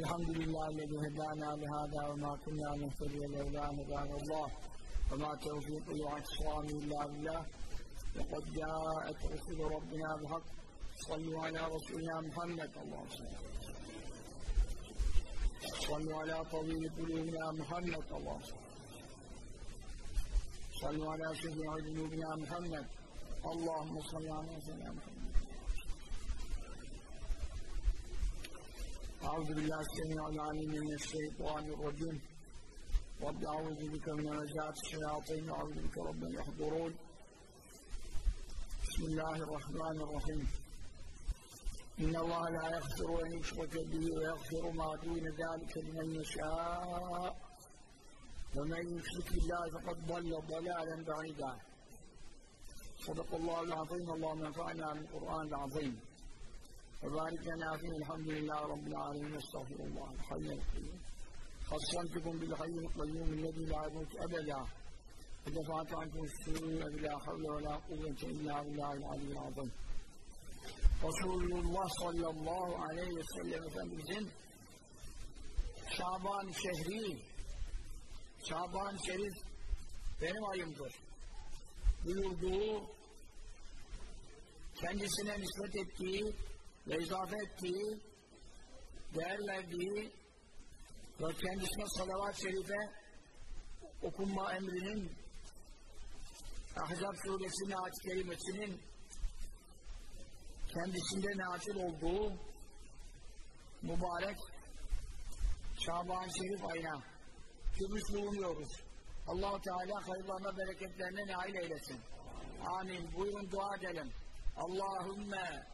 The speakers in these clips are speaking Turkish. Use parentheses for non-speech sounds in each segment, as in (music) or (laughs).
Elhamdülillah lezi hedana lihada ve ma kunna muhtediye levla hedanallah ve ma tevfiqü yu'atisrami illa billah. Ve kad ca'et usulü Rabbina bihak sallu ala Resulina Muhammed Allah'ım sallu ala tavili kulübina Muhammed Allah'ım sallu ala şefi'i zinubina Muhammed Allahümme salli ala seyyidina Muhammed أعوذ بالله السميع العليم من الشيطان الرجيم. رب أعوذ بك من همزات الشياطين. وأعوذ بك رب يحضرون. بسم الله الرحمن الرحيم. إن الله لا يغفر أن يشرك به ويغفر ما دون ذلك لمن يشاء. ومن يشرك بالله فقد ضل ضلالا بعيدا. صدق الله العظيم. اللهم انفعنا بالقرآن العظيم. وبارك لنا فيه الحمد لله رب العالمين استغفر الله الحي القيوم خصمتكم بالحي القيوم الذي لا يموت ابدا ودفعت عنكم السوء بلا حول ولا قوه الا بالله العلي العظيم Resulullah sallallahu aleyhi ve sellem Efendimizin Şaban şehri Şaban şerif benim ayımdır buyurduğu kendisine nispet ettiği ve izafe ettiği değer verdiği ve kendisine salavat-ı şerife okunma emrinin Ahzab suresinin ayet-i kerimesinin kendisinde naçil olduğu mübarek Şaban-ı Şerif ayına girmiş bulunuyoruz. allah Teala hayırlarına, bereketlerine nail eylesin. Amin. Buyurun dua edelim. Allahümme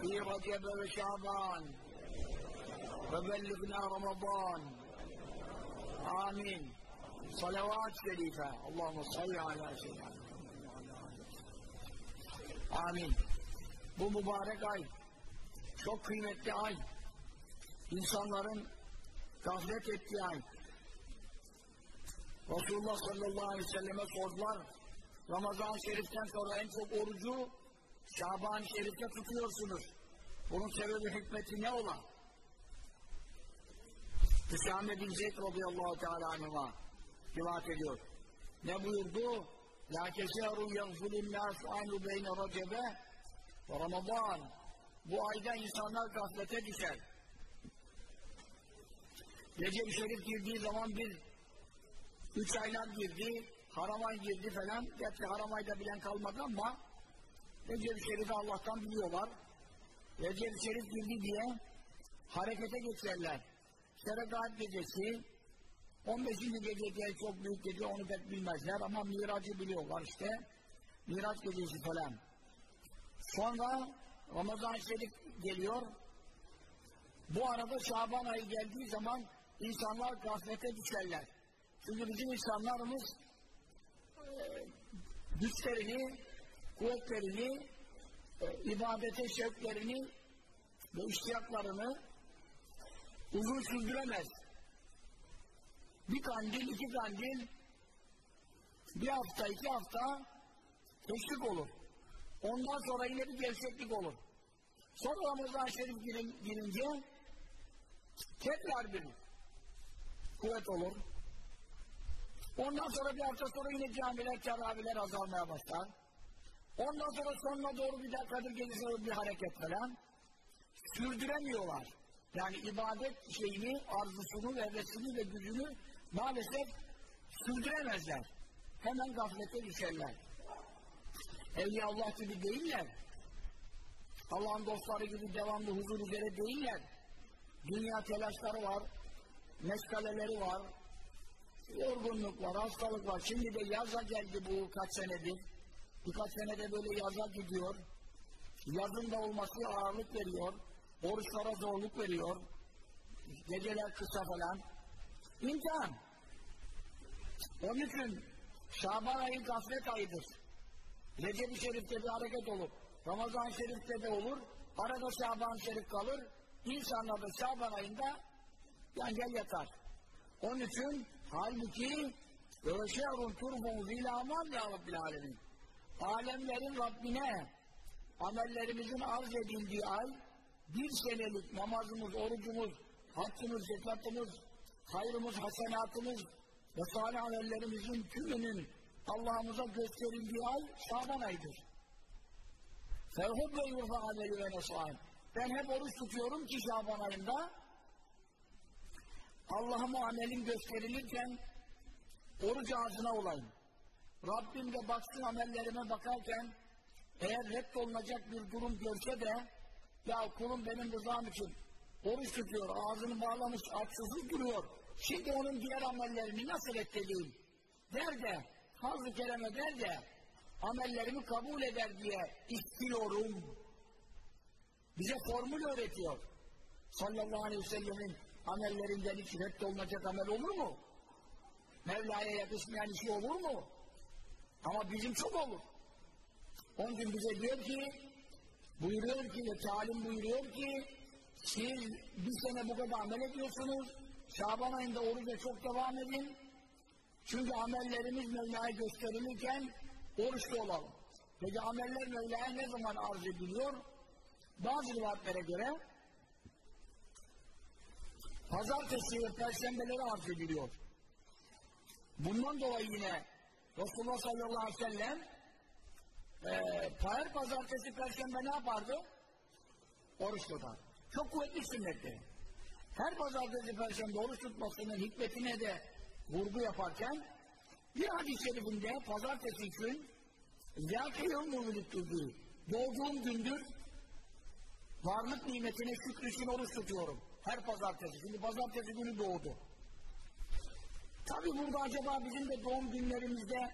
fi Recep ve Şaban ve bellighna Ramazan. Amin. Salavat-ı şerife. Allahümme salli ala seyyidina. Amin. Bu mübarek ay, çok kıymetli ay, insanların gaflet ettiği ay. Resulullah sallallahu aleyhi ve selleme sordular, Ramazan-ı Şerif'ten sonra en çok orucu Şaban-ı Şerif'te tutuyorsunuz. Bunun sebebi hikmeti ne ola? Hüsame bin Zeyd radıyallahu teala anhuma rivayet ediyor. Ne buyurdu? La keseru yagfulun nasu anu beyne recebe ve Ramazan. Bu ayda insanlar gaflete düşer. Recep-i Şerif girdiği zaman bir üç aylar girdi, haramay girdi falan. Gerçi haramayda bilen kalmadı ama Recep-i Şerif'i Allah'tan biliyorlar. Recep-i Şerif girdi diye harekete geçerler. Serekat gecesi 15. gece diye çok büyük gece onu pek bilmezler ama Mirac'ı biliyorlar işte. Miraç gecesi falan. Sonra Ramazan-ı Şerif geliyor. Bu arada Şaban ayı geldiği zaman insanlar gaflete düşerler. Çünkü bizim insanlarımız e, güçlerini, kuvvetlerini, e, ibadete şevklerini ve iştiyaklarını uzun sürdüremez. Bir kandil, iki kandil, bir hafta, iki hafta teşvik olur. Ondan sonra yine bir gevşeklik olur. Sonra Ramazan-ı Şerif girin, girince tekrar bir kuvvet olur. Ondan sonra bir hafta sonra yine camiler, teravihler azalmaya başlar. Ondan sonra sonuna doğru bir Kadir Gecesi'ne bir hareket falan. Sürdüremiyorlar. Yani ibadet şeyini, arzusunu, hevesini ve gücünü maalesef sürdüremezler. Hemen gaflete düşerler. Evliya Allah gibi değiller. Allah'ın dostları gibi devamlı huzur üzere değiller. Dünya telaşları var, meşgaleleri var, yorgunluk var, hastalık var. Şimdi de yaza geldi bu kaç senedir. Birkaç senede böyle yaza gidiyor. Yazın da olması ağırlık veriyor. Oruçlara zorluk veriyor. Geceler kısa falan. İmtihan. Onun için Şaban ayı gaflet ayıdır. Recep-i Şerif'te bir hareket olur. Ramazan-ı Şerif'te de olur. Arada Şaban-ı Şerif kalır. İnsanlar da Şaban ayında yan gel yatar. Onun için halbuki Öşe'run turfun zilaman ya Rabbil alemin. Alemlerin Rabbine amellerimizin arz edildiği ay bir senelik namazımız, orucumuz, haccımız, zekatımız, hayrımız, hasenatımız ve salih amellerimizin tümünün Allah'ımıza gösterildiği ay Şaban ayıdır. Fevhubbe yurfa aleyhi ve nesa'in. Ben hep oruç tutuyorum ki Şaban ayında Allah'ıma amelim gösterilirken oruç ağzına olayım. Rabbim de baksın amellerime bakarken eğer reddolunacak bir durum görse de ya kulum benim rızam için oruç tutuyor, ağzını bağlamış, açsızız duruyor. Şimdi onun diğer amellerini nasıl reddedeyim? Der de, Hazreti Kerem'e der de amellerimi kabul eder diye istiyorum. Bize formül öğretiyor. Sallallahu aleyhi ve sellemin amellerinden hiç reddolunacak amel olur mu? Mevla'ya yakışmayan işi olur mu? Ama bizim çok olur. Onun için bize diyor ki, buyuruyor ki talim buyuruyor ki, siz bir sene bu kadar amel ediyorsunuz, Şaban ayında oruca çok devam edin, çünkü amellerimiz Mevla'ya gösterilirken oruçlu olalım. Peki ameller Mevla'ya ne zaman arz ediliyor? Bazı rivayetlere göre pazartesi ve perşembeleri arz ediliyor. Bundan dolayı yine Resulullah sallallahu aleyhi ve sellem e, her pazartesi perşembe ne yapardı? Oruç tutar. Çok kuvvetli sünnetti. Her pazartesi perşembe oruç tutmasının hikmetine de vurgu yaparken bir hadis-i şerifinde pazartesi gün Zâkeyum muvlüttürdüğü doğduğum gündür varlık nimetine şükrü için oruç tutuyorum. Her pazartesi. Şimdi pazartesi günü doğdu. Tabi burada acaba bizim de doğum günlerimizde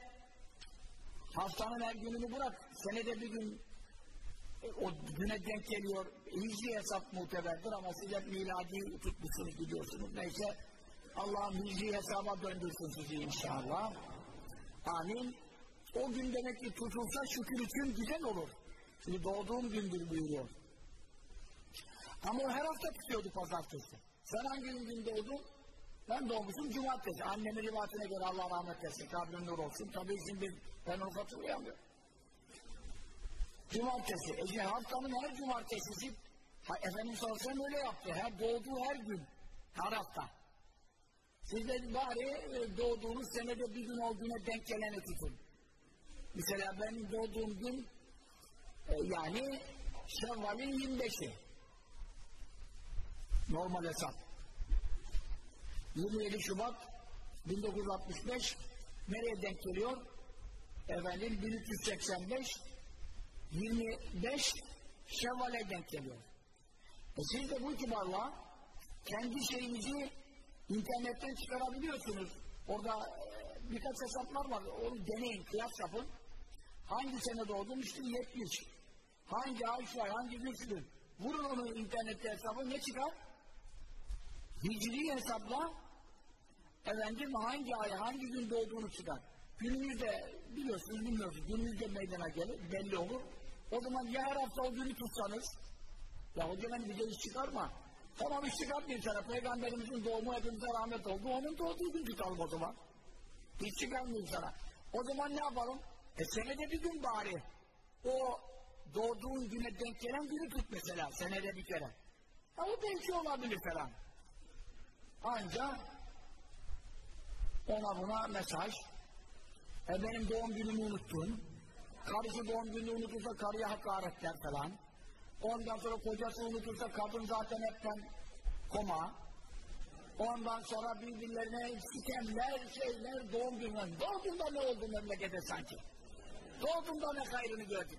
haftanın her gününü bırak, senede bir gün e, o güne denk geliyor. Hicri hesap muteberdir ama siz hep miladi tutmuşsunuz biliyorsunuz. Neyse Allah'ım hicri hesaba döndürsün sizi inşallah. Amin. O gün demek ki tutulsa şükür için güzel olur. Şimdi doğduğum gündür buyuruyor. Ama o her hafta tutuyordu pazartesi. Sen hangi gün doğdun? Ben doğmuşum cumartesi. Annemin rivayetine göre Allah rahmet etsin. Kabrin nur olsun. Tabii şimdi ben onu hatırlayamıyorum. Cumartesi. E şimdi haftanın her cumartesisi ha, Efendimiz sallallahu öyle yaptı. Her doğduğu her gün. Her hafta. Siz de bari e, doğduğunuz senede bir gün olduğuna denk geleni tutun. Mesela benim doğduğum gün e, yani Şevval'in 25'i. Normal hesap. 27 Şubat 1965 nereye denk geliyor? Efendim 1385 25 Şevval'e denk geliyor. E siz de bu itibarla kendi şeyinizi internetten çıkarabiliyorsunuz. Orada e, birkaç hesaplar var. Onu deneyin, kıyas yapın. Hangi sene doğdun? İşte 70. Hangi ay şu ay, hangi gün Vurun onu internette hesabı ne çıkar? Hicri hesapla efendim hangi ay, hangi gün doğduğunu çıkar. Günümüzde biliyorsunuz bilmiyorsunuz, günümüzde meydana gelir, belli olur. O zaman ya her hafta o günü tutsanız, ya o zaman bize iş çıkarma. Tamam iş çıkartmayayım sana, Peygamberimizin doğumu hepimize rahmet oldu, onun doğduğu gün tutalım o zaman. İş çıkarmayayım sana. O zaman ne yapalım? E senede bir gün bari. O doğduğun güne denk gelen günü tut mesela, senede bir kere. O belki olabilir falan. Ancak ona buna mesaj. E benim doğum günümü unuttun. Karısı doğum gününü unutursa karıya hakaretler falan. Ondan sonra kocası unutursa kadın zaten hepten koma. Ondan sonra birbirlerine sitemler şeyler doğum günler. Doğduğunda ne oldu memlekete sanki? Doğduğunda ne hayrını gördük?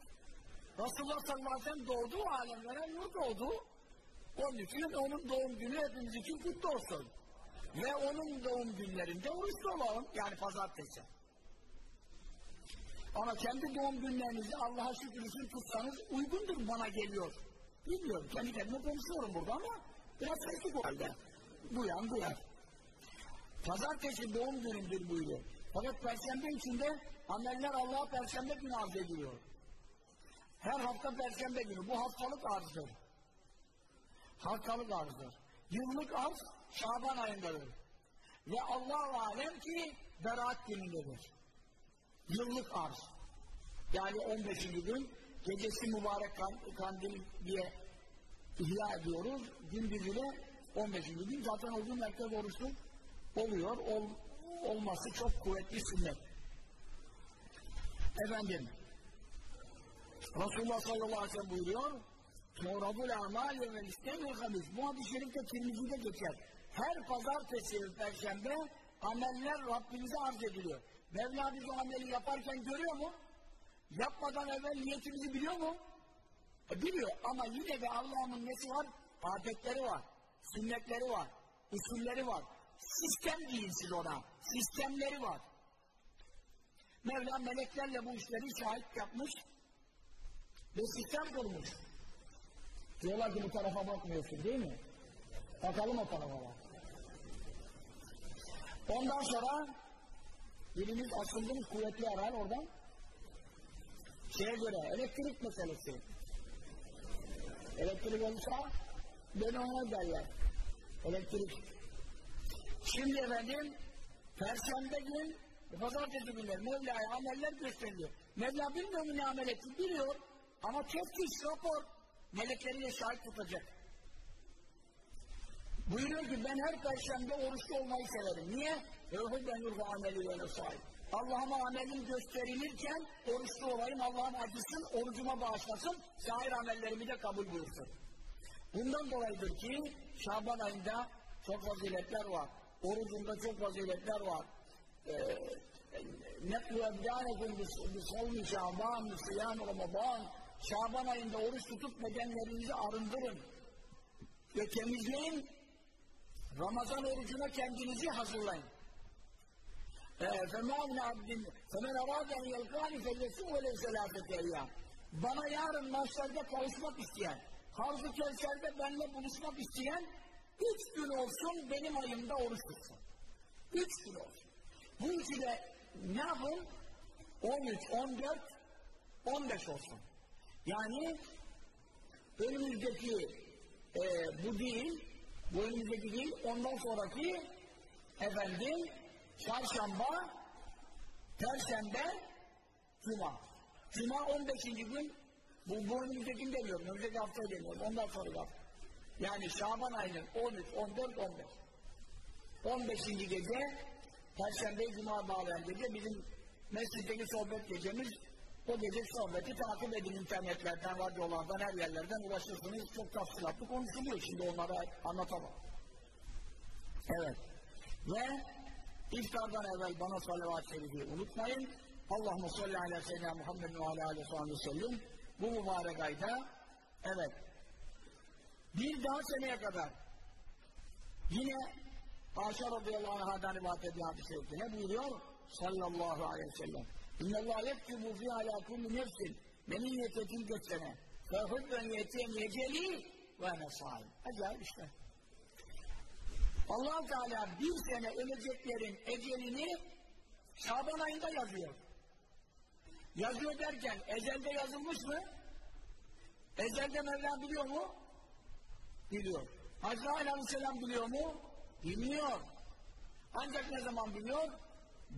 Resulullah sallallahu aleyhi ve sellem doğdu alemlere nur doğdu. Onun için onun doğum günü hepimiz için kutlu olsun. Ve onun doğum günlerinde oruçlu olalım. Yani pazartesi. Ama kendi doğum günlerinizi Allah'a şükür için tutsanız uygundur bana geliyor. Bilmiyorum. Kendi kendime konuşuyorum burada ama biraz sesli o halde. Duyan duyar. Pazartesi doğum günündür buyuruyor. Fakat Perşembe içinde ameller Allah'a Perşembe günü arz ediliyor. Her hafta Perşembe günü. Bu haftalık arzdır haftalık arzdır. Yıllık arz Şaban ayındadır. Ve Allah alem ki Berat günündedir. Yıllık arz. Yani 15. gün gecesi mübarek kandil diye ihya ediyoruz. Gündüz ile 15. gün zaten o gün herkes oruçlu oluyor. Ol, olması çok kuvvetli sünnet. Efendim Resulullah sallallahu aleyhi ve sellem buyuruyor Tuğradul amal ve istemir hamis. Bu hadis-i şerifte Tirmizi'de geçer. Her pazartesi ve perşembe ameller Rabbimize arz ediliyor. Mevla biz o ameli yaparken görüyor mu? Yapmadan evvel niyetimizi biliyor mu? E, biliyor ama yine de Allah'ın nesi var? Adetleri var, sünnetleri var, usulleri var. Sistem deyin siz ona. Sistemleri var. Mevla meleklerle bu işleri şahit yapmış ve sistem kurmuş. Diyorlar ki bu tarafa bakmıyorsun değil mi? Bakalım o tarafa bak. Ondan sonra birimiz asıldığımız kuvvetli arar oradan. Şeye göre elektrik meselesi. Elektrik olursa beni ona derler. Elektrik. Şimdi efendim Perşembe gün Pazartesi günleri Mevla'ya ameller gösteriliyor. Mevla bilmiyor mu ne amel etti? Biliyor. Ama teftiş, rapor melekleriyle şahit tutacak. Buyuruyor ki ben her perşembe oruçlu olmayı severim. Niye? Öhü benur ve ameli ve nesai. Allah'ıma amelim gösterilirken oruçlu olayım, Allah'ım acısın, orucuma bağışlasın, şair amellerimi de kabul buyursun. Bundan dolayıdır ki Şaban ayında çok faziletler var. Orucunda çok faziletler var. Neklu ebdânekum bisavmi şaban, sıyam ramazan. Şaban ayında oruç tutup bedenlerinizi arındırın. Ve temizleyin. Ramazan orucuna kendinizi hazırlayın. فَمَا مِنْ عَبْدٍ فَمَنْ اَرَادَ اَنْ يَلْقَانِ فَلْيَسُمْ وَلَوْ سَلَافَةَ اَيَّامٍ Bana yarın mahşerde kavuşmak isteyen, Havz-ı Kevser'de benimle buluşmak isteyen üç gün olsun benim ayımda oruç tutsun. Üç gün olsun. Bu üçü de ne yapın? 13, 14, 15 olsun. Yani önümüzdeki e, bu değil, bu önümüzdeki değil, ondan sonraki efendim çarşamba, perşembe, cuma. Cuma 15. gün, bu, bu önümüzdeki demiyorum, önümüzdeki hafta demiyorum, ondan sonra hafta. Yani Şaban ayının 13, 14, 15. 15. gece, Perşembe, Cuma bağlayan gece bizim mescitteki sohbet gecemiz o gece sohbeti takip edin internetlerden, radyolardan, her yerlerden ulaşırsınız. Çok tafsilatlı konuşuluyor. Şimdi onları anlatamam. Evet. Ve iftardan evvel bana salavat-ı şerifi unutmayın. Allahümme salli ala seyyidina Muhammed ve ala aleyhi ve sellem. Bu mübarek ayda evet bir daha seneye kadar yine Ayşe radıyallahu anh'dan rivayet edilen hadis-i buyuruyor? Sallallahu aleyhi ve sellem. İnne Allah yektubu fi ala kulli nefsin meniyyete tilke sene fehubben yetiyen yeceli ve nesaim. Acayip işte. allah Teala bir sene öleceklerin ecelini Şaban ayında yazıyor. Yazıyor derken ezelde yazılmış mı? Ezelde Mevla biliyor mu? Biliyor. Azrail aleyhisselam biliyor mu? Bilmiyor. Ancak ne zaman biliyor?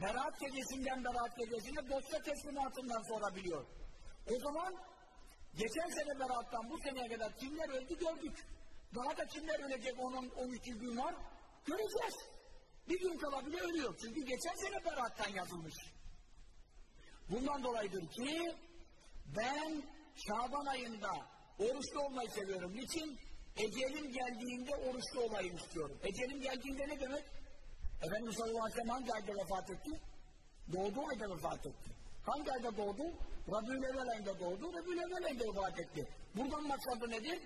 Berat gecesinden Berat gecesine dosya teslimatından sonra biliyor. O zaman geçen sene Berat'tan bu seneye kadar kimler öldü gördük. Daha da kimler ölecek onun 12 gün var göreceğiz. Bir gün kala bile ölüyor. Çünkü geçen sene Berat'tan yazılmış. Bundan dolayıdır ki ben Şaban ayında oruçlu olmayı seviyorum. Niçin? Ecelim geldiğinde oruçlu olayım istiyorum. Ecelim geldiğinde ne demek? Efendimiz sallallahu aleyhi ve sellem hangi ayda vefat etti? Doğduğu ayda vefat etti. Hangi ayda doğdu? Rabiül Evvel ayında doğdu, Rabiül Evvel ayında vefat etti. Buradan maksadı nedir?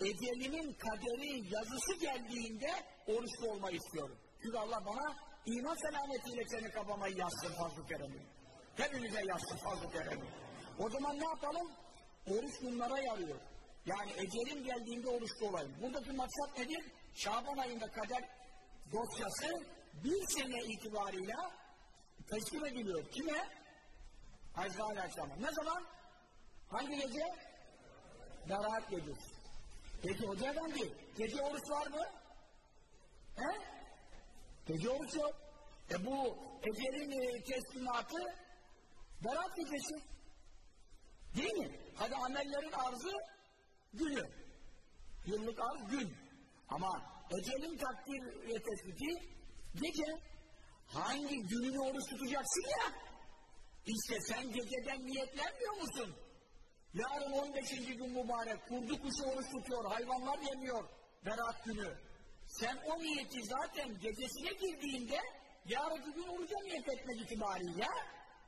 Ecelimin kaderi yazısı geldiğinde oruçlu olmayı istiyorum. Çünkü Allah bana iman selametiyle seni kapamayı yazsın fazl-ı keremi. Hepimize yazsın fazl-ı keremi. O zaman ne yapalım? Oruç bunlara yarıyor. Yani ecelim geldiğinde oruçlu olayım. Buradaki maksat nedir? Şaban ayında kader dosyası bir sene itibarıyla teslim ediliyor. Kime? Azrail Aleyhisselam'a. Ne zaman? Hangi gece? Berat gecesi. Peki Hoca Efendi, gece oruç var mı? He? Gece oruç yok. E bu ecelin e, teslimatı Berat gecesi. Değil mi? Hadi amellerin arzı günü. Yıllık arz gün. Ama ecelin takdir ve tespiti gece. Hangi gününü oruç tutacaksın ya? İşte sen geceden niyetlenmiyor musun? Yarın 15. gün mübarek, kurdu kuşu oruç tutuyor, hayvanlar yemiyor, berat günü. Sen o niyeti zaten gecesine girdiğinde, yarın gün oruca niyet etmek itibariyle,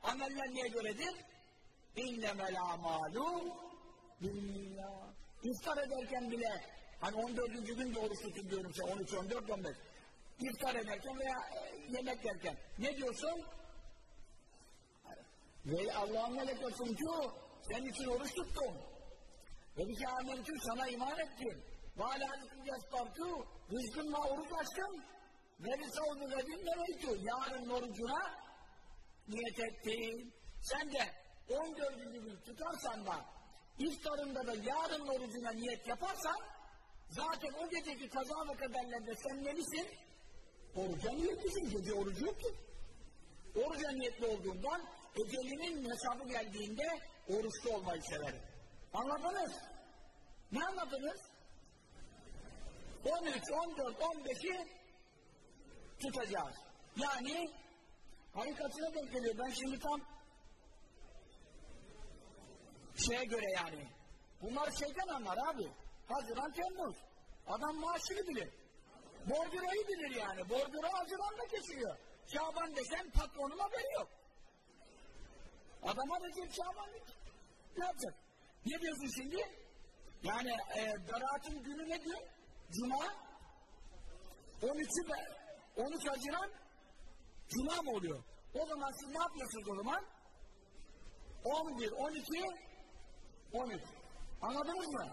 ameller niye göredir? İnnemel amalu billah. İftar ederken bile, hani 14. gün de oruç tutun diyorum size, 13, 14, 15. İftar ederken veya e, yemek yerken, ne diyorsun? Ve Allah'ın melekesi ki senin için oruç tuttum. Ve bir kâmentü sana iman ettim. Ve alâlikum yastartu rızkınla oruç açtım. Ve bir savunu vedim demeytü. Yarın orucuna niyet ettim. Sen de 14. gün tutarsan da iftarında da yarın orucuna niyet yaparsan zaten o geceki kaza ve kaderlerde sen nelisin? Oruca niyetlisin. Gece orucu yok ki. Oruca niyetli olduğundan ecelinin hesabı geldiğinde oruçlu olmayı severim. Anladınız? Ne anladınız? 13, 14, 15'i tutacağız. Yani harikasına denk geliyor. Ben şimdi tam şeye göre yani. Bunlar şeyden anlar abi. Haziran, Temmuz. Adam maaşını bilir. Bordüroyu bilir yani. Bordüro Haziran'da kesiliyor. Şaban desen patronun haberi yok. Adama Recep Şaban'lık ne yapacak? Ne diyorsun şimdi? Yani e, beraatın günü ne diyor? Cuma 13'ü be, 13 Haziran Cuma mı oluyor? O zaman siz ne yapıyorsunuz o zaman? 11, 12, 13. Anladınız mı?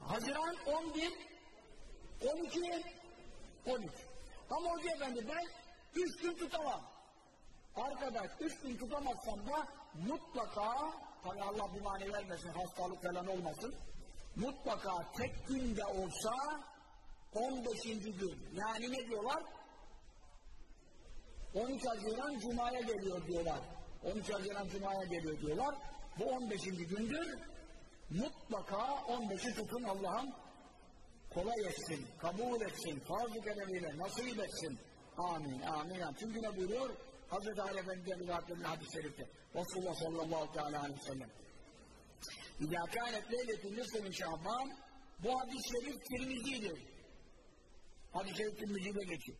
Haziran 11, 12, 13. Ama hoca efendi ben 3 gün tutamam. Arkadaş üç gün tutamazsam da mutlaka tabi Allah bir mani vermesin hastalık falan olmasın mutlaka tek günde olsa 15. gün yani ne diyorlar 13 Haziran Cuma'ya geliyor diyorlar 13 Haziran Cuma'ya geliyor diyorlar bu 15. gündür mutlaka 15'i tutun Allah'ım kolay etsin, kabul etsin, farz-ı kereviyle nasip etsin. Amin, amin. Çünkü ne buyuruyor? Hazreti Ali Efendimiz'e edilen hadis-i şerifte. Resulullah sallallahu teala aleyhi ve sellem. İzâ kânet leyletun nisfemin şaban bu hadis-i şerif Tirmizi'dir. Hadis-i şerif Tirmizi'de geçiyor.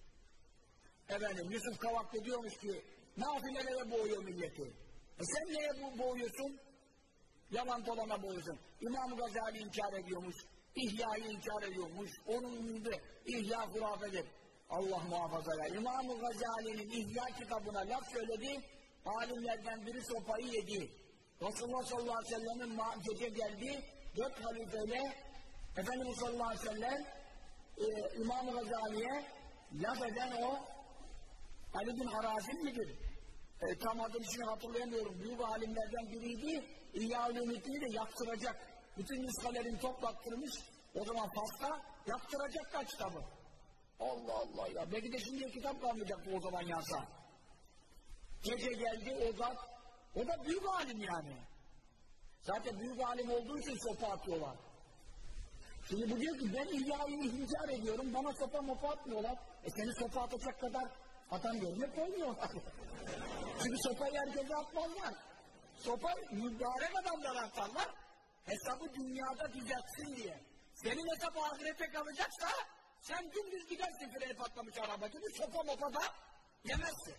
Efendim Yusuf Kavaklı diyormuş ki nafilelere boğuyor milleti. E sen neye boğuyorsun? Yalan dolana boğuyorsun. İmam Gazali inkar ediyormuş. İhya'yı inkar ediyormuş. Onun da İhya hurafedir. Allah muhafaza ya. İmam-ı Gazali'nin İhya kitabına laf söyledi. Alimlerden biri sopayı yedi. Resulullah sallallahu aleyhi ve sellem'in gece geldi. Dört halifeyle Efendimiz sallallahu aleyhi ve sellem e, İmam-ı Gazali'ye laf eden o Ali bin Harazim midir? E, tam adını şimdi hatırlayamıyorum. Büyük alimlerden biriydi. İhya-ül de yaktıracak. Bütün nüshalerini toplattırmış. O zaman Fas'ta yaktıracak da kitabı. Allah Allah ya. Belki de şimdi kitap kalmayacaktı o zaman yansa. Gece geldi o da o da büyük alim yani. Zaten büyük alim olduğu için sopa atıyorlar. Şimdi bu diyor ki ben İhya'yı inkar ediyorum bana sopa mopa atmıyorlar. E seni sopa atacak kadar adam görme koymuyorlar. (laughs) Çünkü sopayı herkese atmazlar. Sopa mübarek adamlar atarlar. Hesabı dünyada düzeltsin diye. Senin hesap ahirete kalacaksa sen dümdüz gidersin freni patlamış araba gibi sopa mopa da yemezsin.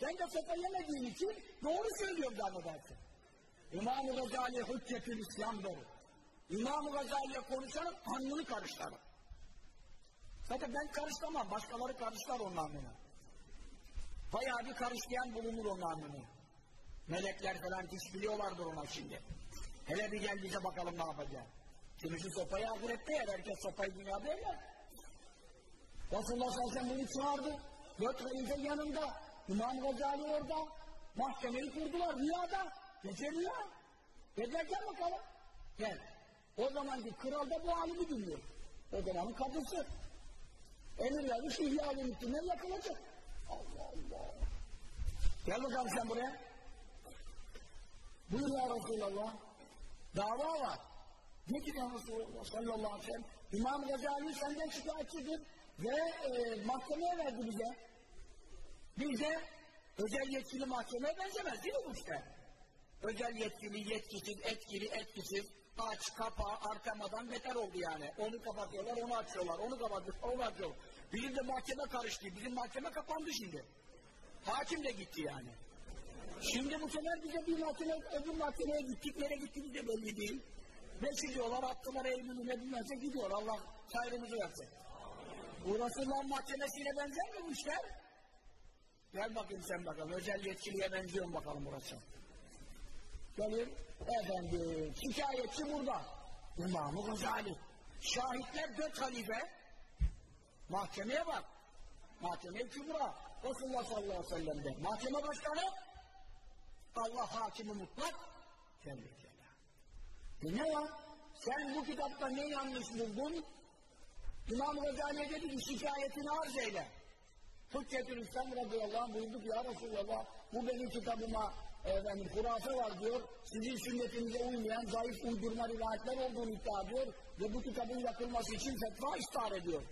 Sen de sopa yemediğin için doğru söylüyorum zannedersin. İmam-ı Gazali hüccetül İslam'dır. İmam-ı Gazali'ye konuşanın alnını karıştırır. Zaten ben karıştamam, başkaları karışlar onun alnını. Bayağı bir karışlayan bulunur onun alnını. Melekler falan diş biliyorlardır ona şimdi. Hele bir gel bize bakalım ne yapacak. Kimisi sopayı ahirette yer, herkes sopayı dünyada yer. Resulullah sallallahu aleyhi bunu çağırdı. Dört halife yanında. İmam Gazali orada. Mahkemeyi kurdular rüyada. Gece rüya. Dediler gel bakalım. Gel. O zamanki kral da bu halini dinliyor. O zamanın kadısı. Emir vermiş ihlal ümittinden yakılacak. Allah Allah. Gel bakalım sen buraya. Buyur ya Resulallah. Dava var. Ne ki Resulullah sallallahu aleyhi ve sellem? İmam Gazali senden şikayetçidir ve e, mahkemeye verdi bize. Bize özel yetkili mahkemeye benzemez değil mi bu işte? Özel yetkili, yetkisiz, etkili, etkisiz, aç, kapa, arkamadan beter oldu yani. Onu kapatıyorlar, onu açıyorlar, onu kapatıyorlar, onu açıyorlar. Bizim de mahkeme karıştı, bizim mahkeme kapandı şimdi. Hakim de gitti yani. Şimdi bu sefer bize bir mahkeme, öbür mahkemeye gittik, nereye gittiğimiz de belli değil. Besiliyorlar, attılar elbirine bilmezse gidiyor. Allah hayrımızı versin. Bu Resulullah mahkemesiyle benzer mi bu işler? Gel bakayım sen bakalım. Özel yetkiliye benziyor mu bakalım burası? Gelir, efendim, şikayetçi burada. İmam-ı Gazali. Şahitler dört halife. Mahkemeye bak. Mahkeme-i Kübra. Resulullah sallallahu aleyhi ve sellem'de. Mahkeme başkanı Allah hakimi mutlak Celle e ne var? Sen bu kitapta ne yanlış buldun? İmam Gazali'ye dedi ki şikayetini arz eyle. Hüccetül İslam radıyallahu anh buyurdu ki ya Resulallah bu benim kitabıma efendim, hurafe var diyor. Sizin sünnetinize uymayan zayıf uydurma rivayetler olduğunu iddia ediyor ve bu kitabın yakılması için fetva istihar ediyor.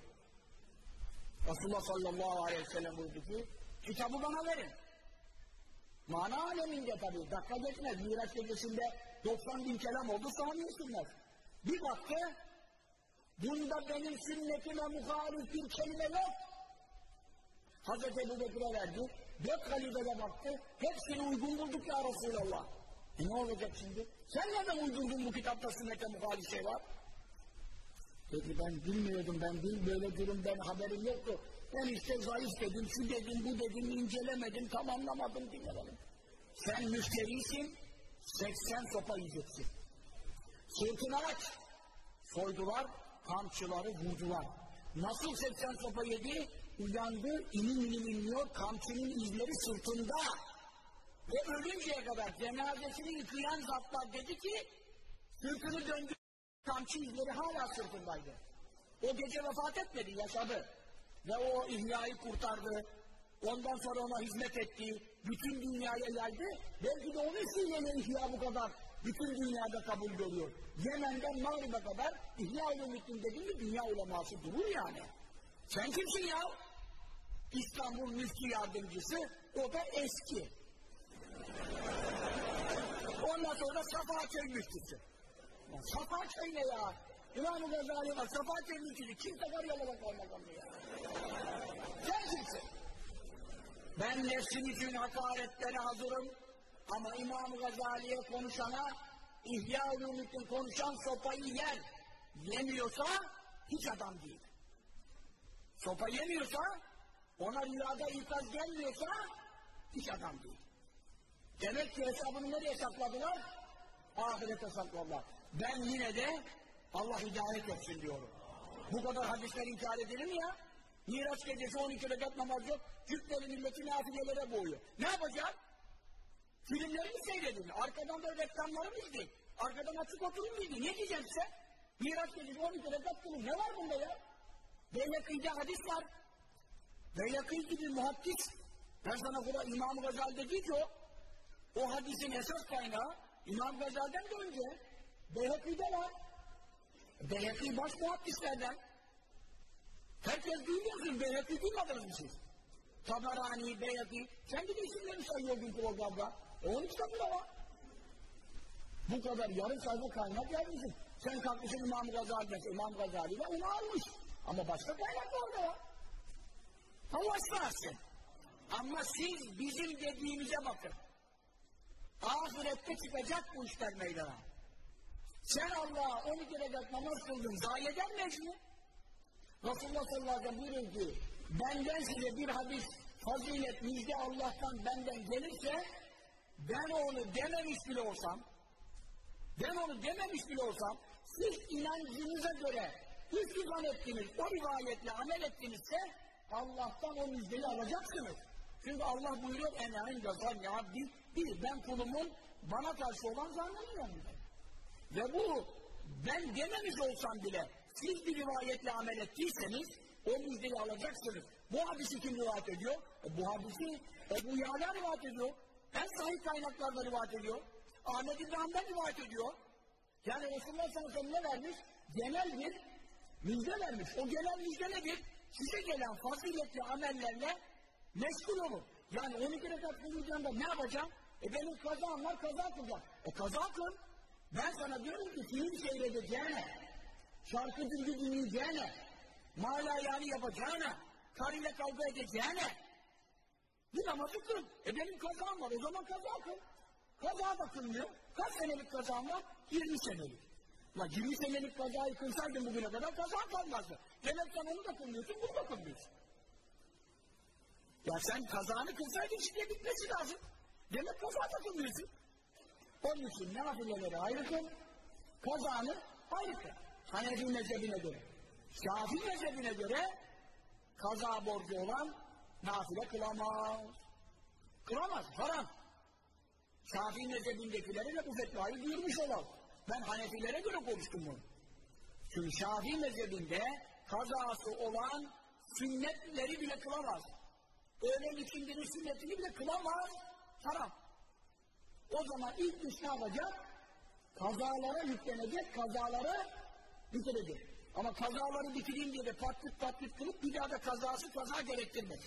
Resulullah sallallahu aleyhi ve sellem buyurdu ki kitabı bana verin. Mana aleminde tabii. Dakika geçmez. Miraç gecesinde 90 bin kelam oldu saniye sürmez. Bir baktı bunda benim sünnetime muhalif bir kelime yok. Hazreti Ebu Bekir'e verdi. Dört halifede baktı. Hepsini uygun bulduk ya Resulallah. E ne olacak şimdi? Sen neden uydurdun bu kitapta sünnete muhalif şey var? Dedi ben bilmiyordum, ben bil böyle durum, ben haberim yoktu. Ben işte zayıf dedim, şu dedim, bu dedim, incelemedim, tamamlamadım, dinlemedim. Sen müşterisin, 80 sopa yiyeceksin. Sırtını aç. Soydular, kamçıları vurdular. Nasıl 80 sopa yedi? Uyandı, inim inim inliyor, kamçının izleri sırtında. Ve ölünceye kadar cenazesini yıkayan zatlar dedi ki, sırtını döndü, kamçı izleri hala sırtındaydı. O gece vefat etmedi, yaşadı. Ve o ihyayı kurtardı. Ondan sonra ona hizmet etti. Bütün dünyaya yaydı. Belki de o vesileyle ihya bu kadar bütün dünyada kabul görüyor. Yemen'den Mağrib'e kadar İhya Ulumiddin dedi mi dünya uleması durur yani. Sen kimsin ya? İstanbul müftü yardımcısı, o da eski. Ondan sonra Safaköy müftüsü. Ya Safaköy ne ya? İmam-ı Gazali var, Safaköy müftüsü. Kimse var yalama kaymakamı ya. Sen kimsin? Ben nefsim için hakaretlere hazırım. Ama İmam-ı Gazali'ye konuşana İhya Ulumuddin konuşan sopayı yer. Yemiyorsa hiç adam değil. Sopa yemiyorsa ona rüyada ikaz gelmiyorsa hiç adam değil. Demek ki hesabını nereye sakladılar? Ahirete sakladılar. Ben yine de Allah hidayet etsin diyorum. Bu kadar hadisler inkar edilir mi ya? Miraç gecesi 12 rekat namaz yok. Cübbeli milleti nafilelere boğuyor. Ne yapacak? Filmleri mi seyredin? Arkadan da reklamları mı izleyin? Arkadan açık oturun mu izleyin? Ne diyeceğim size? Miraç gecesi 12 rekat kılın. Ne var bunda ya? Beylakî'de hadis var. Beylakî gibi muhaddis. Ben sana burada İmam-ı Gazali dedi ki o, o hadisin esas kaynağı İmam Gazali'den de önce Beyhakî'de var. Beyhakî baş muhaddislerden. Herkes duymuyorsun, Beyhakî duymadınız mı siz? Tabarani, Beyhakî, kendi de isimlerini sayıyor gün programda. E onun kitabında var. Bu kadar yarım sayfa kaynak yazmışsın. Sen kalkmışsın İmam Gazali mesela, İmam Gazali de onu almış. Ama başka kaynak da orada var. Allah ıslah Ama siz bizim dediğimize bakın. Ahirette çıkacak bu işler meydana. Sen Allah'a 12 rekat namaz kıldın, zayi eder mi Resulullah sallallahu aleyhi ve sellem buyuruyor benden size bir hadis, fazilet, müjde Allah'tan benden gelirse, ben onu dememiş bile olsam, ben onu dememiş bile olsam, siz inancınıza göre üstü zannettiniz, o rivayetle amel ettinizse, Allah'tan o müjdeyi alacaksınız. Çünkü Allah buyuruyor, en inde zanni abdi, bir, ben kulumun bana karşı olan zannının yanında. Ve bu, ben dememiş olsam bile, siz bir rivayetle amel ettiyseniz o müjdeyi alacaksınız. Bu hadisi kim rivayet ediyor? E, bu hadisi Ebu Yala rivayet ediyor. En sahih kaynaklarda rivayet ediyor. Ahmet İbrahim'den rivayet ediyor. Yani Resulullah sallallahu aleyhi ve vermiş? Genel bir müjde vermiş. O genel müjde nedir? Size gelen faziletli amellerle meşgul olun. Yani 12 rekat kılacağında ne yapacağım? E benim kazam var, kaza kılacağım. E kaza kıl. Ben sana diyorum ki film seyredeceğine, şarkı dilgi dinleyeceğine, mala yani yapacağına, karıyla kavga edeceğine, bir namazı kıl. E benim kazam var, o zaman kaza kıl. Kaza da kılmıyor. Kaç senelik kazam var? 20 senelik. La 20 senelik kazayı kılsaydın bugüne kadar kaza kalmazdı. Demek sen onu da kılmıyorsun, bunu da kılmıyorsun. Ya sen kazanı kılsaydın şimdi bitmesi lazım. Demek kaza da kılmıyorsun. Onun için nafileleri ayrı kıl, kazanı ayrı kıl. Hanefi mezhebine göre. Şafii mezhebine göre kaza borcu olan nafile kılamaz. Kılamaz, haram. Şafii mezhebindekileri de bu fetvayı duyurmuş olalım. Ben Hanefilere göre konuştum bunu. Çünkü Şafii mezhebinde kazası olan sünnetleri bile kılamaz. Öğlen ikindinin sünnetini bile kılamaz. Haram. O zaman ilk iş ne yapacak? Kazalara yüklenecek, kazaları bitirecek. Ama kazaları bitireyim diye de patlık patlık kılıp bir daha da kazası kaza gerektirmez.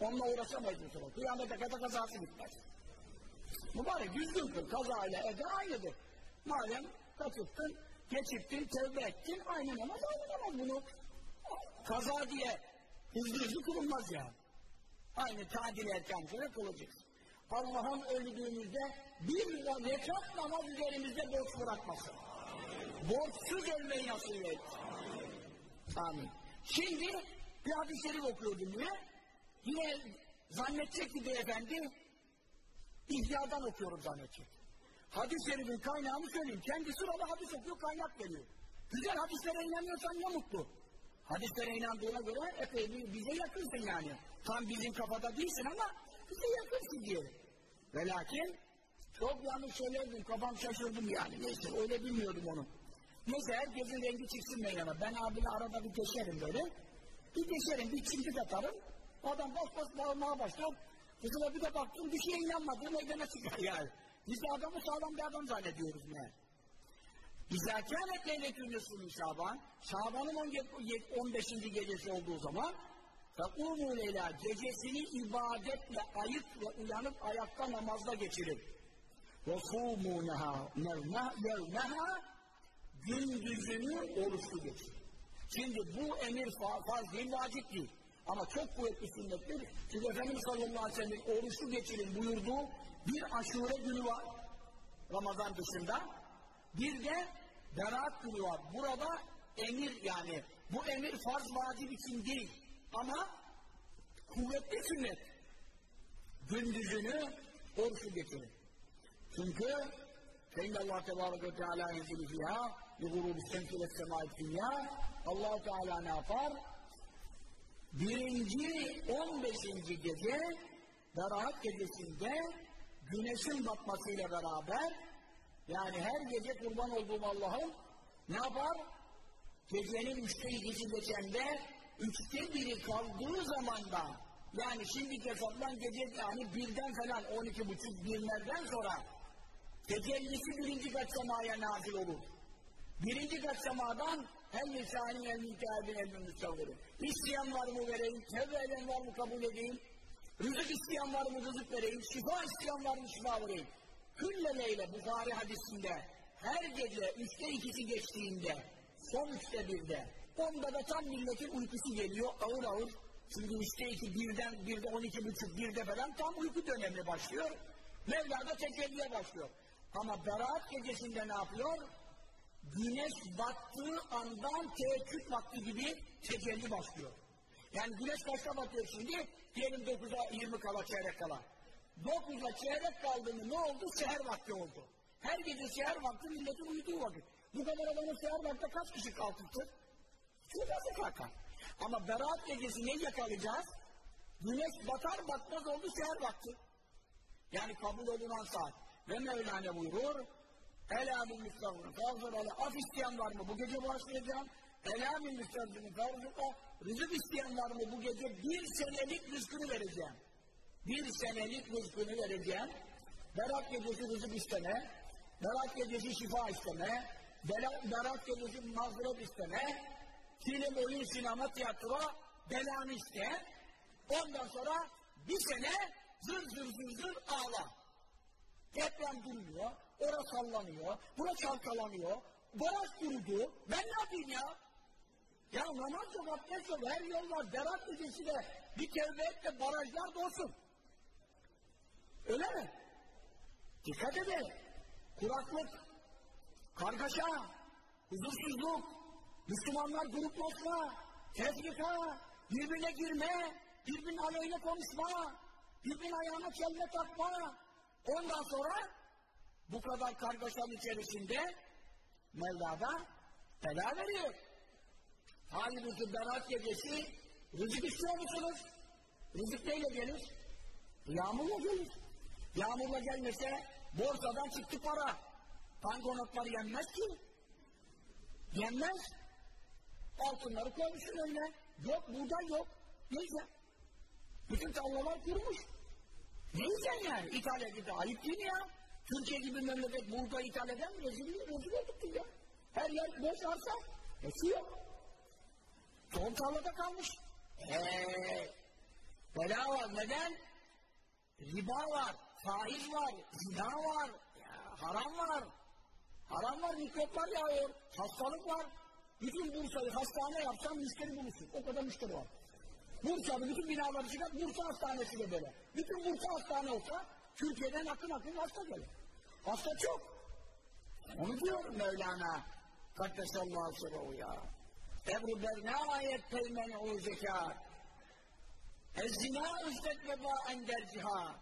Onunla uğraşamayız sefer. Kıyamete kadar kazası bitmez. Mübarek düzgün kıl. Kazayla ede aynıdır. Madem kaçırttın, geçirttin, tevbe ettin, aynı namaz aynı namaz bunu. Kaza diye hızlı hızlı kılınmaz ya. Aynı tadil erken göre kılacaksın. Allah'ın öldüğümüzde bir rekat namaz üzerimizde borç bırakmasın. Borçsuz ölmeyi nasip et. Amin. Şimdi bir hadis-i okuyordum diye. Yine zannedecek ki beyefendi İhyadan okuyorum zannedecek. Hadis-i şerifin kaynağını söyleyeyim. Kendi sıralı hadis okuyor, kaynak veriyor. Güzel hadislere inanıyorsan ne mutlu. Hadislere inandığına göre epey bize yakınsın yani. Tam bizim kafada değilsin ama bize yakınsın diyelim. Ve lakin çok yanlış söylerdim, kafam şaşırdım yani. Neyse öyle bilmiyordum onu. Neyse herkesin rengi çıksın meydana. Ben abine arada bir geçerim böyle. Bir geçerim, bir çimdik atarım. Adam bas bas bağırmaya başlar. Kızıma bir de baktım bir şeye inanmadığı meydana çıkar (laughs) yani. Biz de adamı sağlam bir adam zannediyoruz ne? İzâ kânet leyletün nesrûnü Şaban, Şaban'ın 15. gecesi olduğu zaman Tekûmû leyla gecesini ibadetle ayıp ve uyanıp ayakta namazda geçirin. Ve sûmûneha yevmeha gündüzünü oruçlu geçirin. Şimdi bu emir farz değil, vacip değil. Ama çok kuvvetli sünnettir. Çünkü Efendimiz sallallahu aleyhi ve sellem oruçlu geçirin buyurduğu bir aşure günü var. Ramazan dışında. Bir de beraat günü var. Burada emir yani bu emir farz vacip için değil. Ama kuvvetli sünnet. Gündüzünü oruçlu geçirin. Çünkü Feyinde Allah Tebarek ve Teala yenzili fiyâ li gurûb-i semti ve semâi dünya allah Teala ne yapar? birinci on beşinci gece Berat gecesinde güneşin batmasıyla beraber yani her gece kurban olduğum Allah'ım ne yapar? Gecenin üçte ikisi geçende üçte biri kaldığı zamanda yani şimdi hesaplan gece yani birden falan on iki buçuk birlerden sonra tecellisi birinci kat semaya nazil olur. Birinci kat semadan hem lisanin hem müteahhidin hem müstevverin. İsteyen var mı vereyim, tevbe eden var mı kabul edeyim, rızık isteyen var mı rızık vereyim, şifa isteyen var mı şifa vereyim. Külleleyle Bukhari hadisinde her gece üçte ikisi geçtiğinde, son üçte birde, onda da tam milletin uykusu geliyor ağır ağır. Çünkü üçte iki, birden, birde on iki buçuk, birde falan tam uyku dönemi başlıyor. Mevla da tecelliye başlıyor. Ama Berat gecesinde ne yapıyor? güneş battığı andan teheccüd vakti gibi tecelli başlıyor. Yani güneş kaçta batıyor şimdi? Diyelim 9'a 20 kala, çeyrek kala. 9'a çeyrek kaldığında ne oldu? Seher vakti oldu. Her gece seher vakti milletin uyuduğu vakit. Bu kadar adamın seher vakti kaç kişi kalkıktır? Azı kalkar. Ama Berat gecesi ne yakalayacağız? Güneş batar batmaz oldu seher vakti. Yani kabul olunan saat. Ve Mevlana buyurur, Ela min müstahını fazla ala af isteyen var mı? Bu gece başlayacağım. Ela min müstahını fazla rızık isteyen var mı? Bu gece bir senelik rızkını vereceğim. Bir senelik rızkını vereceğim. Berat gecesi rızık isteme. Berat gecesi şifa isteme, Berat gecesi mazeret isteme, film, oyun, sinema, tiyatro, belanı iste. Ondan sonra bir sene zır zır zır zır ağla. Deprem durmuyor, orası sallanıyor, bura çalkalanıyor, baraj kurudu. Ben ne yapayım ya? Ya namaz yok, abdest yok, her yol var. Berat gecesi de bir tevbe et de barajlar dolsun. Öyle mi? Dikkat edin. Kuraklık, kargaşa, huzursuzluk, Müslümanlar gruplaşma, tefrika, birbirine girme, birbirinin aleyhine konuşma, birbirinin ayağına kelme takma. Ondan sonra bu kadar kargaşanın içerisinde Mevla'da bela veriyor. Halinizi berat gecesi rızık istiyor musunuz? Rızık neyle gelir? Yağmurla gelir. Yağmurla gelmese borsadan çıktı para. Banknotlar yenmez ki. Yenmez. Altınları koymuşsun önüne. Yok, buğday yok. Neyse. Bütün tarlalar kurumuş. Ne yiyeceksin yani? İthal edildi. Ayıp değil ya? Türkiye gibi memleket buğday ithal eden mi? Rezil, olduk ya. Her yer boş arsa. E su yok. Tohum tarlada kalmış. Eee bela var. Neden? Riba var, faiz var, zina var, ya, haram var. Haram var, mikroplar yağıyor, hastalık var. Bütün Bursa'yı hastane yapsan müşteri bulursun. O kadar müşteri var. Bursa'nın bütün binaları çıkar, Bursa hastanesi de böyle. Bütün Bursa hastane olsa Türkiye'den akın akın hasta gelir. Hasta çok. Onu diyor Mevlana. Kaddesallahu sırrı ya. Ebru bernâyet peymen'u zekât. Ezzina üstet veba ender ciha.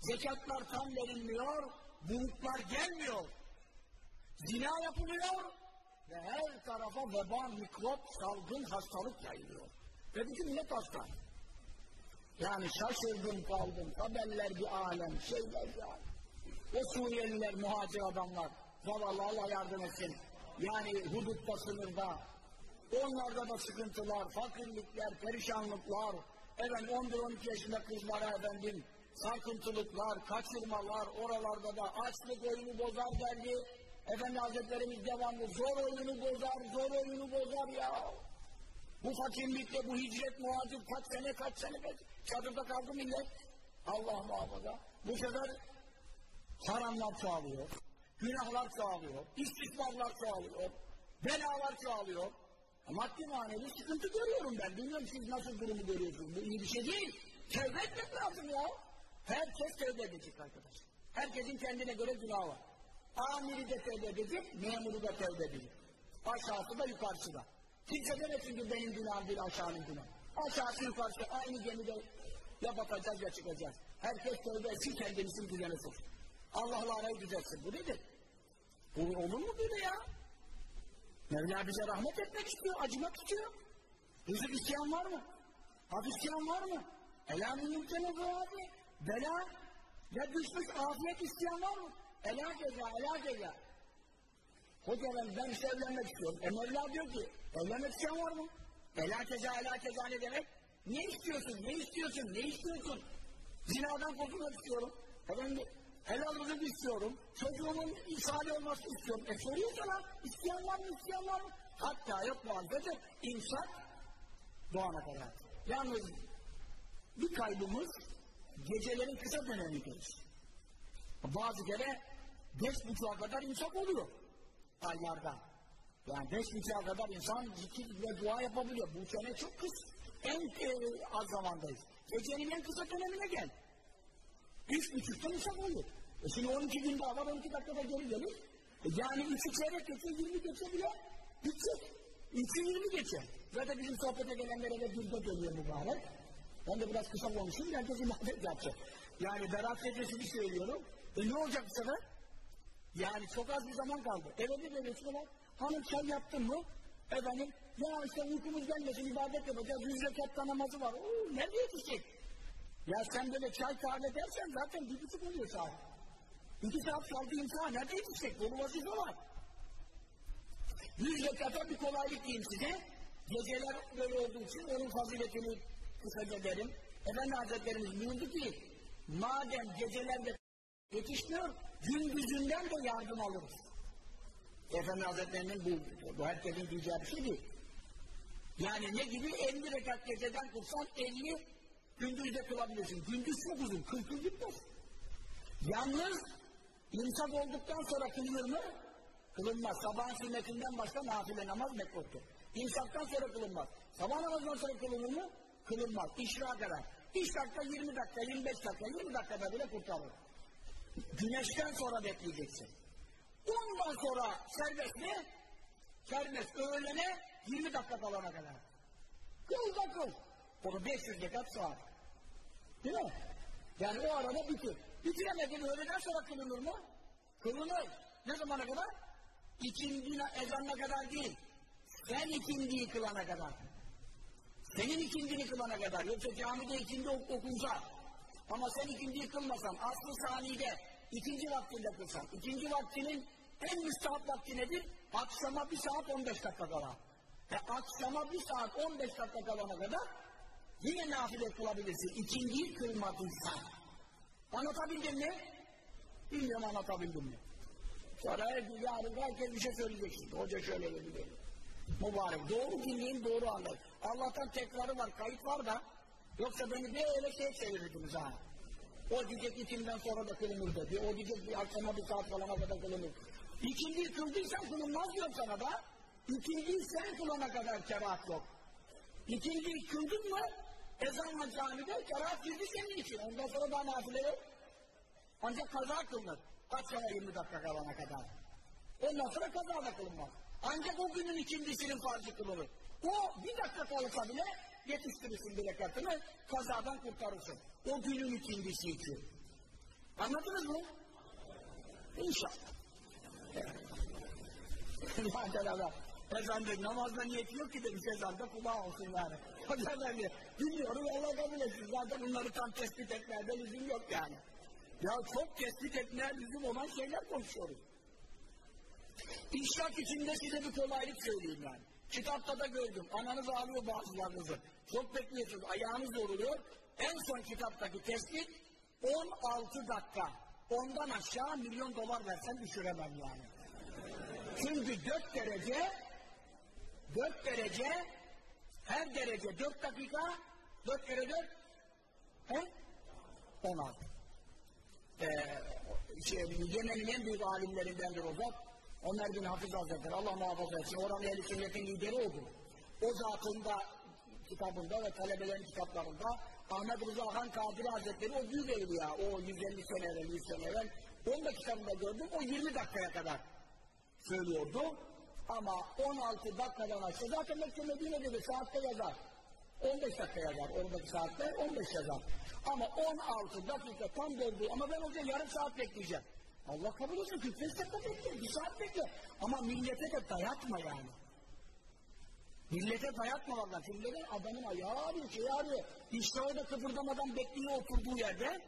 Zekatlar tam verilmiyor, bulutlar gelmiyor. Zina yapılıyor ve her tarafa veba, mikrop, salgın, hastalık yayılıyor. Ve bütün millet hasta. Yani şaşırdım kaldım, haberler bir alem, şeyler ya. O Suriyeliler, muhacir adamlar, zavallı Allah yardım etsin. Yani hudutta, sınırda, Onlarda da sıkıntılar, fakirlikler, perişanlıklar, efendim 11-12 yaşında kızlara efendim sarkıntılıklar, kaçırmalar, oralarda da açlık oyunu bozar derdi. Efendi Hazretlerimiz devamlı zor oyunu bozar, zor oyunu bozar ya. Bu fakirlikle, bu hicret muhacir kaç sene, kaç sene, kaç çadırda kaldı millet. Allah muhafaza. Bu sefer haramlar çoğalıyor, günahlar çoğalıyor, istismarlar çoğalıyor, belalar çoğalıyor. Maddi manevi sıkıntı görüyorum ben. Bilmiyorum siz nasıl durumu görüyorsunuz. Bu iyi bir şey değil. Tevbe etmek lazım ya. Herkes tevbe edecek arkadaş. Herkesin kendine göre günahı var. Amiri de tevbe edecek, memuru da tevbe edecek. Aşağısı da yukarısı da. Kimse demesin ki benim günahım bir aşağının günahı. Aşağısı yukarısı aynı gemide ya batacağız ya çıkacağız. Herkes tevbe etsin kendisini düzene soksun. Allah'la arayı düzelsin. Bu nedir? Bu olur mu böyle ya? Mevla bize rahmet etmek istiyor, acımak istiyor. Rızık isteyen var mı? Hak isteyen var mı? Ela mümkene bu abi. Bela ya düşmüş afiyet isteyen var mı? Ela ceza, ela ceza. Hocalar ben işte evlenmek istiyorum. E Mevla diyor ki evlenmek isteyen var mı? Ela ceza, ela ceza ne demek? Ne istiyorsun, ne istiyorsun, ne istiyorsun? Zinadan kurtulmak istiyorum. Efendim helal rızık istiyorum, çocuğumun salih olmasını istiyorum. E soruyor sana, isteyen var mı, isteyen var mı? Hatta yok muhalefete, imsak doğana kadar. Yalnız bir kaybımız gecelerin kısa dönemidir. Bazı kere beş buçuğa kadar imsak oluyor aylarda. Yani beş buçuğa kadar insan zikir ve dua yapabiliyor. Bu sene çok kısa. En e, az zamandayız. Gecenin en kısa dönemine gel. Üç buçukta imsak oluyor. E şimdi 12 gün daha var, 12 dakikada geri gelir. E yani üçü çeyrek geçe, 20 geçe bile bitecek. Üçü 20 geçe. Zaten bizim sohbete gelenlere de dilde dönüyor mübarek. Ben de biraz kısa konuşayım, herkes ibadet yapacak. Yani Berat gecesini söylüyorum. E ne olacak bu sefer? Yani çok az bir zaman kaldı. Eve bir veriyorsun var. Hanım çay yaptın mı? Efendim, ya işte uykumuz gelmesin, ibadet yapacağız. Yüz rekat namazı var. Oo, nerede yetişecek? Ya sen böyle çay kahve dersen zaten bir buçuk oluyor saat. İki saat kaldı imtihan. Nerede yetişecek? Dolu vazife var. Yüz rekata bir kolaylık diyeyim size. Geceler böyle olduğu için onun faziletini kısaca derim. Efendi Hazretlerimiz buyurdu ki madem gecelerde yetişmiyor. Gündüzünden de yardım alırız. Efendi Hazretleri'nin bu, bu herkesin diyeceği bir şey değil. Yani ne gibi 50 rekat geceden kılsan 50 gündüzde kılabilirsin. Gündüz çok uzun, 40 yıl gitmez. Yalnız imsak olduktan sonra kılınır mı? Kılınmaz. Sabahın sünnetinden başka nafile namaz mekruhtur. İmsaktan sonra kılınmaz. Sabah namazından sonra kılınır mı? Kılınmaz. İşra kadar. İş dakika, 20 dakika, 25 dakika, 20 dakikada bile kurtarır. Güneşten sonra bekleyeceksin. Ondan sonra serbest mi? Serbest. Öğlene 20 dakika kalana kadar. Kıl da kıl. Onu 500 rekat saat. Değil mi? Yani o arada bitir. Bitiremedin öğleden sonra kılınır mı? Kılınır. Ne zamana kadar? İkindi ezanına kadar değil. Sen ikindiyi kılana kadar. Senin ikindini kılana kadar. Yoksa camide ikindi ok okunsa. Ama sen ikindiyi kılmasan, aslı saniyede ikinci vaktinde kılsan. ikinci vaktinin en müstahap vakti nedir? Akşama bir saat 15 dakika kala. Ve akşama bir saat 15 dakika kalana kadar yine nafile kılabilirsin. İkinciyi kılmadıysan. Anlatabildim mi? Bilmiyorum anlatabildim mi? Sonra yarın herkes bir şey söyleyecek. Hoca şöyle dedi dedi. Mübarek. Doğru dinleyin, doğru anlayın. Allah'tan tekrarı var, kayıt var da yoksa beni böyle şey çevirirdiniz ha. O diyecek itimden sonra da kılınır dedi. O diyecek bir akşama bir saat falana kadar kılınır. İkinciyi kıldıysan kılınmaz diyorum sana da. İkinciyi sen kılana kadar kerahat yok. İkinciyi kıldın mı ezanla camide kerahat girdi senin için. Ondan sonra daha nafile yok. Ancak kaza kılınır. Akşama 20 dakika kalana kadar. Ondan sonra kaza da kılınmaz. Ancak o günün ikincisinin farzı kılınır. O bir dakika kalırsa bile yetiştirirsin bir rekatını, kazadan kurtarırsın. O günün ikincisi için. Anladınız mı? İnşallah. Cenab-ı Efendi namazda niyeti yok ki demiş ezanda kulağı olsun yani. Hoca Efendi biliyorum Allah kabul etsin. Zaten bunları tam tespit etmeye lüzum yok yani. Ya çok tespit etmeye lüzum olan şeyler konuşuyoruz. İşrak içinde size bir kolaylık söyleyeyim yani. Kitapta da gördüm. Ananız ağlıyor bazılarınızı. Çok bekliyorsunuz. Ayağınız yoruluyor. En son kitaptaki tespit 16 dakika. Ondan aşağı milyon dolar versen düşüremem yani. Çünkü 4 derece 4 derece her derece 4 dakika 4 kere 4 he? 16. Ee, şey, Yemen'in en büyük alimlerindendir o zat. Onlar bin Hafız Hazretleri, Allah muhafaza etsin, oranın ehl sünnetin lideri oldu. O zatın da kitabında ve talebelerin kitaplarında Ahmet Rıza Han Kadiri Hazretleri o büyük evliya, o 150 sene evvel, 100 sene evvel, onu da kitabında gördüm, o 20 dakikaya kadar söylüyordu. Ama 16 dakikadan aşağı, zaten Mekke Medine'de de saatte yazar. 15 dakika yazar, oradaki saatte 15 yazar. Ama 16 dakika tam doldu, ama ben orada yarım saat bekleyeceğim. Allah kabul etsin 45 dakika bekle, bir saat bekle. Ama millete de dayatma yani. Millete dayatma valla. Çünkü adamın ayağı ağrıyor, şey ağrıyor. İşte orada kıpırdamadan bekliyor oturduğu yerde.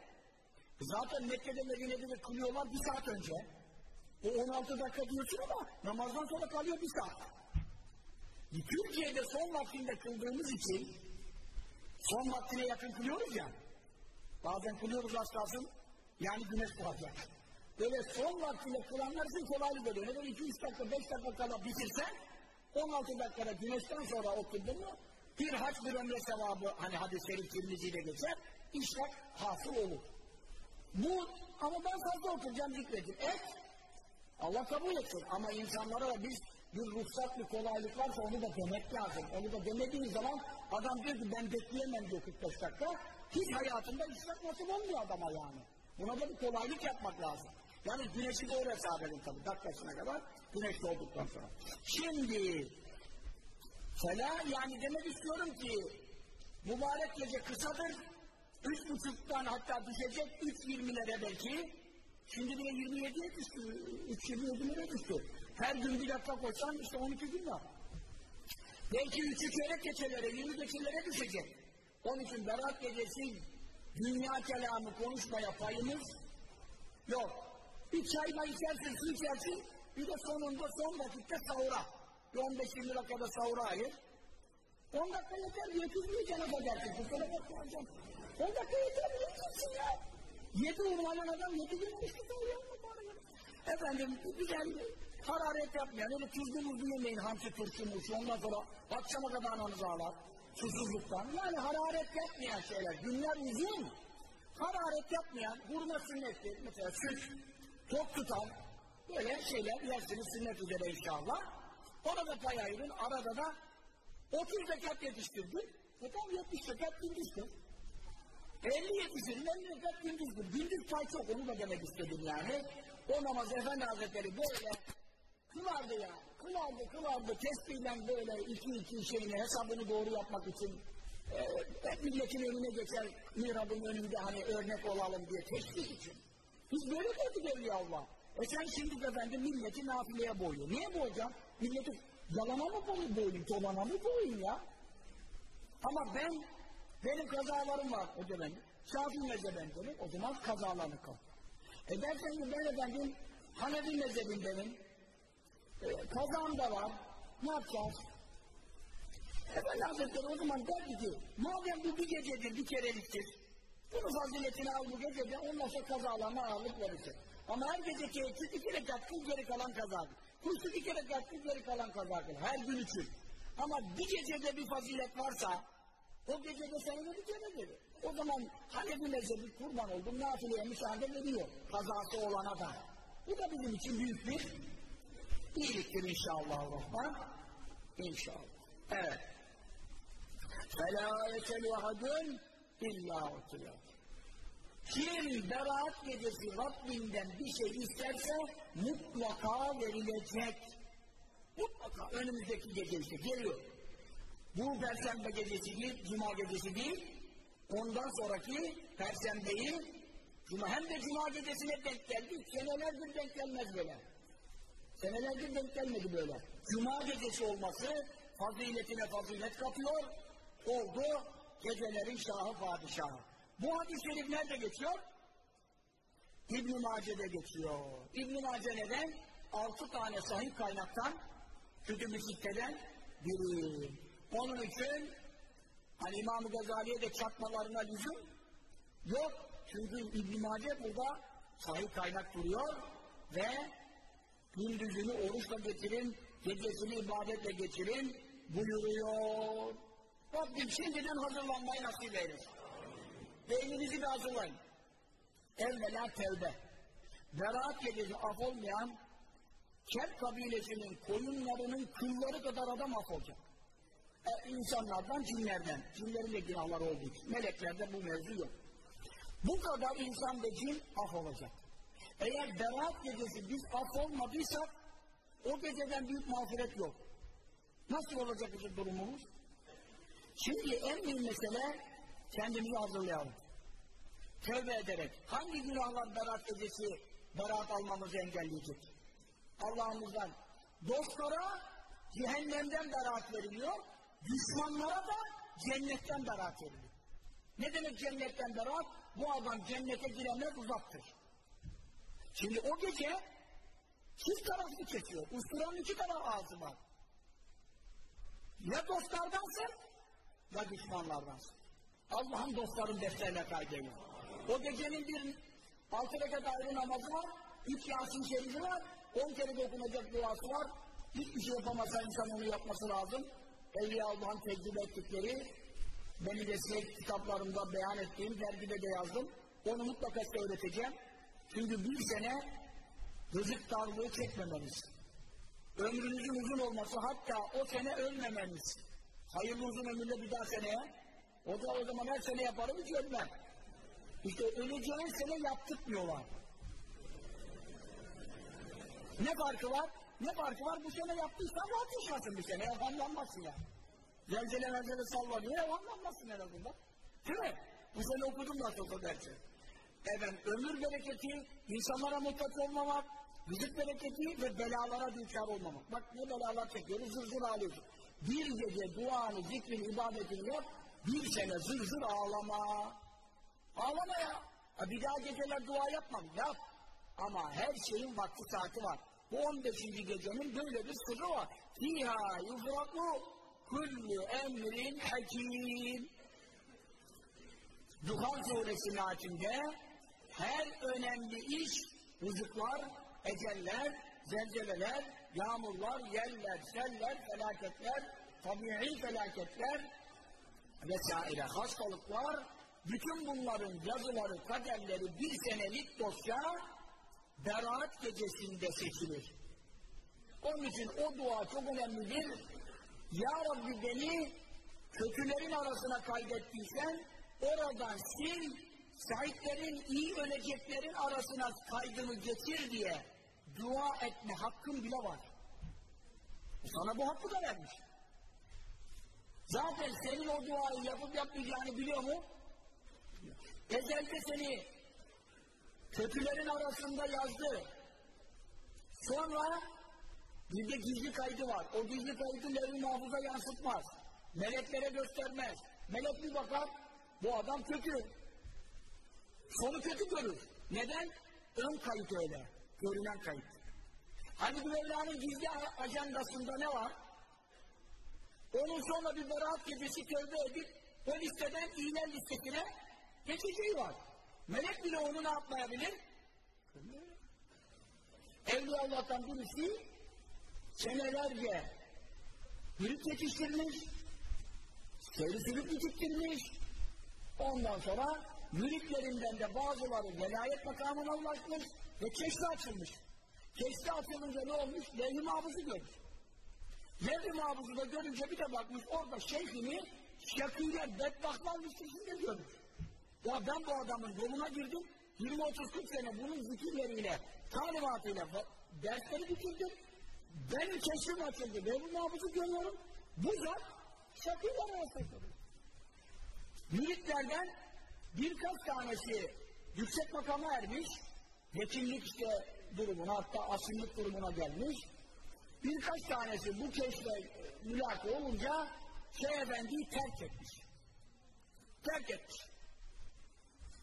Zaten Mekke'de Medine'de de kılıyorlar bir saat önce. O 16 dakika diyorsun ama namazdan sonra kalıyor bir saat. Türkiye'de son vaktinde kıldığımız için son vaktine yakın kılıyoruz ya. Bazen kılıyoruz az yani güneş doğacak. Böyle son vaktinde kılanlar için kolaylık oluyor. Ne böyle 2-3 dakika, 5 dakika kala bitirsen 16 dakikada güneşten sonra okudun mu bir hac bir ömre sevabı hani hadis-i geçer işrak hasıl olur. Bu ama ben fazla okuyacağım zikredin. Et Allah kabul etsin ama insanlara da biz bir ruhsat bir kolaylık varsa onu da demek lazım. Onu da demediği zaman adam diyor ki ben bekleyemem diyor 45 dakika. Hiç hayatında işrak nasıl olmuyor adama yani. Buna da bir kolaylık yapmak lazım. Yani güneşi doğru hesap edin tabii dakikasına kadar güneş doğduktan sonra. Şimdi Fela yani demek istiyorum ki mübarek gece kısadır. Üç buçuktan hatta düşecek üç yirmilere belki. Şimdi bile 27'ye düştü. Üç yirmi düştü. Her gün bir dakika koşsan işte 12 gün var. Belki üçü çeyrek geçelere, yirmi geçelere düşecek. Onun için Berat gecesi dünya kelamı konuşmaya payımız yok. Bir çayla içersin, su içersin, bir de sonunda son vakitte sahura. Bir 15-20 dakikada sahura ayır. 10 dakika yeter, yetişmeyeceğine bakarsın. Kusura bakmayacağım. 10 dakika yeter, yetişsin ya. Yedi urmanan adam yedi gün oruç tutuyor. Efendim güzel hararet yapmayan, öyle tuzlu muzlu yemeyin hamsi turşu murşu, ondan sonra akşama kadar ananız ağlar, susuzluktan. Yani hararet yapmayan şeyler, günler uzun. Hararet yapmayan, hurma sünnettir, mesela süt, tok tutan, böyle şeyler yersiniz sünnet üzere inşallah. Orada pay ayırın, arada da 30 zekat yetiştirdi. E tam 70 zekat gündüzdür. 50 yetiştirin, 50 zekat gündüzdür. Gündüz pay çok, onu da demek istedim yani. O namaz Efendi Hazretleri böyle kılardı ya. Kılardı, kılardı. Tesbihle böyle iki iki şeyini, hesabını doğru yapmak için e, milletin önüne geçer, mihrabın önünde hani örnek olalım diye tesbih için. Biz böyle gördük Allah. E sen şimdi efendim milleti nafileye boyuyor. Niye boğacaksın? Milleti yalana mı boyayım, dolana mı boyayım ya? Ama ben, benim kazalarım var hoca benim. Şafii mezhebendenim, o zaman kazalarını kal. E dersen ki ben efendim Hanefi mezhebindenim, e, kazam da var, ne yapacağız? Efendi Hazretleri o zaman derdi ki, madem bu bir gecedir, bir kereliktir, bunu faziletini al bu gecede, ondan sonra kazalarına ağırlık verirsin. Ama her gece teheccüd iki rekat kıl geri kalan kazadır. Kuşluk iki rekat kıl geri kalan kazadır. Her gün için. Ama bir gecede bir fazilet varsa, o gecede senede bir keredir. O zaman Hanefi mezhebi kurban oldum, nafileye müsaade veriyor. Kazası olana da. Bu da bizim için büyük bir iyiliktir inşallah Rahman. İnşallah. Evet. فَلَا يَسَلُ اَحَدٌ اِلَّا اُتُلَى kim beraat gecesi Rabbinden bir şey isterse mutlaka verilecek. Mutlaka önümüzdeki gece geliyor. Bu Perşembe gecesi değil, Cuma gecesi değil. Ondan sonraki Perşembeyi Cuma hem de Cuma gecesine denk geldi. Senelerdir denk gelmez böyle. Senelerdir denk gelmedi böyle. Cuma gecesi olması faziletine fazilet katıyor. Oldu gecelerin şahı padişahı. Bu hadis-i şerif nerede geçiyor? İbn-i Mace'de geçiyor. İbn-i Mace neden? Altı tane sahih kaynaktan Kütüb-i biri. Onun için hani İmam-ı Gazali'ye de çakmalarına lüzum yok. Çünkü İbn-i Mace burada sahih kaynak duruyor ve gündüzünü oruçla geçirin, gecesini ibadetle geçirin buyuruyor. Rabbim şimdiden hazırlanmayı nasip eylesin. Beyninizi de hazırlayın. Evvela tevbe. Beraat gecesi af olmayan Kel kabilesinin koyunlarının kılları kadar adam af olacak. E, insanlardan, cinlerden. Cinlerin de günahları olduğu için. Meleklerde bu mevzu yok. Bu kadar insan ve cin af olacak. Eğer beraat gecesi biz af olmadıysak o geceden büyük mağfiret yok. Nasıl olacak bizim durumumuz? Şimdi en büyük mesele kendimizi hazırlayalım. Tövbe ederek hangi günahlar beraat gecesi beraat almamızı engelleyecek? Allah'ımızdan dostlara cehennemden beraat veriliyor, düşmanlara da cennetten beraat veriliyor. Ne demek cennetten beraat? Bu adam cennete giremez uzaktır. Şimdi o gece çift taraflı kesiyor. Usturanın iki taraf ağzı var. Ya dostlardansın ya düşmanlardansın. Allah'ın dostların defterine kaydediyor. O gecenin bir altı rekat ayrı namazı var, üç Yasin şerifi var, on kere dokunacak duası var. Hiçbir şey yapamazsa insan onu yapması lazım. Evliya Allah'ın tecrübe ettikleri, beni de size kitaplarımda beyan ettiğim, dergide de yazdım. Onu mutlaka size öğreteceğim. Çünkü bir sene rızık darlığı çekmemeniz, ömrünüzün uzun olması, hatta o sene ölmemeniz, hayırlı uzun ömürle bir daha seneye, o da o zaman her sene yaparım hiç ölmem. İşte öleceğin sene yaptırmıyorlar. Ne farkı var? Ne farkı var? Bu sene yaptıysan rahat yaşarsın bir sene. Yavanlanmazsın ya. Zelzele mezele sallanıyor. Yavanlanmazsın en azından. Değil mi? Bu sene okudum nasıl olsa dersi. Evet, ömür bereketi, insanlara muhtaç olmamak, rızık bereketi ve belalara düçar olmamak. Bak ne belalar çekiyoruz, zır zır ağlıyoruz. Bir gece duanı, zikrini, ibadetini yap, bir sene zır zır ağlama. Ağlama ya. ya bir daha geceler dua yapmam. Yap. Ama her şeyin vakti saati var. Bu 15. gecenin böyle bir sırrı var. Fiha yufraku kullu emrin hakim. Duhan suresinin açında her önemli iş, rızıklar, eceller, zelzeleler, yağmurlar, yeller, seller, felaketler, tabii felaketler vesaire hastalıklar, bütün bunların yazıları, kaderleri bir senelik dosya Berat gecesinde seçilir. Onun için o dua çok önemlidir. Ya Rabbi beni kötülerin arasına kaydettiysen oradan sil, sahiplerin, iyi öleceklerin arasına kaydını getir diye dua etme hakkın bile var. Sana bu hakkı da vermiş. Zaten senin o duayı yapıp yapmayacağını biliyor mu? Ezelde seni kötülerin arasında yazdı. Sonra bir de gizli kaydı var. O gizli kaydı levh mahfuza yansıtmaz. Meleklere göstermez. Melek bir bakar, bu adam kötü. Sonu kötü görür. Neden? Ön kayıt öyle. Görünen kayıt. Hani bu Mevla'nın gizli ajandasında ne var? Onun sonra bir beraat gecesi tövbe edip o listeden iyiler listesine geçeceği var. Melek bile onu ne yapmayabilir? Evliya Allah'tan birisi senelerce mürit yetiştirmiş, seyri sülük bitirttirmiş, ondan sonra müritlerinden de bazıları velayet makamına ulaşmış ve keşfe açılmış. Keşfe açılınca ne olmuş? Levh-i mahfuzu görmüş. Levh-i mahfuzu da görünce bir de bakmış orada şeyhini şakıyla bedbahtlar listesinde görmüş. Ya ben bu adamın yoluna girdim, 20-30-40 sene bunun zikirleriyle, talimatıyla dersleri bitirdim. Benim keşfim açıldı. Levh-i mahfuzu görüyorum. Bu zat şakıyla arasında. Müritlerden birkaç tanesi yüksek makama ermiş, vekillik işte durumuna hatta asıllık durumuna gelmiş. Birkaç tanesi bu keşfe mülaka olunca Şeyh Efendi'yi terk etmiş. Terk etmiş.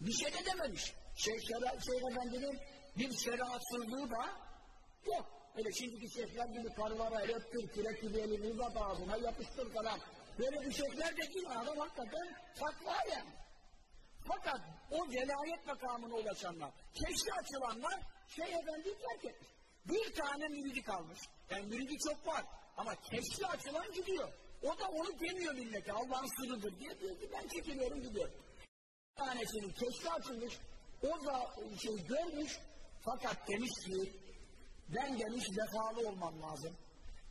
Bir şey de dememiş. Şeyh, Şera, Şeyh Efendi'nin bir şeriatsızlığı da yok. Öyle şimdiki şeyhler gibi karılara el öptür, kürek gibi elini uzat ağzına yapıştır falan. Böyle bir şeyhler de değil. Adam hakikaten takva yani. Fakat o velayet makamına ulaşanlar, keşke açılanlar şey efendiyi terk etmiş. Bir tane müridi kalmış. Yani müridi çok var. Ama keşke açılan gidiyor. O da onu demiyor millete. Allah'ın sırrıdır diye diyor ki ben çekiliyorum gidiyorum. Bir tanesinin keşke açılmış. O da şey görmüş. Fakat demiş ki ben demiş vefalı olmam lazım.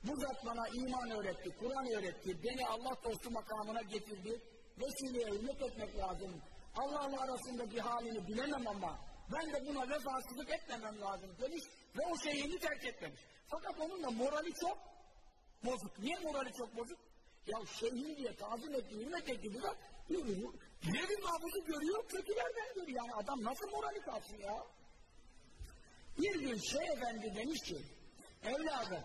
Bu zat bana iman öğretti, Kur'an öğretti, beni Allah dostu makamına getirdi. Vesileye hürmet etmek lazım. Allah'la arasındaki halini bilemem ama ben de buna vefasızlık etmemem lazım demiş ve o şeyini terk etmemiş. Fakat onun da morali çok bozuk. Niye morali çok bozuk? Ya şeyhin diye tazim etti, hürmet etti bu da Levi mahfuzu görüyor, kötülerden görüyor. Yani adam nasıl morali kalsın ya? Bir gün şey efendi demiş ki, evladım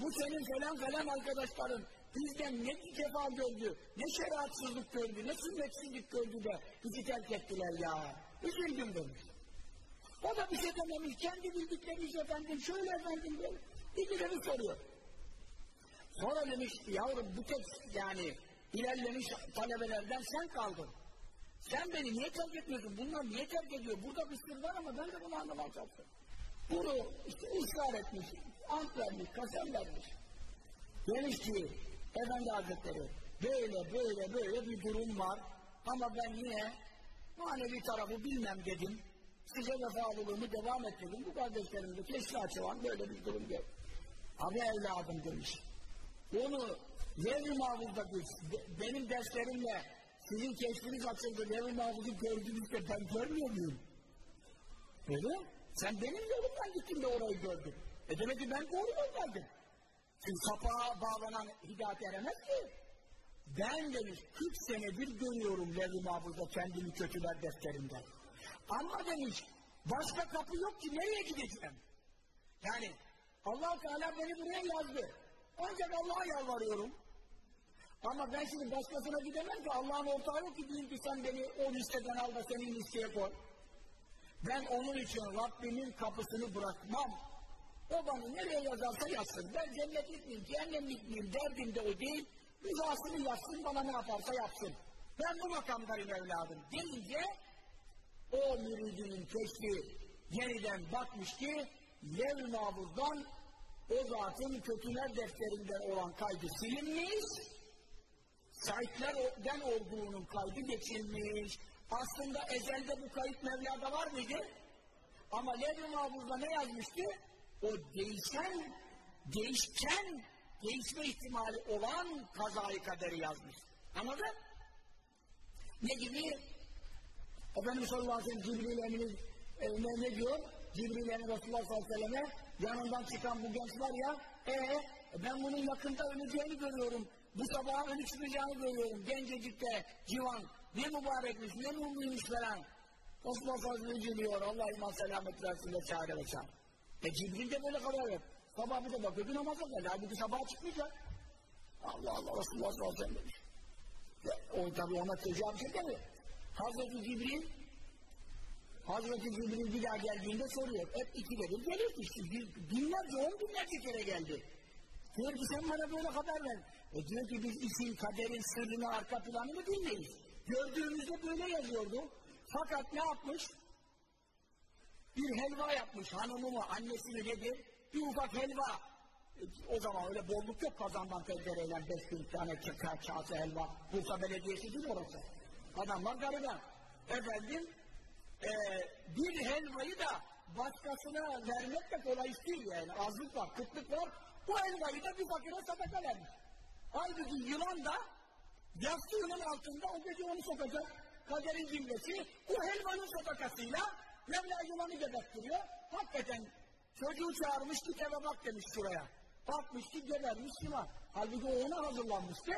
bu senin falan falan arkadaşların bizden ne cefa gördü, ne şeriatsızlık gördü, ne sünnetsizlik gördü de bizi terk ettiler ya. Üzüldüm demiş. O da bir şey dememiş, kendi bildikleri iş efendim, şöyle efendim böyle. Bilgileri soruyor. Sonra demiş, yavrum bu tek yani ilerlemiş talebelerden sen kaldın. Sen beni niye terk etmiyorsun? Bunlar niye terk ediyor? Burada bir sır var ama ben de bunu anlamaya çalışıyorum. Bunu işte ısrar etmiş, ant vermiş, kasem vermiş. Demiş ki, Efendi Hazretleri, böyle böyle böyle bir durum var ama ben yine manevi tarafı bilmem dedim. Size vefalılığımı devam ettirdim. Bu kardeşlerimde keşke açılan böyle bir durum yok. Abi evladım demiş. Onu Lev-i Mahvuz'daki benim derslerimle sizin keşfiniz açıldı, Lev-i Mahvuz'u gördüğünüzde ben görmüyor muyum? Öyle Sen benim yolumdan gittin de orayı gördün. E demek ki ben doğru yoldaydım. Çünkü kapağa bağlanan hidayet eremez ki. Ben demiş 40 senedir dönüyorum Lev-i Mahfuz'da kendimi kötüler defterinden. Ama demiş başka kapı yok ki nereye gideceğim? Yani allah Teala beni buraya yazdı. Ancak Allah'a yalvarıyorum. Ama ben şimdi başkasına gidemem ki Allah'ın ortağı yok ki diyeyim ki sen beni o listeden al da senin listeye koy. Ben onun için Rabbimin kapısını bırakmam. O bana nereye yazarsa yazsın. Ben cennetlik miyim, cehennemlik miyim derdim de o değil. Rızasını yazsın, bana ne yaparsa yapsın. Ben bu makamdayım evladım deyince o müridinin keşfi yeniden bakmış ki lev mabuzdan o zatın kötüler defterinden olan kaydı silinmiş, sahiplerden olduğunun kaydı geçilmiş. Aslında ezelde bu kayıt Mevla'da var mıydı? Ama Levh-i Mahfuz'da ne yazmıştı? O değişen, değişken, değişme ihtimali olan kazayı kaderi yazmış. Anladın? Ne gibi? Efendimiz sallallahu aleyhi ve sellem Cibril e, ne, diyor? Cibril Emin Resulullah sallallahu aleyhi ve selleme yanından çıkan bu genç var ya ee, ben bunun yakında öleceğini görüyorum. Bu sabah ölü çıkacağını görüyorum. Gencecik de civan. Ne mübarekmiş, ne mumluymuş falan. Osman Sazlı geliyor. Allah iman selamet versin vesaire vesaire. E Cibril de böyle karar ver. Sabah bir de bakıyordu namaza geldi. Halbuki sabaha çıkmayacak. Allah Allah Resulullah sallallahu aleyhi ve sellem demiş. Ya, o tabi ona çocuğa bir şey demiyor. Hazreti Cibril Hazreti Cibril bir daha geldiğinde soruyor. Hep iki bir gelir işte. Binlerce, on binlerce kere geldi. Diyor ki sen bana böyle haber ver. E diyor ki biz işin kaderin sırrını arka planını bilmeyiz. Gördüğümüzde böyle yazıyordu. Fakat ne yapmış? Bir helva yapmış hanımı mı annesi mi nedir? Bir ufak helva. E, o zaman öyle bolluk yok kazandan tencereyle beş bin tane kase helva. Bursa Belediyesi değil orası. Adamlar gariban. Efendim e, bir helvayı da başkasına vermek de kolay değil yani. Azlık var, kıtlık var. Bu helvayı da bir fakire sadaka vermiş. Halbuki yılan da yastığının altında o gece onu sokacak. Kaderin cimresi o helvanın sadakasıyla Mevla yılanı geberttiriyor. Hakikaten çocuğu çağırmış ki eve bak demiş şuraya. Bakmış ki gebermiş yılan. Halbuki ona hazırlanmıştı.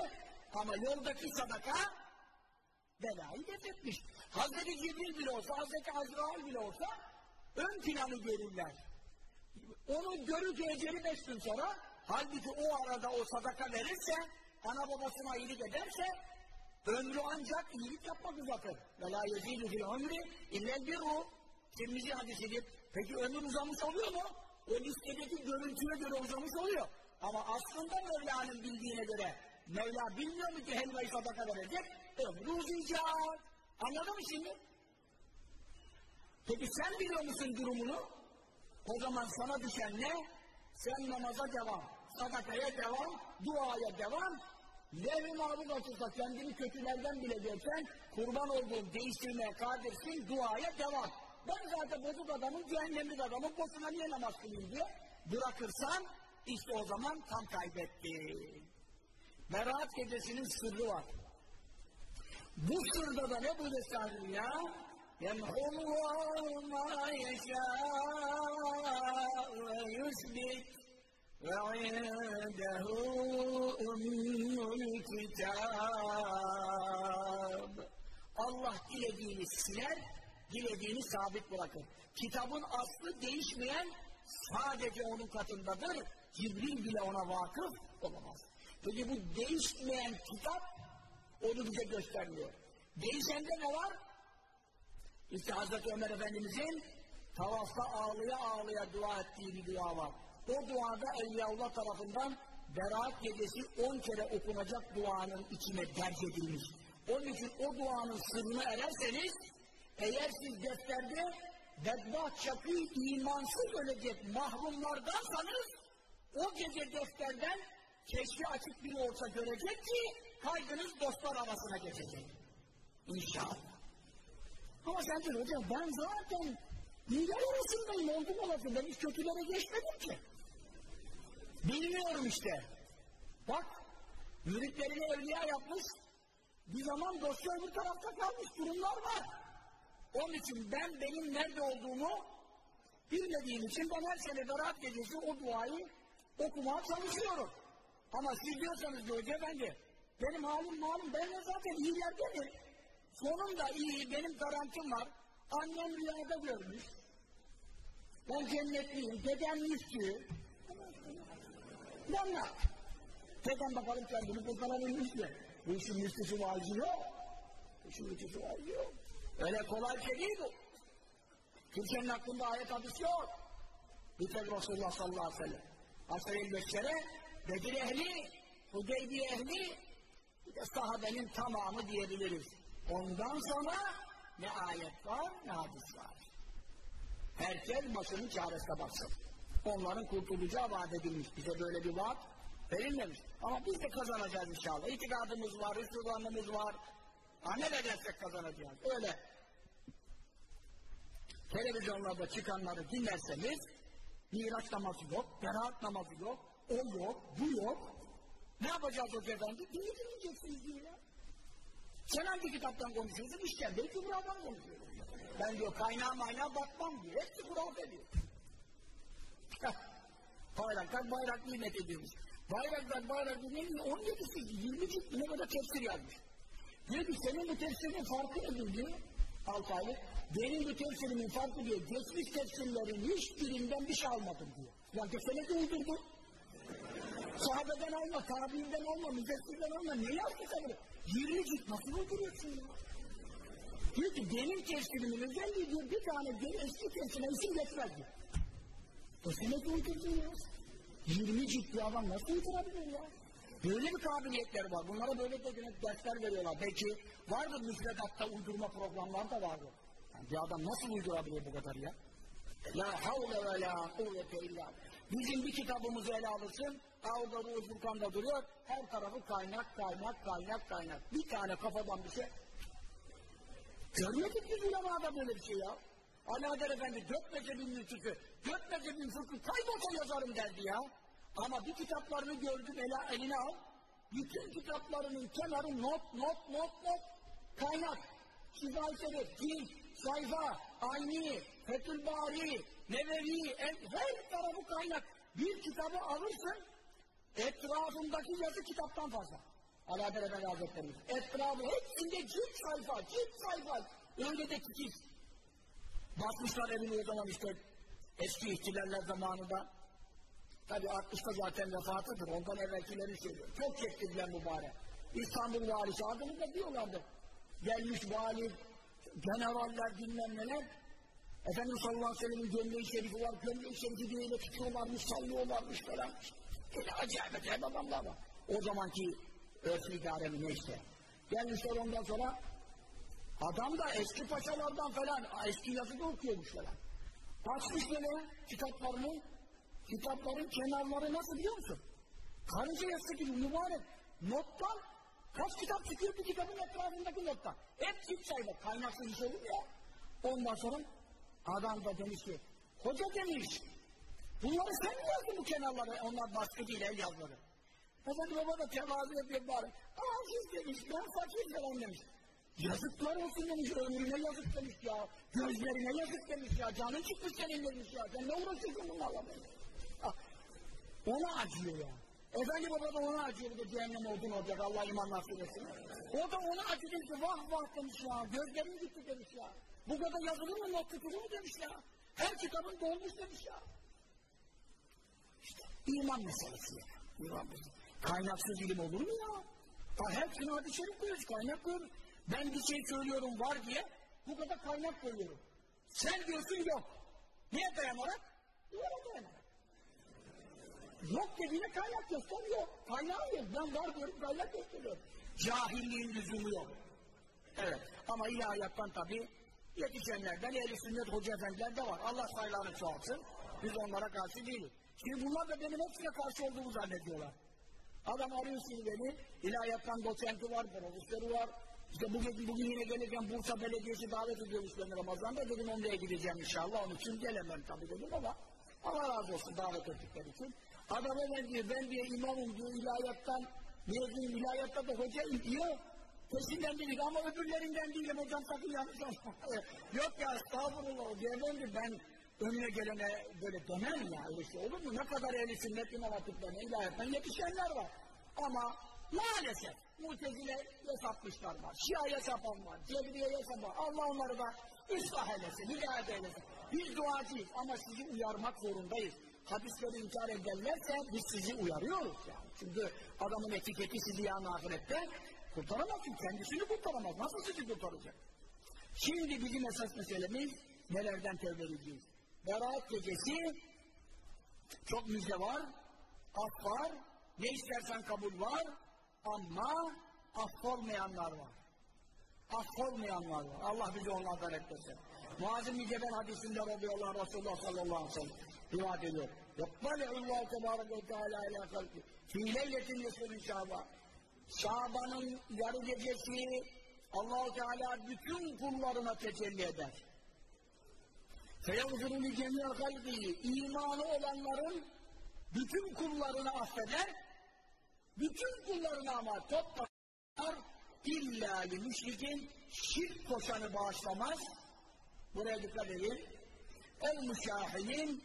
Ama yoldaki sadaka belayı defetmiş. Hazreti Cibril bile olsa, Hazreti Azrail bile olsa ön planı görürler. Onu görür eceli beş gün sonra halbuki o arada o sadaka verirse ana babasına iyilik ederse ömrü ancak iyilik yapmak uzatır. Ve la yezidu fil ömrü illel birru. Tirmizi hadisidir. Peki ömür uzamış oluyor mu? O listedeki görüntüye göre uzamış oluyor. Ama aslında Mevla'nın bildiğine göre Mevla bilmiyor mu ki helvayı sadaka verecek? Uzayacak. Anladın mı şimdi? Peki sen biliyor musun durumunu? O zaman sana düşen ne? Sen namaza devam, sadakaya devam, duaya devam. Lev-i mağrub açılsa kendini kötülerden bile görsen kurban olduğun değiştirmeye kadirsin, duaya devam. Ben zaten bozuk adamım, cehennemlik adamım, boşuna niye namaz kılayım diye bırakırsan işte o zaman tam kaybettin. Berat gecesinin sırrı var. Mısır'da da ne bu desalim ya? Yemhullahu ma yeşâ'u ve yusbit ve indehu ummul kitab. Allah dilediğini siler, dilediğini sabit bırakır. Kitabın aslı değişmeyen sadece onun katındadır. Cibril bile ona vakıf olamaz. Peki bu değişmeyen kitap onu bize göstermiyor. Değişende ne var? İşte Hazreti Ömer Efendimizin tavafta ağlıya ağlıya dua ettiği bir dua var. O duada Evliyaullah tarafından Berat gecesi on kere okunacak duanın içine derc edilmiş. Onun için o duanın sırrına ererseniz eğer siz defterde bedbaht çakı imansız ölecek mahrumlardansanız o gece defterden keşfi açık biri olsa görecek ki kaydınız dostlar arasına geçecek. İnşallah. Ama sen diyorsun hocam ben zaten iyiler arasındayım oldum olası. Ben hiç kötülere geçmedim ki. Bilmiyorum işte. Bak müritlerini evliya yapmış. Bir zaman dosya öbür tarafta kalmış durumlar var. Onun için ben benim nerede olduğumu bilmediğim için ben her sene Berat gecesi o duayı okumaya çalışıyorum. Ama siz diyorsanız ki hoca efendi benim halim malum ben de zaten iyilerdenim. Sonunda iyi benim garantim var. Annem rüyada görmüş. Ben cennetliyim. Dedem. Ben ne Dedem bakalım kendini kurtarabilmiş mi? Bu işin müftüsü vaizi yok. Bu işin müftüsü vaizi yok. Öyle kolay şey değil bu. Kimsenin aklında ayet hadis yok. Bir tek Resulullah sallallahu aleyhi ve sellem. Asr-ı Beşşer'e Bedir ehli, Hudeybiye ehli, de sahabenin tamamı diyebiliriz. Ondan sonra ne ayet var, ne hadis var. Herkes başının çaresine baksın. Onların kurtulacağı vaat edilmiş. Bize böyle bir vaat verilmemiş. Ama biz de kazanacağız inşallah. İtikadımız var, Hristiyanlığımız var. Ha ne dersek kazanacağız. Öyle televizyonlarda çıkanları dinlerseniz Miraç namazı yok, beraat namazı yok, o yok, bu yok. Ne yapacağız Hoca Efendi? Dini dinleyeceksiniz diyor ya. Sen hangi kitaptan konuşuyorsun? İşkembe-i Kübra'dan konuşuyorsun. Ben diyor kaynağı maynağı bakmam diyor. Hepsi hurafe diyor. Bayraktar bayrak nimet ediyormuş. Bayraktar bayrak nimet 17'si 20 cilt ne kadar tefsir yazmış. Diyor ki senin bu tefsirin farkı nedir diyor. 6 aylık. Benim bu tefsirimin farkı diyor. Geçmiş tefsirlerin hiçbirinden bir şey almadım diyor. Yani senedi uydurdu. Sahabeden alma, tabiinden alma, müfessirden alma. Ne yazdı sen bunu? 20 cilt nasıl uyduruyorsun ya? Diyor ki benim tefsirimin özelliği diyor bir tane bir eski tefsirine isim geçmez diyor. O senedi uydurdun ya. 20 cilt bir adam nasıl uydurabilir ya? Böyle bir kabiliyetleri var. Bunlara böyle de dersler veriyorlar. Belki vardır müfredatta uydurma programları da vardır. Yani bir adam nasıl uydurabilir bu kadar ya? La havle ve la kuvvete illa. Bizim bir kitabımızı ele alırsın, Avda Ruhu Furkan'da duruyor, her tarafı kaynak, kaynak, kaynak, kaynak. Bir tane kafadan bir şey. Görmedik biz ulemada böyle bir şey ya. Ali Adel Efendi dört mezhebin mülküsü, dört mezhebin fıkhı kaybolsa yazarım derdi ya. Ama bir kitaplarını gördüm ele, eline al. Bütün kitaplarının kenarı not, not, not, not. Kaynak. Şifai Şerif, Cilt, Sayfa, Ayni, Fethül Bari, Nevevi, her tarafı kaynak. Bir kitabı alırsın, etrafındaki yazı kitaptan fazla. Alaeddin Efendi Hazretlerimiz. Etrafı hepsinde cilt sayfa, cilt sayfa. Öyle de titiz. Basmışlar evini o zaman işte eski ihtilaller zamanında. Tabi 60'ta zaten vefatıdır. Ondan evvelkileri söylüyor. Çok çektirdiler mübarek. İstanbul valisi adını da diyorlardı. Gelmiş vali, generaller bilmem neler. Efendimiz sallallahu aleyhi ve sellem'in gömleği şerifi var. Gömleği şerifi diye tutuyorlarmış, sallıyorlarmış falan. Öyle acayip acayip adamlar var. O zamanki örfü idaremi neyse. Gelmişler ondan sonra adam da eski paşalardan falan eski yazıda okuyormuş falan. Açmış böyle kitaplarını kitapların kenarları nasıl biliyor musun? Karınca yassı gibi mübarek. Nottan kaç kitap çıkıyor bir kitabın etrafındaki nottan. Hep çift sayfa. Kaynaksız iş olur ya. Ondan sonra adam da demiş ki hoca demiş bunları sen mi yazdın bu kenarları? Onlar baskı değil el yazları. Efendi baba da tevazu yapıyor bari. Aa siz demiş ben fakir falan demiş. Yazıklar olsun demiş, ömrüne yazık demiş ya. Gözlerine yazık demiş ya. Canın çıkmış senin demiş ya. Sen ne uğraşıyorsun bunlarla demiş. Ona acıyor ya. Efendi baba da ona acıyor bir de cehennem oldun olacak Allah iman nasip etsin. O da ona acıyor demiş vah vah demiş ya. Gözlerim gitti demiş ya. Bu kadar yazılır mı not tutulur mu demiş ya. Her kitabın dolmuş demiş ya. İman meselesi. İman meselesi. Kaynaksız ilim olur mu ya? Ha, hepsini hadis-i şerif koyuyoruz, kaynak koyuyoruz. Ben bir şey söylüyorum var diye bu kadar kaynak koyuyorum. Sen diyorsun yok. Niye dayanarak? Duvara dayanarak. Yok dediğine kaynak göster yok. Kaynağı yok. Ben var diyorum kaynak gösteriyorum. Cahilliğin lüzumu yok. Evet. Ama ilahiyattan tabi yetişenlerden ehli sünnet hoca efendiler de var. Allah sayılarını çoğalsın. Biz onlara karşı değiliz. Şimdi bunlar da benim hepsine karşı olduğumu zannediyorlar. Adam arıyor şimdi beni. İlahiyattan doçenti var, profesörü var. İşte bugün, bugün yine gelirken Bursa Belediyesi davet ediyormuş beni Ramazan'da. Dedim oraya gideceğim inşallah. Onun için gelemem tabii dedim ama Allah razı olsun davet ettikleri için. Adam hemen diyor ben diye imamım diyor ilahiyattan mezunum ilahiyatta da hocayım diyor. Peşinden dedik ama öbürlerinden değilim hocam sakın yanlış (laughs) Yok ya estağfurullah diyor efendim ben önüne gelene böyle demem ya öyle şey olur mu? Ne kadar ehli sünnet imam hatiplerine yetişenler var. Ama maalesef mutezile sapmışlar var. Şia'ya sapan var. Cebriye'ye sapan. Allah onları da ıslah eylesin, hidayet eylesin. Biz duacıyız ama sizi uyarmak zorundayız. Hadisleri inkar ederlerse biz sizi uyarıyoruz yani. Çünkü adamın etiketi sizi yarın ahirette kurtaramazsın. Kendisini kurtaramaz. Nasıl sizi kurtaracak? Şimdi bizim esas meselemiz nelerden tevbe edeceğiz? Berat gecesi çok müjde var, af var, ne istersen kabul var ama affolmayanlar var. affolmayanlar var. Allah bizi onlardan etmesin. Muazzim bin Cebel hadisinde radıyallahu anh Resulullah sallallahu aleyhi ve sellem rivayet ediyor. Yabbali'ullahu tebarek ve teala ila kalbi. Fî leyletin yesulün şaban. Şaban'ın yarı gecesi allah Teala bütün kullarına tecelli eder. Li cemiyel kalbihi. İmanı olanların bütün kullarını affeder. Bütün kullarını ama toplar illa li müşrikin şirk koşanı bağışlamaz. Buraya dikkat edin. El müşahinin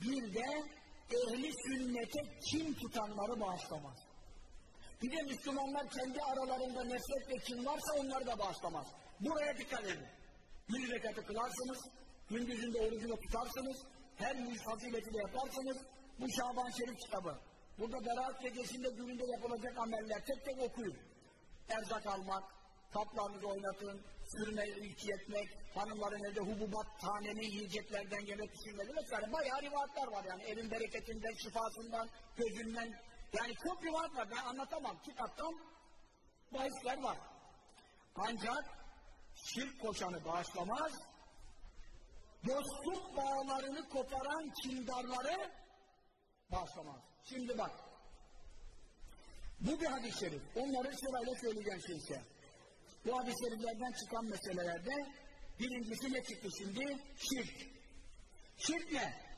bir de ehli sünnete kim tutanları bağışlamaz. Bir de Müslümanlar kendi aralarında nefret ve kim varsa onları da bağışlamaz. Buraya dikkat edin. Bir rekatı kılarsınız, gündüzünde orucunu tutarsınız, her yüz fazileti de yaparsınız. Bu Şaban Şerif kitabı. Burada Berat gecesinde gününde yapılacak ameller tek tek okuyun. Erzak almak, kaplarınızı oynatın, sürme ilki etmek, hanımların evde hububat, taneli yiyeceklerden yemek pişirmeli vesaire. Bayağı rivayetler var yani evin bereketinden, şifasından, gözünden. Yani çok rivayet var ben anlatamam. Kitaptan bahisler var. Ancak şirk koşanı bağışlamaz, dostluk bağlarını koparan kindarları bağışlamaz. Şimdi bak, bu bir hadis-i şerif. Onları sırayla söyleyeceğim şeyse. Bu hadis-i şeriflerden çıkan meselelerde birincisi ne çıktı şimdi? Şirk. Şirk ne?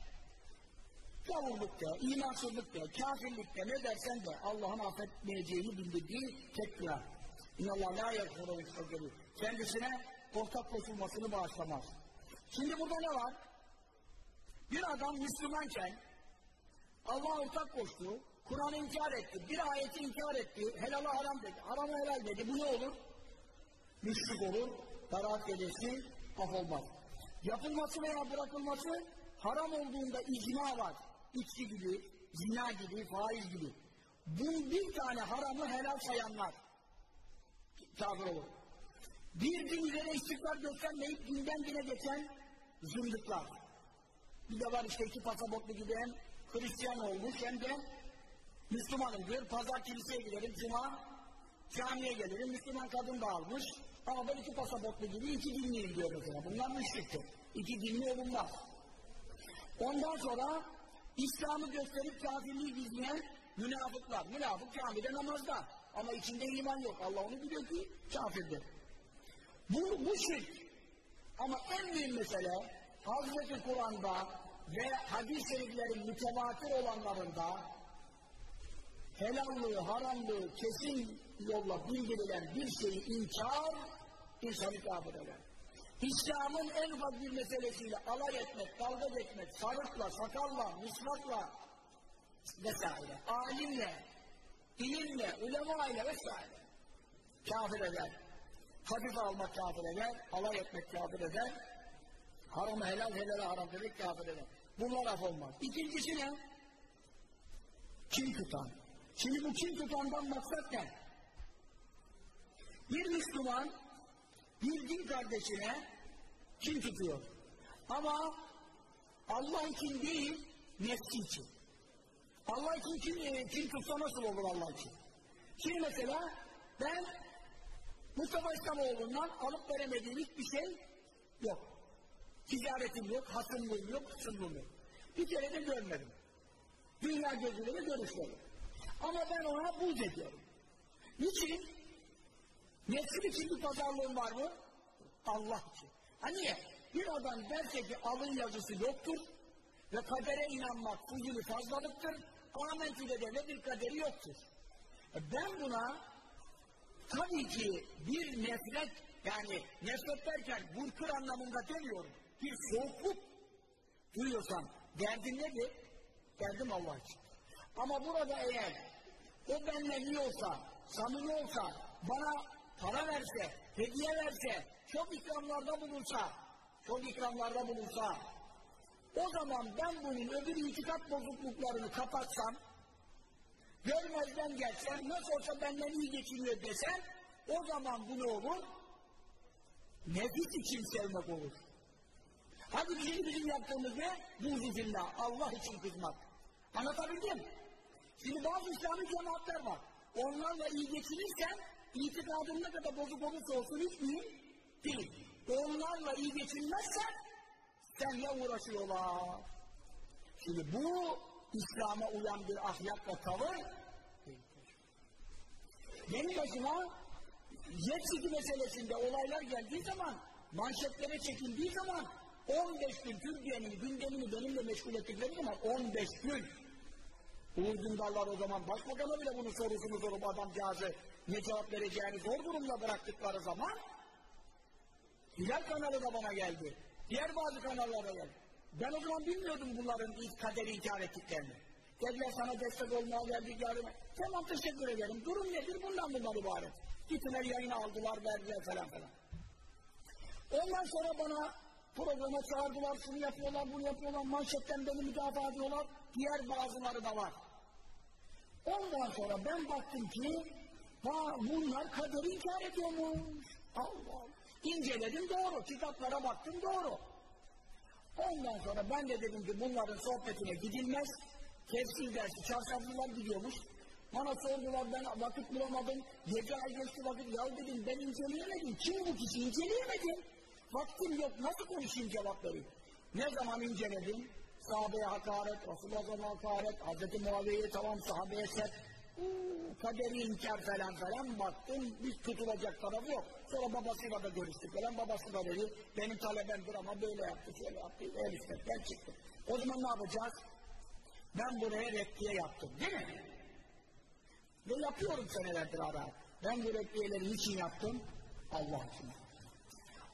Gavurluk de, imansızlık de, kafirlik de ne dersen de Allah'ın affetmeyeceğini bildirdiği tek günah. İnallah la yüksekleri. Kendisine ortak koşulmasını bağışlamaz. Şimdi burada ne var? Bir adam Müslümanken Allah'a ortak koştu, Kur'an'ı inkar etti, bir ayeti inkar etti, helala haram dedi, harama helal dedi. Bu ne olur? Müşrik olur, beraat gecesi af olmaz. Yapılması veya bırakılması haram olduğunda icma var. İçki gibi, zina gibi, faiz gibi. Bu bir tane haramı helal sayanlar kafir olur. Bir din üzerine istikrar göstermeyip dinden dine geçen zındıklar. Bir de var işte iki pasaportlu gibi hem Hristiyan olmuş hem de Müslümanım diyor. Pazar kiliseye giderim, cuma camiye gelirim. Müslüman kadın da almış. Ama ben iki pasaportlu gibi iki dinliyim diyor mesela. Bunlar müşriktir. İki dinli olunmaz. Ondan sonra İslam'ı gösterip kafirliği gizleyen münafıklar. Münafık camide namazda. Ama içinde iman yok. Allah onu biliyor ki kafirdir. Bu, bu şirk. Ama en büyük mesele Hazreti Kur'an'da ve hadis-i şeriflerin mütevatir olanlarında helallığı, haramlığı kesin yolla bildirilen bir şeyi inkar insanı kafir eder. İslam'ın en ufak bir meselesiyle alay etmek, dalga geçmek, sarıkla, sakalla, mısrakla vesaire, alimle, ilimle, ulema ile vesaire kafir eder. Hafife almak kafir eder, alay etmek kafir eder, haramı helal, helal haram demek kafir eder. Bunlar af olmaz. İkincisi ne? Kim tutan? Şimdi bu kim tutandan maksat ne? Bir Müslüman bir din kardeşine kim tutuyor? Ama Allah için değil, nefsi için. Allah için kim, e, kim tutsa nasıl olur Allah için? Şimdi mesela ben Mustafa İslamoğlu'ndan alıp veremediğim hiçbir şey yok. Ticaretim yok, hasımlığım yok, kısımlığım yok. Bir kere de görmedim. Dünya gözüyle de görüşmedim. Ama ben ona buz ediyorum. Niçin? Nefsim için bir pazarlığım var mı? Allah için. Ha niye? Bir adam derse ki alın yazısı yoktur ve kadere inanmak fuzuli fazlalıktır. Amentü'de de ne bir kaderi yoktur. E ben buna tabii ki bir nefret yani nefret derken burkır anlamında demiyorum. Bir soğukluk duyuyorsan derdin nedir? Derdim Allah için. Ama burada eğer o benimle iyi olsa, samimi olsa, bana para verse, hediye verse, çok ikramlarda bulunsa, çok ikramlarda bulunsa, o zaman ben bunun öbür itikat bozukluklarını kapatsam, görmezden gelsem, nasıl olsa benden iyi geçiniyor desem, o zaman bu ne olur? Nefis için sevmek olur. Hadi bizim bizim yaptığımız ne? Buğzu fillah, Allah için kızmak. Anlatabildim? Şimdi bazı İslami cemaatler var. Onlarla iyi geçinirsen itikadın ne kadar bozuk olursa olsun hiç mühim değil. Onlarla iyi geçinmezsen seninle uğraşıyorlar. Şimdi bu İslam'a uyan bir ahlak ve tavır benim başıma Yetşiki meselesinde olaylar geldiği zaman manşetlere çekildiği zaman 15 gün Türkiye'nin gündemini benimle meşgul ettikleri zaman 15 gün Uğur Dündarlar o zaman başbakana bile bunun sorusunu sorup adamcağızı ne cevap vereceğini zor durumda bıraktıkları zaman Hilal kanalı da bana geldi. Diğer bazı kanallara geldi. Ben o zaman bilmiyordum bunların ilk kaderi inkar ettiklerini. Dediler sana destek olmaya geldik yardım. Tamam teşekkür ederim. Durum nedir? Bundan bundan ibaret. Gittiler yayını aldılar, verdiler falan falan. Ondan sonra bana programa çağırdılar, şunu yapıyorlar, bunu yapıyorlar, manşetten beni müdafaa ediyorlar. Diğer bazıları da var. Ondan sonra ben baktım ki ha, bunlar kaderi inkar ediyormuş. Allah Allah. İnceledim doğru, kitaplara baktım doğru. Ondan sonra ben de dedim ki bunların sohbetine gidilmez. Tefsir dersi çarşaflılar gidiyormuş. Bana sordular ben vakit bulamadım. Yedi ay geçti vakit. Ya dedim ben inceleyemedim. Kim bu kişi inceleyemedim. Vaktim yok. Nasıl konuşayım cevap vereyim? Ne zaman inceledim? Sahabeye hakaret, Resulullah'a hakaret, Hz. Muaviye'ye tamam sahabeye set, kaderi inkar falan falan baktım bir tutulacak tarafı yok. Sonra babasıyla da görüştük falan babası da dedi benim talebemdir ama böyle yaptı şöyle yaptı el ben çıktım. O zaman ne yapacağız? Ben buraya reddiye yaptım değil mi? Ve yapıyorum senelerdir ara. Ben bu reddiyeleri niçin yaptım? Allah için.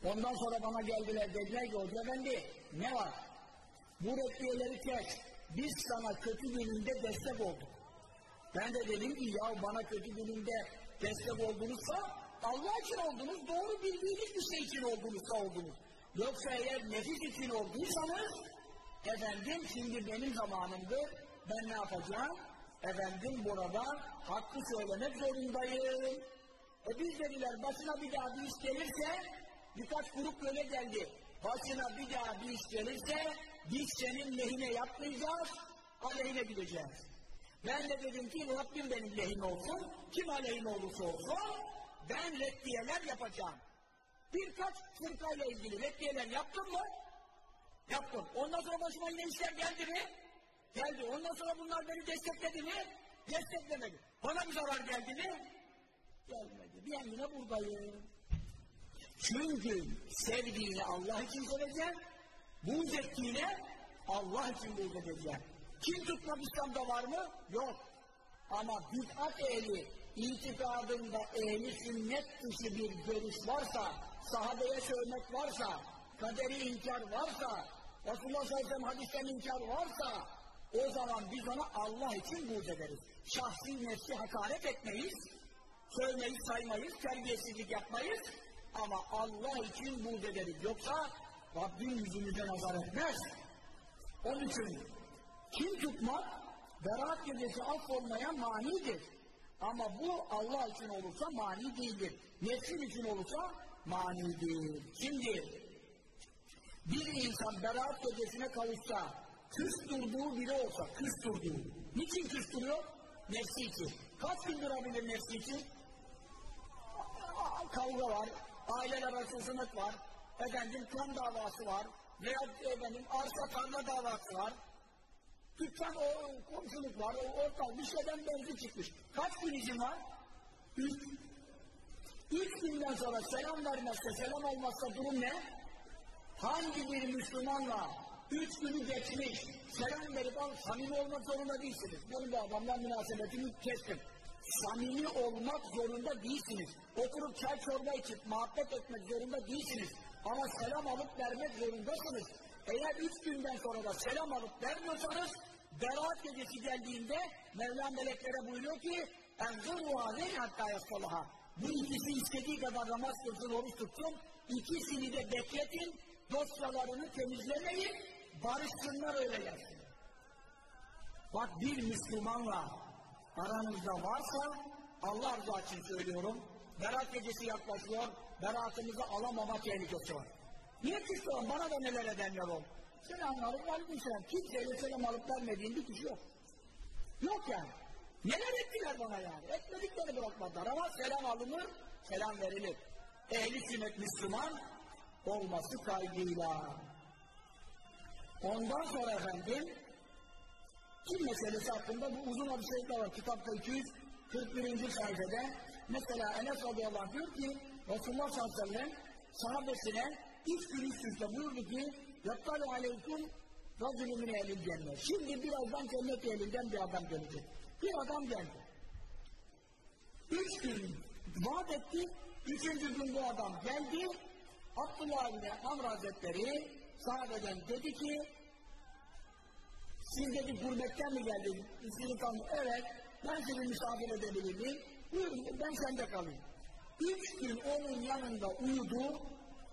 Ondan sonra bana geldiler dediler ki Hoca Efendi ne var? Bu reddiyeleri kes. Biz sana kötü gününde destek olduk. Ben de dedim ki ya bana kötü gününde destek oldunuzsa Allah için oldunuz, doğru bildiğiniz bir şey için oldunuzsa oldunuz. Yoksa eğer nefis için olduysanız efendim şimdi benim zamanımdır ben ne yapacağım? Efendim burada hakkı söylemek zorundayım. E biz dediler başına bir daha bir iş gelirse birkaç grup böyle geldi. Başına bir daha bir iş gelirse biz senin lehine yapmayacağız, aleyhine gideceğiz. Ben de dedim ki Rabbim benim lehime olsun, kim aleyhime olursa olsun ben reddiyeler yapacağım. Birkaç fırkayla ilgili reddiyeler yaptım mı? Yaptım. Ondan sonra başıma yine işler geldi mi? Geldi. Ondan sonra bunlar beni destekledi mi? Desteklemedi. Bana bir zarar geldi mi? Gelmedi. Ben yine buradayım. Çünkü sevdiğini Allah için seveceğim, buğz ettiğine Allah için buğz edeceğim. Kim tutmak İslam'da var mı? Yok. Ama bid'at ehli, itikadında ehli sünnet dışı bir görüş varsa, sahabeye sövmek varsa, kaderi inkar varsa, Resulullah sallallahu aleyhi ve sellem inkar varsa, o zaman biz ona Allah için buğz ederiz. Şahsi nefsi hakaret etmeyiz, sövmeyiz, saymayız, terbiyesizlik yapmayız ama Allah için buğz ederiz. Yoksa Rabbim yüzümüze nazar etmez. Onun için kim tutmak beraat gecesi affolmaya manidir. Ama bu Allah için olursa mani değildir. Nefsin için olursa manidir. Şimdi bir insan beraat gecesine kavuşsa küstürdüğü biri olsa küstürdüğü. Niçin küstürüyor? Nefsi için. Kaç gün durabilir nefsi için? Kavga var, aileler arasında var, efendim kan davası var, veya efendim arsa tarla davası var, dükkan o komşuluk var, o ortak bir şeyden benzi çıkmış. Kaç gün izin var? Üç. Üç günden sonra selam vermezse, selam almazsa durum ne? Hangi bir Müslümanla üç günü geçmiş, selam verip al, samimi olmak zorunda değilsiniz. Benim bu adamla münasebetimi kestim. Samimi olmak zorunda değilsiniz. Oturup çay çorba içip muhabbet etmek zorunda değilsiniz. Ama selam alıp vermek zorundasınız. Eğer üç günden sonra da selam alıp vermiyorsanız Berat gecesi geldiğinde Mevla meleklere buyuruyor ki اَنْزُرُوا عَلَيْهِ hatta يَصَّلَهَا Bu ikisi istediği kadar namaz kılsın, oruç tutsun. İkisini de bekletin, dosyalarını temizlemeyin, barışsınlar öyle gelsin. Bak bir Müslümanla aranızda varsa Allah rızası için söylüyorum. Berat gecesi yaklaşıyor, beratımızı alamama tehlikesi var. Niye küstüyorum? Bana da neler edenler oldu. Selamünaleyküm aleyküm selam. Kimseyle selam alıp vermediğin bir kişi yok. Yok yani. Neler ettiler bana yani? Etmediklerini bırakmadılar ama selam alınır, selam verilir. Ehli sünnet Müslüman olması kaydıyla. Ondan sonra efendim kim meselesi hakkında bu uzun hadis şerifler var. Kitapta 241. sayfada mesela Enes radıyallahu anh diyor ki Resulullah sallallahu aleyhi ve sellem sahabesine üst üste buyurdu ki yattali aleykum racülü min ehlil cennet. Şimdi birazdan cennet ehlinden bir adam gelecek. Bir adam geldi. Üç gün vaat etti. Üçüncü gün bu adam geldi. Abdullah bin Amr Hazretleri sahabeden dedi ki siz dedi gurbetten mi geldiniz? Sizi tanı. Evet. Ben sizi misafir edebilir miyim? Buyurun ben sende kalayım. Üç gün onun yanında uyudu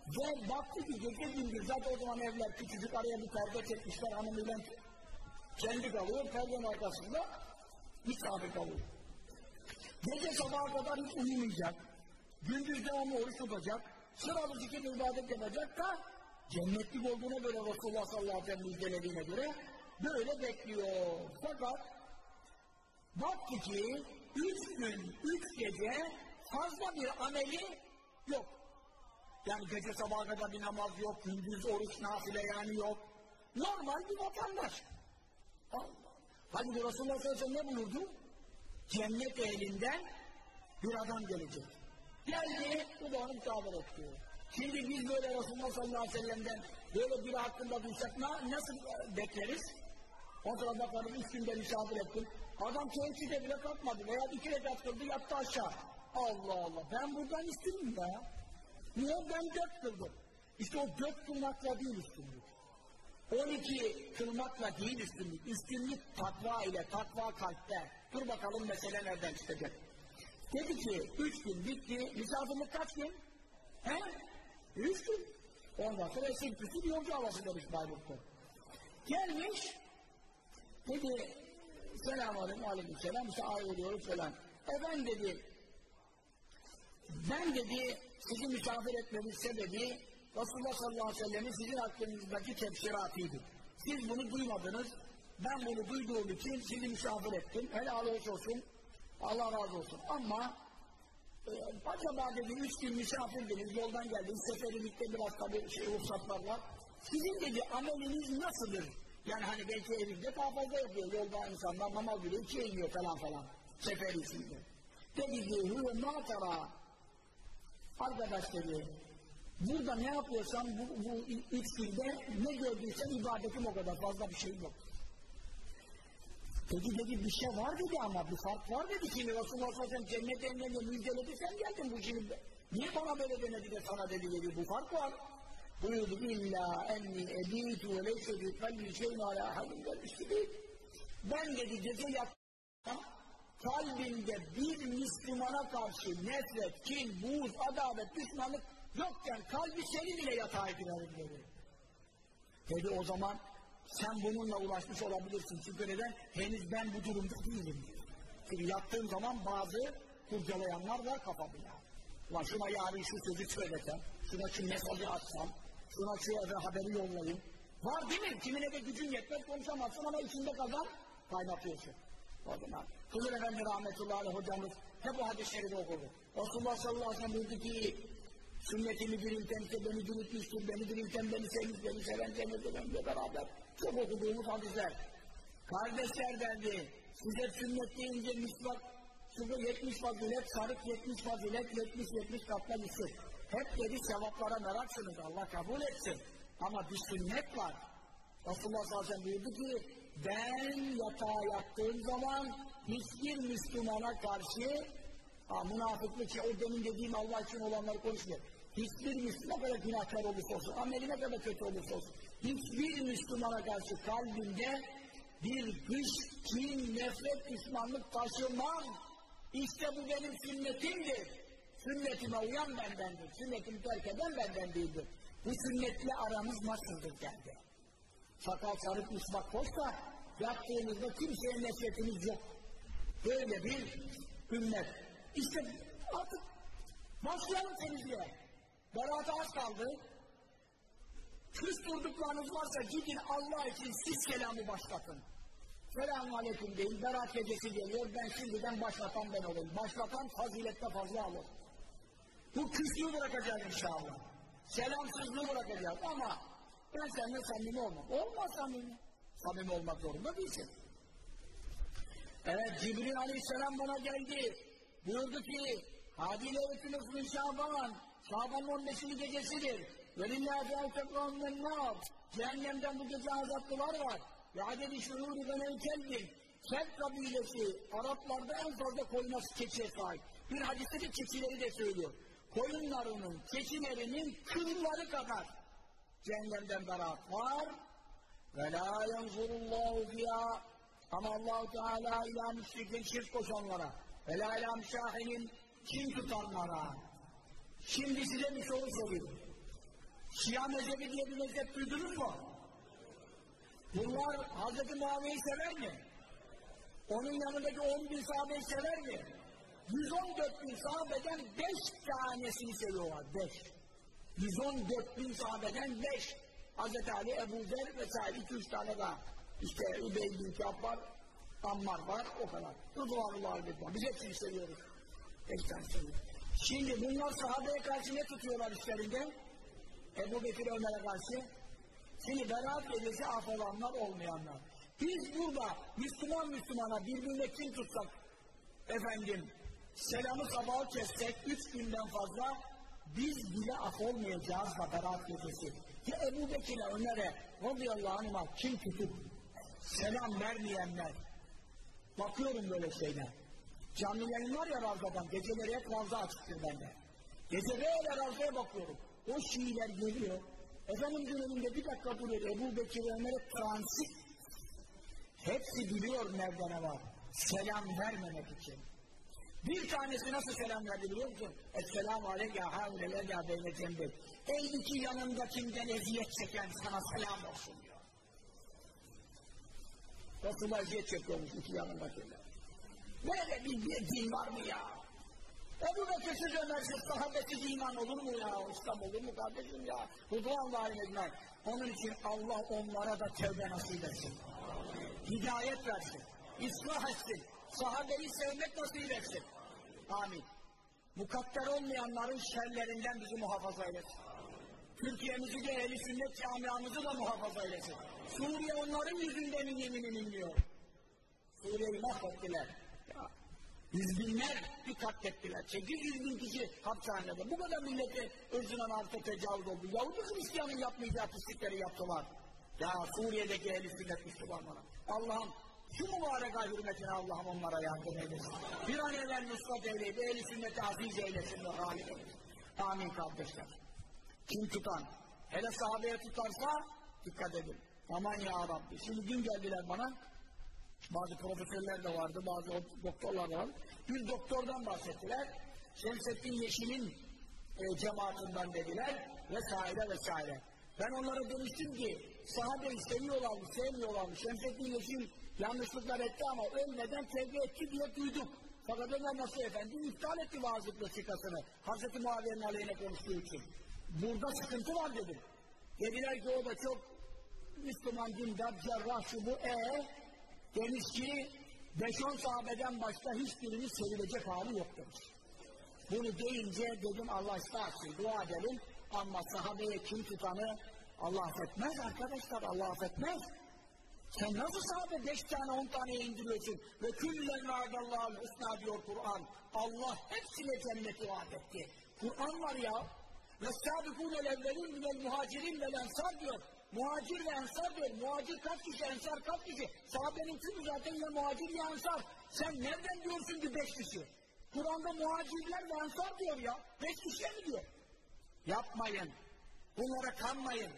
ve baktı ki gece gündüz zaten o zaman evler küçücük araya bir perde çekmişler hanımıyla kendi kalıyor perdenin arkasında misafir kalıyor. Gece sabaha kadar hiç uyumayacak. Gündüz devamlı oruç tutacak. Sıralı zikir ibadet yapacak da cennetlik olduğuna göre Resulullah sallallahu aleyhi ve sellem müjdelediğine göre böyle bekliyor. Fakat baktı ki üç gün, üç gece fazla bir ameli yok. Yani gece sabaha kadar bir namaz yok, gündüz oruç nafile yani yok. Normal bir vatandaş. Allah. Hadi Resulullah sallallahu ne buyurdu? Cennet elinden bir adam gelecek. Geldi, bu da onu misafir etti. Şimdi biz böyle Resulullah sallallahu aleyhi ve sellem'den böyle biri hakkında duysak nasıl bekleriz? O sırada bakarım üç günde misafir ettim. Adam teheccüde bile kalkmadı veya iki rekat kıldı yattı aşağı. Allah Allah ben buradan istedim ya. Niye ben dört kıldım? İşte o dört kılmakla değil üstünlük. On iki kılmakla değil üstünlük. Üstünlük takva ile, takva kalpte. Dur bakalım mesele nereden çıkacak. Dedi ki üç gün bitti. Misafirlik kaç gün? He? Üç gün. Ondan sonra esin püsü bir yolcu havası demiş Bayburt'ta. Gelmiş. Dedi selamun aleyküm aleyküm selam. İşte ayrılıyoruz falan. Efendim dedi ben dedi sizi misafir etmemin sebebi Resulullah sallallahu aleyhi ve sellem'in sizin hakkınızdaki tefsiratıydı. Siz bunu duymadınız. Ben bunu duyduğum için sizi misafir ettim. Helal olsun. Allah razı olsun. Ama e, acaba dedi üç gün misafirdiniz, yoldan geldiniz, seferilikte biraz tabii şey, ruhsatlar var. Sizin dedi ameliniz nasıldır? Yani hani belki evinde daha fazla yapıyor. Yolda insanlar namaz biliyor, ikiye iniyor falan falan. Seferi içinde. Dedi ki, huve matara Arkadaş dedi, burada ne yapıyorsam bu, bu üç günde ne gördüysen ibadetim o kadar fazla bir şey yok. Dedi dedi bir şey var dedi ama bir fark var dedi şimdi Resulullah sallallahu aleyhi ve sellem cennet emrine müjdeledi sen geldin bu şimdi. Niye bana böyle demedi de sana dedi dedi bu fark var. Buyurdu illa enni ebitu ve leyse bi kalbi şeyin ala ahadin vel Ben dedi gece yattım kalbinde bir Müslümana karşı nefret, kin, buğz, adalet, düşmanlık yokken kalbi seni bile yatağa girerim dedi. Dedi o zaman sen bununla ulaşmış olabilirsin. Çünkü neden? Henüz ben bu durumda değilim. Çünkü yattığım zaman bazı kurcalayanlar var kafamda. Ulan şuna yarın şu sözü söylesem, şuna şu mesajı atsam, şuna şu haberi yollayayım. Var değil mi? Kimine de gücün yetmez konuşamazsın ama içinde kazan kaynatıyorsun. O zaman Hızır Efendi rahmetullahi hocamız hep o hadis-i şerifi okurdu. Resulullah sallallahu aleyhi ve sellem buyurdu ki sünnetimi dirilten ise beni diriltmiştir, beni dirilten beni sevmiş, beni seven cennete benimle beraber. Çok okuduğumuz hadisler. Kardeşler derdi, size sünnet deyince misvak, şurada 70 fazilet, sarık 70 fazilet, 70-70 katla gitsin. Hep dedi sevaplara meraksınız, Allah kabul etsin. Ama bir sünnet var. Resulullah sallallahu aleyhi ve sellem buyurdu ki, ben yatağa yattığım zaman hiçbir Müslümana karşı ha, münafıklık ki o demin dediğim Allah için olanları konuşmuyor. Hiçbir Müslüman kadar günahkar olursa olsun, ameli ne kadar kötü olursa olsun, hiçbir Müslümana karşı kalbinde bir dış, kin, nefret, düşmanlık taşımam. İşte bu benim sünnetimdir. Sünnetime uyan bendendir. Sünnetimi terk eden benden değildir. Bu sünnetle aramız nasıldır derdi. Sakal sarık ısmak hoşsa yattığımızda kimseye nefretimiz yok. Böyle bir ümmet. İşte artık başlayalım temizliğe. Berat az kaldı. Küsturduklarınız varsa gidin Allah için siz kelamı başlatın. Selamun aleyküm deyin. Berat gecesi geliyor. Ben şimdiden başlatan ben olayım. Başlatan fazilette fazla alır. Bu küslüğü bırakacağız inşallah. Selamsızlığı bırakacağız ama ben seninle samimi olmam. Olmaz samimi. Samimi olmak zorunda değilsin. Evet Cibril Aleyhisselam bana geldi. Buyurdu ki Hadi leyletülüsün Şaban Şaban'ın 15. gecesidir. Lillahi fe'tekâmmen nâr Cehennemden bu gece azaplılar var. Ve adedi şuhûri ve kelbin Kelp kabilesi Araplarda en fazla koyuna keçiye sahip. Bir hadiste de keçileri de söylüyor. Koyunlarının, keçilerinin kılları kadar cehennemden beraat var. Ve la yanzurullahu fiyâ ama allah Teala ila müşrikin şirk koşanlara ve la ila müşahinin kim tutanlara. Şimdi size bir soru sorayım. Şia mezhebi diye bir mezhep duydunuz mu? Bunlar Hz. Muaviye'yi sever mi? Onun yanındaki 10 bin sahabeyi sever mi? 114 bin sahabeden 5 tanesini seviyorlar. 5. 114 bin sahabeden 5. Hz. Ali, Ebu Zer vesaire 2-3 tane daha. İşte Übey bin Kâb var, Ammar var, o kadar. Rıdvanullah Aleyhisselam. Biz hepsini seviyoruz. Tane seviyoruz. Şimdi bunlar sahabeye karşı ne tutuyorlar işlerinde? Ebu Bekir Ömer'e karşı. Şimdi beraat gecesi af olanlar olmayanlar. Biz burada Müslüman Müslümana birbirine kim tutsak efendim selamı sabahı kessek üç günden fazla biz bile af olmayacağız da beraat gecesi. Ya Ebu Bekir'e Ömer'e radıyallahu anh'a kim tutup selam vermeyenler bakıyorum böyle şeyler. Yayın var ya Ravza'dan geceleri hep Ravza açıktır bende. Gece böyle Ravza'ya bakıyorum. O Şiiler geliyor. Efendim döneminde bir dakika duruyor. Ebu Bekir Ömer'e transit. Hepsi biliyor nerede ne var. Selam vermemek için. Bir tanesi nasıl selam verdi biliyor musun? Esselamu aleyke havle ya beyne cembel. Ey iki yanındakinden eziyet çeken sana selam olsun diyor. Resulullah eziyet çekiyormuş iki yanındakiler. Böyle bir, bir din var mı ya? Ebu Bekir'siz Ömer'siz sahabesiz iman olur mu ya? İslam olur mu kardeşim ya? Rıdvanullah ecmaîn. Onun için Allah onlara da tevbe nasip etsin. Hidayet versin. İslah etsin. Sahabeyi sevmek nasip etsin. Amin. Mukadder olmayanların şerlerinden bizi muhafaza eylesin. Türkiye'mizi de ehli sünnet camiamızı da muhafaza eylesin. Suriye onların yüzünden yeminini inliyor. Suriye'yi mahvettiler. Ya, yüz binler bir katlettiler. 800 bin kişi hapishanede. Bu kadar millete ırzına artı tecavüz oldu. Yahudi Hristiyanın yapmayacağı pislikleri yaptılar. Ya Suriye'deki ehli sünnet Müslümanlara. Allah'ım şu mübarek ay hürmetine Allah'ım onlara yardım eylesin. Bir an evvel nusrat eyleyip ehli sünneti aziz eylesin ve galip eylesin. Amin kardeşler. Kim tutan? Hele sahabeye tutarsa dikkat edin. Aman ya Rabbi. Şimdi dün geldiler bana. Bazı profesörler de vardı, bazı doktorlar da var. Bir doktordan bahsettiler. Şemsettin Yeşil'in e, cemaatinden dediler vesaire vesaire. Ben onlara demiştim ki sahabeyi seviyorlar mı, sevmiyorlar mı? Şemsettin Yeşil yanlışlıklar etti ama ölmeden tevbe etti diye duyduk. Fakat Ömer nasıl efendi iptal etti vaazlık vesikasını. Hazreti Muaviye'nin aleyhine konuştuğu için. Burada sıkıntı var dedim. Dediler ki o da çok Müslüman dindar, cerrah şu bu. E demiş ki 5-10 sahabeden başka hiçbirini sevilecek hali yok demiş. Bunu deyince dedim Allah ıslah dua edelim. Ama sahabeye kim tutanı Allah affetmez arkadaşlar, Allah affetmez. Sen nasıl sahabe beş tane on tane indiriyorsun ve küllen vaadallahul husna diyor Kur'an. Allah hepsine cenneti vaat etti. Kur'an var ya. Ve sabikûnel evvelin minel muhacirin vel ensar diyor. Muhacir ve ensar diyor. Muhacir kaç kişi, ensar kaç kişi? Sahabenin tümü zaten ya muhacir ya ensar. Sen nereden diyorsun ki beş kişi? Kur'an'da muhacirler ve ensar diyor ya. Beş kişiye mi diyor? Yapmayın. Bunlara kanmayın.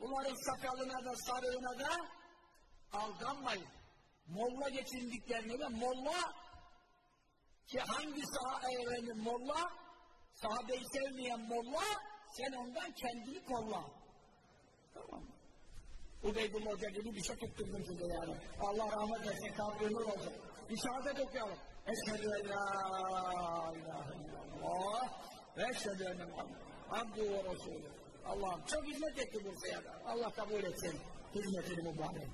Bunların sakalına da sarığına da aldanmayın. Molla geçindiklerine de molla ki hangi saha molla sahabeyi sevmeyen molla sen ondan kendini kolla. Tamam mı? Ubeydullah Hoca bir şey tutturdum size yani. Allah rahmet etsin kabrimiz olsun. Bir şehadet okuyalım. Eşhedü en la ilahe illallah ve eşhedü enne Abdü ve Resulü. Allah'ım çok hizmet etti Bursa'ya da. Allah kabul etsin hizmetini mübarek.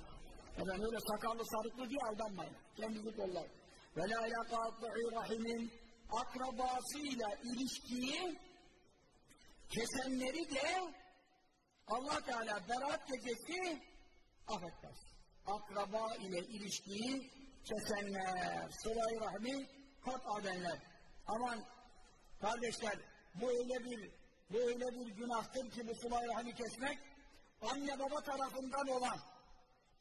Efendim öyle sakallı sarıklı diye aldanmayın. Kendinizi kollayın. Ve la ilâ rahimin akrabasıyla ilişkiyi kesenleri de Allah Teala berat gecesi affetmez. Akraba ile ilişkiyi kesenler, sıla-i rahmi kat edenler. Aman kardeşler bu öyle bir bu öyle bir günahtır ki bu sıla-i rahmi kesmek anne baba tarafından olan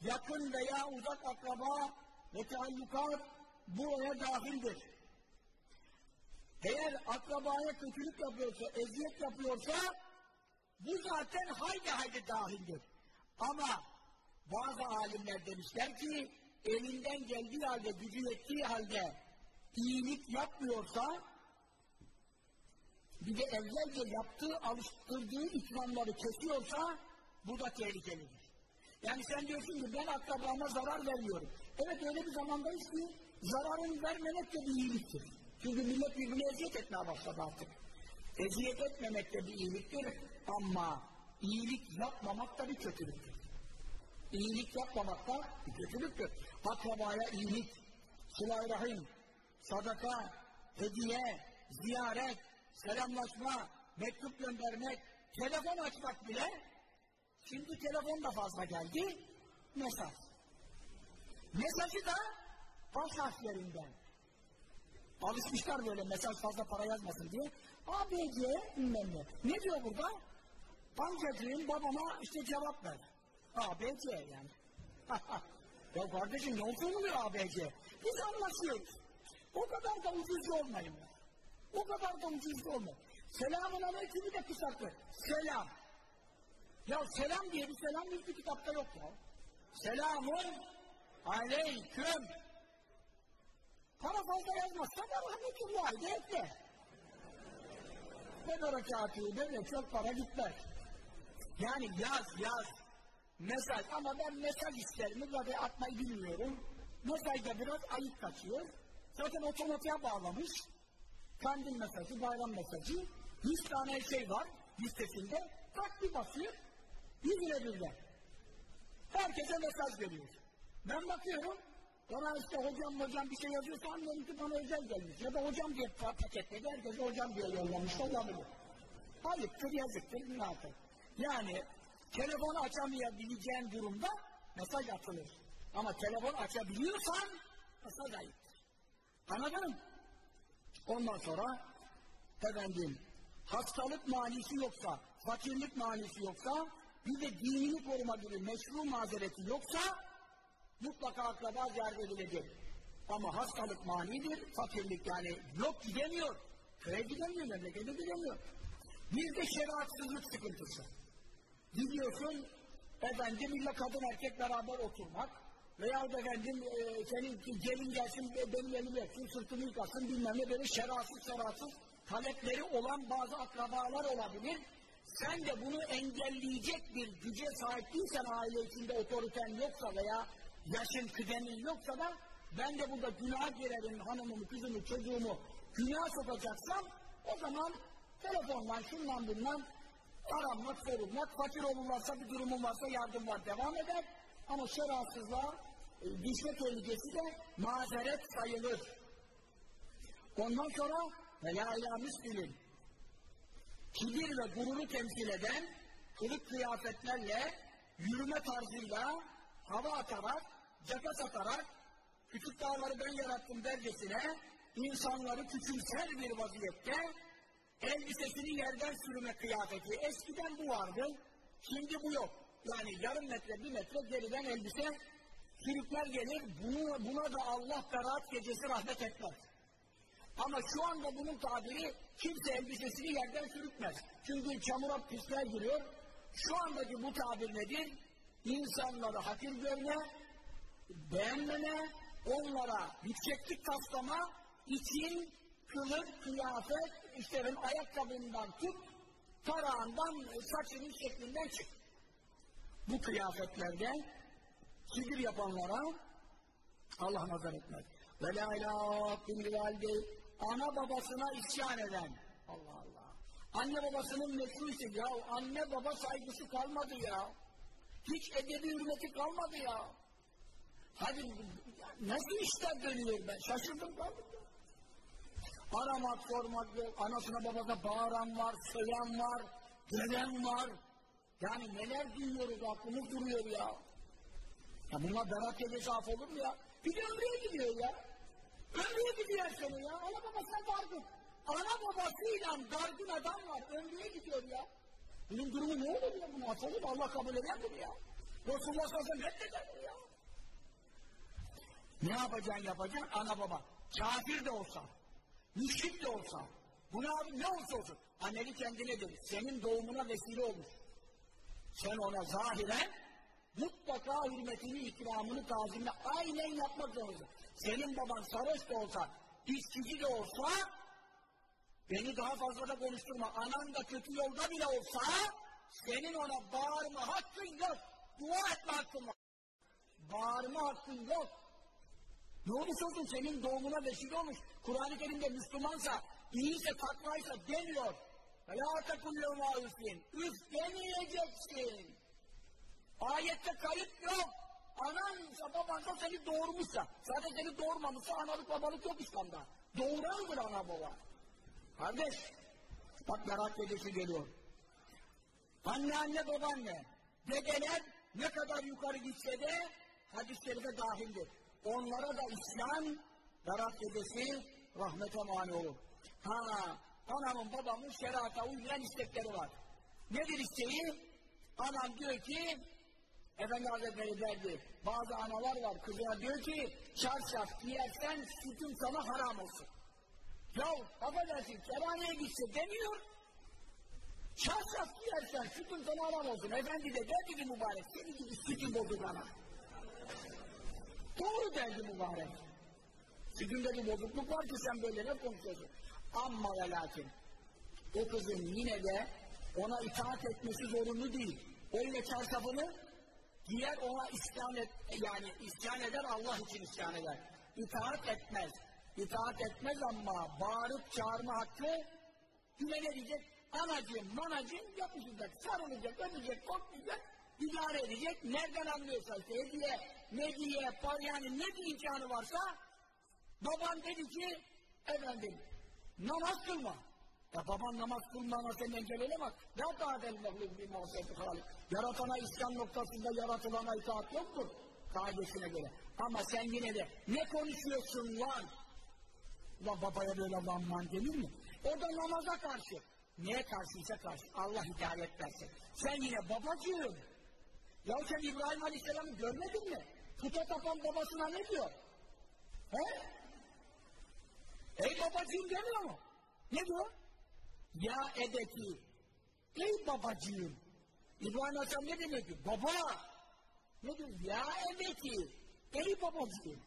yakın veya uzak akraba ve teallukat buraya dahildir. Eğer akrabaya kötülük yapıyorsa, eziyet yapıyorsa bu zaten haydi haydi dahildir. Ama bazı alimler demişler ki elinden geldiği halde, gücü yettiği halde iyilik yapmıyorsa bir de evvelce yaptığı, alıştırdığı ikramları kesiyorsa bu da tehlikelidir. Yani sen diyorsun ki ben akrabama zarar vermiyorum. Evet öyle bir zamandayız ki zararını vermemek de bir iyiliktir. Çünkü millet birbirine eziyet etmeye başladı artık. Eziyet etmemek de bir iyiliktir ama iyilik yapmamak da bir kötülüktür. İyilik yapmamak da bir kötülüktür. Akrabaya iyilik, sıla rahim, sadaka, hediye, ziyaret, selamlaşma, mektup göndermek, telefon açmak bile şimdi telefon da fazla geldi, mesaj. Mesajı da baş harflerinden. Alışmışlar böyle mesaj fazla para yazmasın diye. ABC bilmem ne. Ne diyor burada? Bankacığım babama işte cevap ver. ABC yani. (laughs) ya kardeşim ne oluyor ABC? Biz anlaşıyoruz. O kadar da ucuzcu olmayın. O kadar da ucuzcu olmayın. Selamun aleykümü de kısaltır. Selam. Ya selam diye bir selam hiçbir kitapta yok ya. Selamun aleyküm. Para fazla yazmazsa da rahmetullahi de ekle. Ne berekatı böyle çok para gitmez. Yani yaz yaz. Mesaj ama ben mesaj isterim. Zaten atmayı bilmiyorum. Mesajda biraz ayıp kaçıyor. Zaten otomatiğe bağlamış. Kandil mesajı, bayram mesajı. Yüz tane şey var listesinde. Tak bir basıyor. Yüzüne birden. Herkese mesaj veriyor. Ben bakıyorum. Bana işte hocam hocam bir şey yazıyorsa anlıyorum ki bana özel gelmiş. Ya da hocam diye paketledi. Herkes hocam diye yollamış olabilir. Ayıptır, yazıktır, günahtır. Yani telefonu açamayabileceğin durumda mesaj atılır. Ama telefon açabiliyorsan mesaj ayıptır. Anladın? Ondan sonra efendim hastalık manisi yoksa, fakirlik manisi yoksa, bir de dinini koruma gibi meşru mazereti yoksa mutlaka akraba ziyaret edilecek. Ama hastalık manidir, fakirlik yani yok gidemiyor. Köye gidemiyor, memlekete gidemiyor. Bir de şeriatsızlık sıkıntısı. Gidiyorsun, efendim illa kadın erkek beraber oturmak veya efendim e, senin gelin gelsin benim elimi yapsın, sırtımı yıkasın bilmem ne böyle şeratsız şeratsız talepleri olan bazı akrabalar olabilir. Sen de bunu engelleyecek bir güce sahip değilsen aile içinde otoriten yoksa veya yaşın kıdemin yoksa da ben de burada günah girerim hanımımı, kızımı, çocuğumu günah sokacaksam o zaman telefonla, şundan bundan aranmak, sorulmak, fakir olurlarsa bir durumun varsa yardım var, devam eder. Ama şerasızlığa e, düşme tehlikesi de mazeret sayılır. Ondan sonra veya ila müslim kibir ve gururu temsil eden kılık kıyafetlerle yürüme tarzıyla hava atarak, caka satarak küçük dağları ben yarattım dercesine insanları küçümser bir vaziyette elbisesini yerden sürüme kıyafeti. Eskiden bu vardı, şimdi bu yok. Yani yarım metre, bir metre geriden elbise sürükler gelir, bunu, buna da Allah berat gecesi rahmet etmez. Ama şu anda bunun tabiri kimse elbisesini yerden sürükmez. Çünkü çamura pisler giriyor. Şu andaki bu tabir nedir? İnsanları hakir görme, beğenmeme, onlara yükseklik taslama için kılık, kıyafet, işte ayakkabından tut, tarağından, saçının şeklinden çık. Bu kıyafetlerde kibir yapanlara Allah nazar etmez. Ve la ilahe ana babasına isyan eden. Allah Allah. Anne babasının meşrusu ya. Anne baba saygısı kalmadı ya. Hiç edebi hürmeti kalmadı ya. Hadi nasıl işler dönüyor ben şaşırdım kaldım. Aramak sormak yok. Anasına babasına bağıran var, söyleyen var, gelen var. Yani neler duyuyoruz aklımız duruyor ya. Ya bunlar berat gecesi af olur mu ya? Bir de ömreye gidiyor ya. Ömreye gidiyor seni ya. Ana babasına dargın. Ana babasıyla dargın adam var. Ömreye gidiyor ya. Bunun durumu ne olur ya? Bunu mu? Allah kabul eder bunu ya. Resulullah sallallahu aleyhi ve sellem ya. Ne yapacaksın yapacaksın? Ana baba. Kafir de olsa, müşrik de olsa, bunu abi ne olsa olsun. Anneli kendine dedi. Senin doğumuna vesile olmuş. Sen ona zahiren mutlaka hürmetini, ikramını, tazimini aynen yapmak zorundasın. Senin baban sarhoş da olsa, içkici de olsa, beni daha fazla da konuşturma, anan da kötü yolda bile olsa, senin ona bağırma hakkın yok, dua etme hakkın var. Bağırma hakkın yok. Ne olursa olsun senin doğumuna vesile olmuş, Kur'an-ı Kerim'de Müslümansa, iyiyse, takvaysa demiyor. La tekullevâ üfin, üf demeyeceksin. Ayette kayıp yok. Anansa babansa seni doğurmuşsa, zaten seni doğurmamışsa analık babalık yok İslam'da. Doğurandır ana baba. Kardeş, bak merak gecesi geliyor. Anneanne babaanne, dedeler ne kadar yukarı gitse de hadis-i dahildir. Onlara da İslam, berat gecesi rahmete mani olur. Ha, anamın babamın şerata uygulayan istekleri var. Nedir isteği? Anam diyor ki, Efendi Hazretleri derdi, bazı analar var, kızına diyor ki, çarşaf giyersen sütün sana haram olsun. Ya affedersin, kerhaneye gitse demiyor, çarşaf giyersen sütün sana haram olsun. Efendi de derdi ki mübarek, seni gibi sütün bozdu bana. Doğru derdi mübarek. Sütünde bir bozukluk var ki sen böyle ne konuşuyorsun? Amma ve lakin, o kızın yine de ona itaat etmesi zorunlu değil. O yine çarşafını giyer ona isyan et, yani isyan eder Allah için isyan eder. İtaat etmez. İtaat etmez ama bağırıp çağırma hakkı yine ne diyecek? Anacığım, manacığım yapışacak, sarılacak, öpecek, koklayacak, idare edecek. Nereden anlıyorsa hediye, mediye, par yani ne bir imkanı varsa baban dedi ki efendim namaz kılma. Ya baban namaz kılmana sen engel olamaz. Ya ta'del mehluk bir mahsiyeti halik. Yaratana isyan noktasında yaratılana itaat yoktur. Kaidesine göre. Ama sen yine de ne konuşuyorsun lan? Ulan babaya böyle lanman denir mi? O da namaza karşı. Neye karşıysa karşı. Allah hidayet versin. Sen yine babacığım. Ya sen İbrahim Aleyhisselam'ı görmedin mi? Puta tapan babasına ne diyor? He? Ey babacığım demiyor mu? Ne diyor? Ya edeki. Ey babacığım. İbrahim Aleyhisselam ne demek ki? Baba. Ne diyor? Ya edeki. Ey babacığım.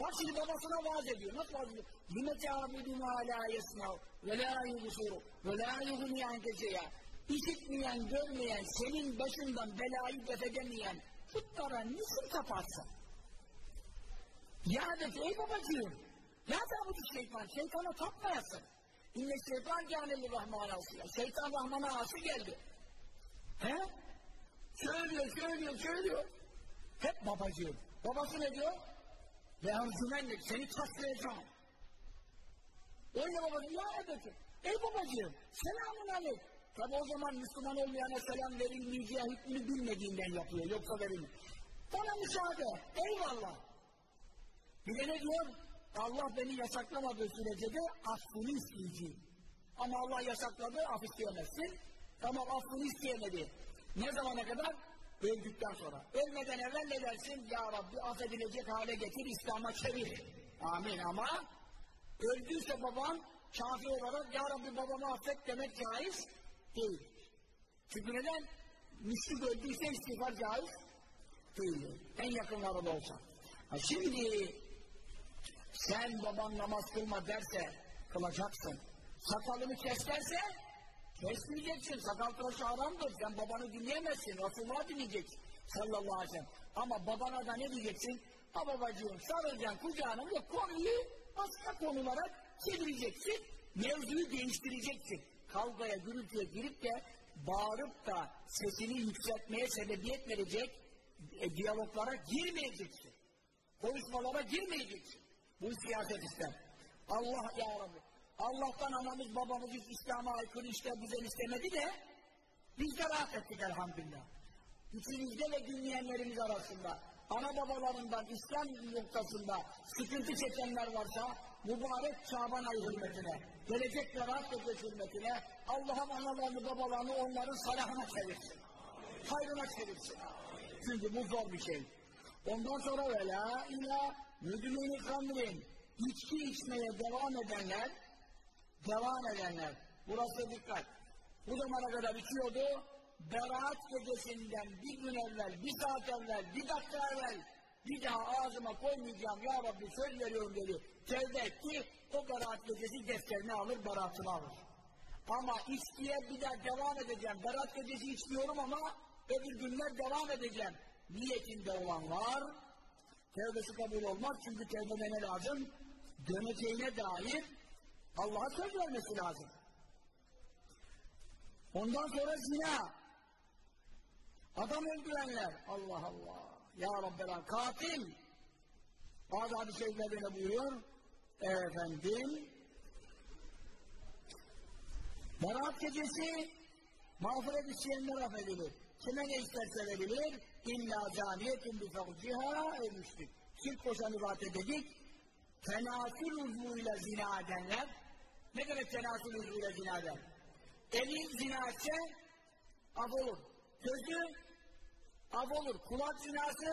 Bak şimdi babasına vaaz ediyor. Nasıl vaaz ediyor? Lâ yesnav ve lâ yubusuru ve lâ yuhuni ankeseya. İşitmeyen, görmeyen, senin başından belayı def edemeyen putlara niçin taparsın? Ya dedi ey babacığım. Ya tabutu şeytan. Şeytana tapmayasın. İnne şeytan câleli rahmâne asıyla. Şeytan rahmana ası geldi. He? Söylüyor, söylüyor, söylüyor. Hep babacığım. Babası ne diyor? Ve ercümenlik, seni taslayacağım. Öyle babacığım, ya edeti. Ey babacığım, selamun aleyküm. Tabi o zaman Müslüman olmayana selam verilmeyeceği hükmünü bilmediğinden yapıyor, yoksa verilmiyor. Bana müsaade, eyvallah. Bir de ne diyor? Allah beni yasaklamadığı sürece de affını isteyeceğim. Ama Allah yasakladı, af isteyemezsin. Tamam affını isteyemedi. Ne zamana kadar? Öldükten sonra. Ölmeden evvel ne dersin? Ya Rabbi affedilecek hale getir, İslam'a çevir. Amin ama öldüyse babam kafir olarak Ya Rabbi babamı affet demek caiz değil. Çünkü neden? Müşrik öldüyse istiğfar caiz değil. En yakınları da olsa. Ha şimdi sen baban namaz kılma derse kılacaksın. Sakalını kes derse kesmeyeceksin. Sakal tıraşı haramdır. Sen babanı dinleyemezsin. Resulullah dinleyeceksin. Sallallahu aleyhi ve sellem. Ama babana da ne diyeceksin? Ha babacığım sarılacaksın kucağına ve konuyu başka konulara çevireceksin. Mevzuyu değiştireceksin. Kavgaya, gürültüye girip de bağırıp da sesini yükseltmeye sebebiyet verecek e, diyaloglara girmeyeceksin. konuşmalara girmeyeceksin. Bu siyaset ister. Allah ya. Allah'tan anamız babamız hiç İslam'a aykırı işler güzel istemedi de biz de rahat ettik elhamdülillah. İçimizde ve dinleyenlerimiz arasında ana babalarından İslam noktasında sıkıntı çekenler varsa mübarek Şaban ayı hürmetine, gelecek ve rahat gecesi hürmetine Allah'ım analarını babalarını onların salahına çevirsin. Hayrına çevirsin. Çünkü bu zor bir şey. Ondan sonra ve la ila müdülünü kamrin içki içmeye devam edenler devam edenler burası dikkat. Bu zamana kadar içiyordu Berat gecesinden bir gün evvel, bir saat evvel, bir dakika evvel bir daha ağzıma koymayacağım ya Rabbi söz veriyorum dedi. Tevbe etti, o Berat gecesi defterini alır, Berat'ını alır. Ama içkiye bir daha devam edeceğim. Berat gecesi içmiyorum ama öbür günler devam edeceğim. Niyetinde olan var. Tevbesi kabul olmaz çünkü tevbe ne lazım? Döneceğine dair Allah'a söz vermesi lazım. Ondan sonra zina. Adam öldürenler. Allah Allah. Ya Rabbel katil. Bazı hadis-i şeriflerde ne buyuruyor? Efendim Berat gecesi mağfiret isteyenler affedilir. Kime ne isterse verilir. İlla caniyetun bi fevciha el müşrik. Şirk koşanı zaten dedik. Tenasül uzvuyla zina edenler. Ne demek tenasül uzvuyla zina eder? Eli zina af olur. Gözü av olur. Kulak zinası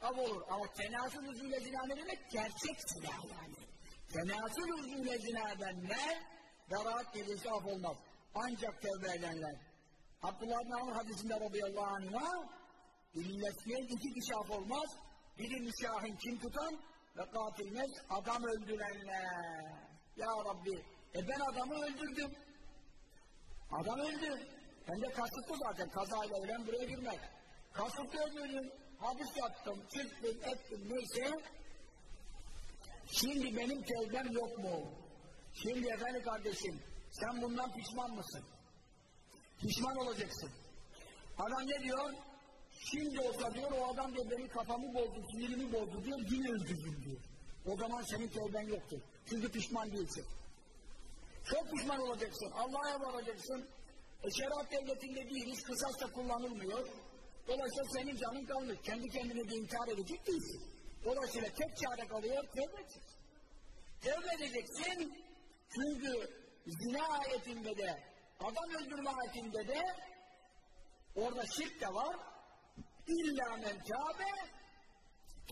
av olur. Ama tenasül uzuyla zina ne demek? Gerçek zina yani. Tenasül uzuyla zina edenler beraat gecesi af olmaz. Ancak tevbe edenler. Abdullah bin Amr hadisinde radıyallahu anh'a illesmeyen iki kişi af olmaz. Biri müşahin kim tutan ve katilmez adam öldürenler. Ya Rabbi e ben adamı öldürdüm. Adam öldü. Ben de kasıtlı zaten kazayla ölen buraya girmek. Kasıtlı öldürdüm. Hapis yattım, çıktım, ettim neyse. Şimdi benim tevbem yok mu? Şimdi efendim kardeşim sen bundan pişman mısın? Pişman olacaksın. Adam ne diyor? Şimdi olsa diyor o adam diyor benim kafamı bozdu, sinirimi bozdu diyor, yine öldürdüm diyor. O zaman senin tevben yoktur. Çünkü pişman değilsin. Çok pişman olacaksın. Allah'a varacaksın. E, şeriat devletinde değiliz, kısas da kullanılmıyor. Dolayısıyla senin canın kalmış. Kendi kendine de intihar edecek değilsin. Dolayısıyla tek çare kalıyor, tevbe edeceksin. Tevbe çünkü zina ayetinde de, adam öldürme ayetinde de, orada şirk de var, İlla men kâbe,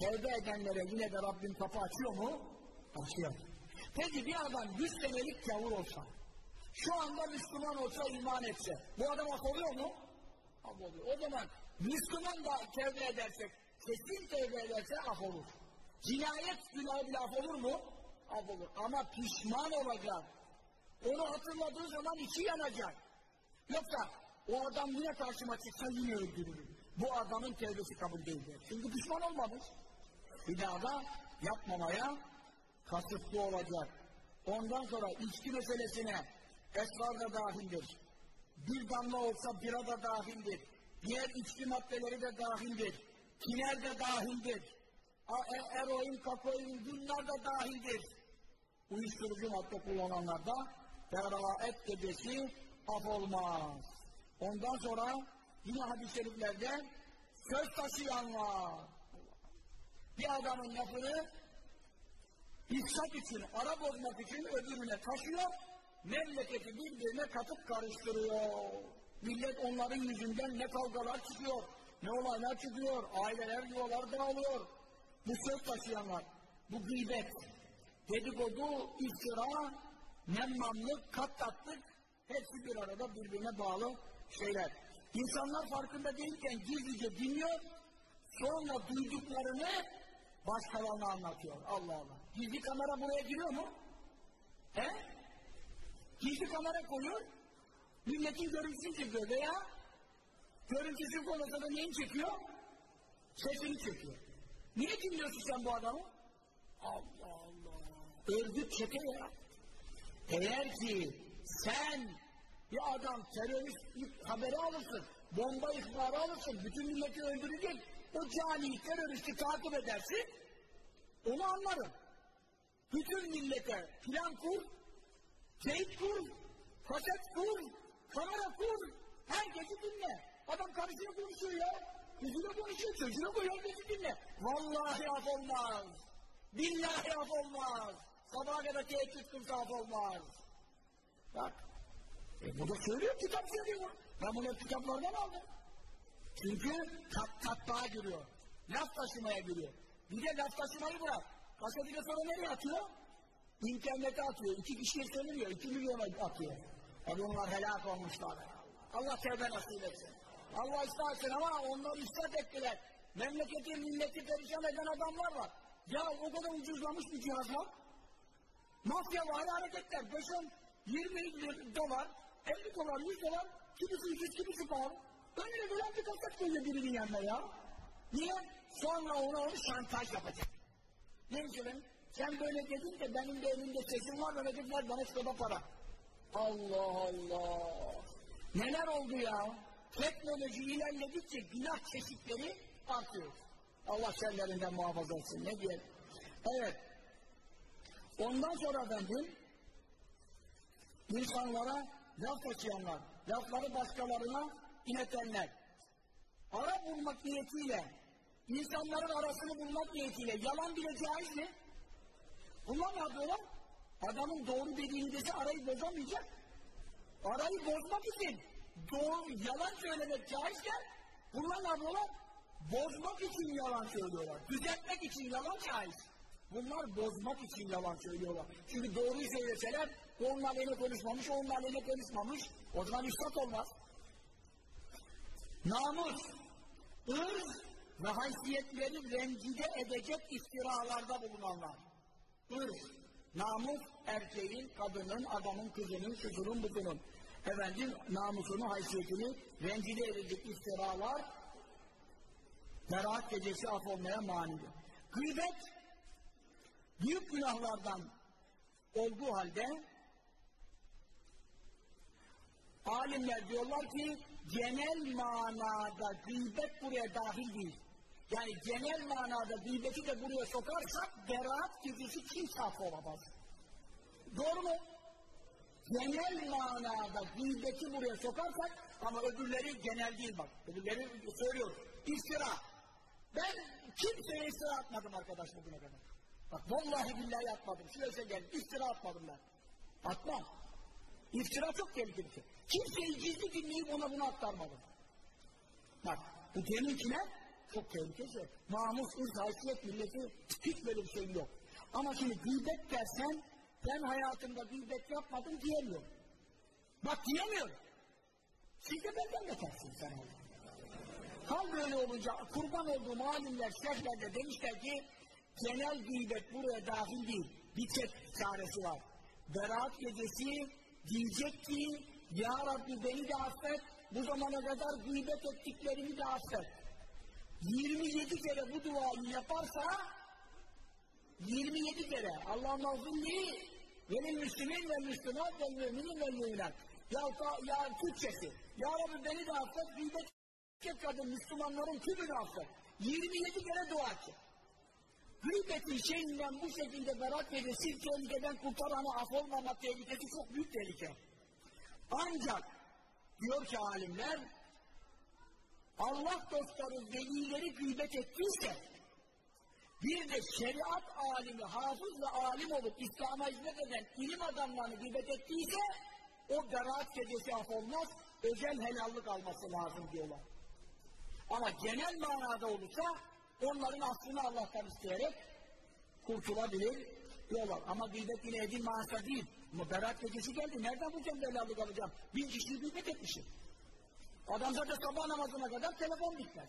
tevbe edenlere yine de Rabbim kapı açıyor mu? Açıyor. Peki bir adam 100 senelik kavur olsa, şu anda Müslüman olsa iman etse, bu adam af oluyor mu? Af oluyor. O zaman Müslüman da tevbe edersek, kesin tevbe ederse af olur. Cinayet günahı bile af olur mu? Af olur. Ama pişman olacak. Onu hatırladığı zaman içi yanacak. Yoksa o adam yine karşıma çıksa yine öldürürüm. Bu adamın tevbesi kabul değildir. Çünkü pişman olmamış. Bir daha da yapmamaya kasıtlı olacak. Ondan sonra içki meselesine esrar da dahildir. Bir damla olsa bira da dahildir. Diğer içki maddeleri de dahildir. Kiner de dahildir. E eroin, kakoin bunlar da dahildir. Uyuşturucu madde kullananlar da beraat gecesi af olmaz. Ondan sonra yine hadis-i şeriflerde söz taşıyanlar. Bir adamın lafını ifsat için, ara bozmak için öbürüne taşıyor, memleketi birbirine katıp karıştırıyor. Millet onların yüzünden ne kavgalar çıkıyor, ne olaylar çıkıyor, aileler yuvalar dağılıyor. Bu söz taşıyanlar, bu gıybet, dedikodu, iftira, nemmamlık, kattatlık, hepsi bir arada birbirine bağlı şeyler. İnsanlar farkında değilken gizlice dinliyor, sonra duyduklarını başkalarına anlatıyor. Allah Allah. Gizli kamera buraya giriyor mu? He? Gizli kamera koyuyor, milletin görüntüsünü çekiyor veya görüntüsü konusunda da neyi çekiyor? Sesini çekiyor. Niye dinliyorsun sen bu adamı? Allah Allah. Örgüt çete ya. Eğer ki sen bir adam terörist haberi alırsın, bomba ihbarı alırsın, bütün milleti öldürecek, o cani teröristi takip edersin, Onu anlarım. Bütün millete plan kur, teyit kur, kaset kur, kamera kur, herkesi dinle. Adam karısıyla konuşuyor ya. Kızıyla konuşuyor, çocuğuna koyuyor, herkesi dinle. Vallahi af olmaz. Billahi af olmaz. Sabaha kadar teheccüd kılsa af olmaz. Bak. E bu da söylüyor, kitap söylüyor. Ben bunu kitaplardan aldım. Çünkü tat tatbağa giriyor. Laf taşımaya giriyor. Bir de laf taşımayı bırak. Kaseti sonra nereye atıyor? İnternete atıyor. İki kişiye söylemiyor. iki milyona atıyor. Tabi onlar helak olmuşlar. Allah tevbe nasip etsin. Allah ıslah etsin ama onlar ıslah ettiler. Memleketi, milleti perişan eden adamlar var. Ya o kadar ucuzlamış bir cihazlar. Mafya var hareketler. 5 10 20 dolar, 50 dolar, 100 dolar, kimisi ucuz, kimisi pahalı. Önüne gelen bir kaset koyuyor birinin yanına ya. Niye? Sonra ona onu şantaj yapacak. Ben, sen böyle dedin de benim de elimde sesim var, Mehmet'im var, bana şurada para. Allah Allah! Neler oldu ya? Teknoloji ilerledikçe günah çeşitleri artıyor. Allah şerlerinden muhafaza etsin. Ne diyelim? Evet. Ondan sonra efendim insanlara laf taşıyanlar, lafları başkalarına iletenler, ara bulmak niyetiyle, insanların arasını bulmak niyetiyle yalan bile caiz mi? Bunlar ne yapıyorlar? Adamın doğru dediğini dese arayı bozamayacak. Arayı bozmak için doğru, yalan söylemek caizken bunlar ne yapıyorlar? Bozmak için yalan söylüyorlar. Düzeltmek için yalan caiz. Bunlar bozmak için yalan söylüyorlar. Çünkü doğruyu söyleseler onun aleyhine konuşmamış, onun aleyhine konuşmamış. O zaman üstad olmaz. Namus, ırz ve haysiyetleri rencide edecek iftiralarda bulunanlar. Irz, namus erkeğin, kadının, adamın, kızının, çocuğun, buzunun. Efendim namusunu, haysiyetini rencide edecek iftiralar Beraat gecesi af olmaya manidir. Gıybet büyük günahlardan olduğu halde alimler diyorlar ki genel manada gıybet buraya dahil değil. Yani genel manada gıybeti de buraya sokarsak beraat gecesi kimse af olamaz. Doğru mu? Genel manada gıybeti buraya sokarsak ama öbürleri genel değil bak. Öbürleri söylüyor. İftira. Ben kimseye iftira atmadım arkadaş bugüne kadar. Bak vallahi billahi atmadım. Şuraya gel. İftira atmadım ben. Atmam. İftira çok tehlikeli şey. Kimseyi gizli dinleyip ona bunu aktarmadım. Bak bu deminkine çok tehlikeli. Namus, ırz, haysiyet, milleti hiç böyle bir şey yok. Ama şimdi gıybet dersen ben hayatımda gıybet yapmadım diyemiyorum. Bak diyemiyorum. Siz de benden betersiniz sen. Hal böyle olunca kurban olduğum alimler, şeyhlerde demişler ki genel gıybet buraya dahil değil. Bir tek çaresi var. Berat gecesi diyecek ki Ya Rabbi beni de affet, bu zamana kadar gıybet ettiklerimi de affet. 27 kere bu duayı yaparsa 27 kere Allah'ın azimli benim Müslümin ve Müslüman ve müminin ve müminat. Ya, ya Türkçesi. Ya Rabbi beni de affet, gıybet kadın Müslümanların tümünü affet. 27 kere dua edecek. Gıybetin şeyinden bu şekilde berat verirsin, tehlikeden kurtaranı af olmama tehlikesi çok büyük tehlike. Ancak diyor ki alimler Allah dostları velileri gıybet ettiyse bir de şeriat alimi, hafız ve alim olup İslam'a hizmet eden ilim adamlarını gıybet ettiyse o beraat gecesi af olmaz, özel helallik alması lazım diyorlar. Ama genel manada olursa onların aslını Allah'tan isteyerek kurtulabilir diyorlar. Ama gıybet yine manasında değil. Ama berat gecesi geldi. Nereden bulacağım helallik alacağım? Bin kişiyi gıybet etmişim. Adam zaten sabah namazına kadar telefon bitmez.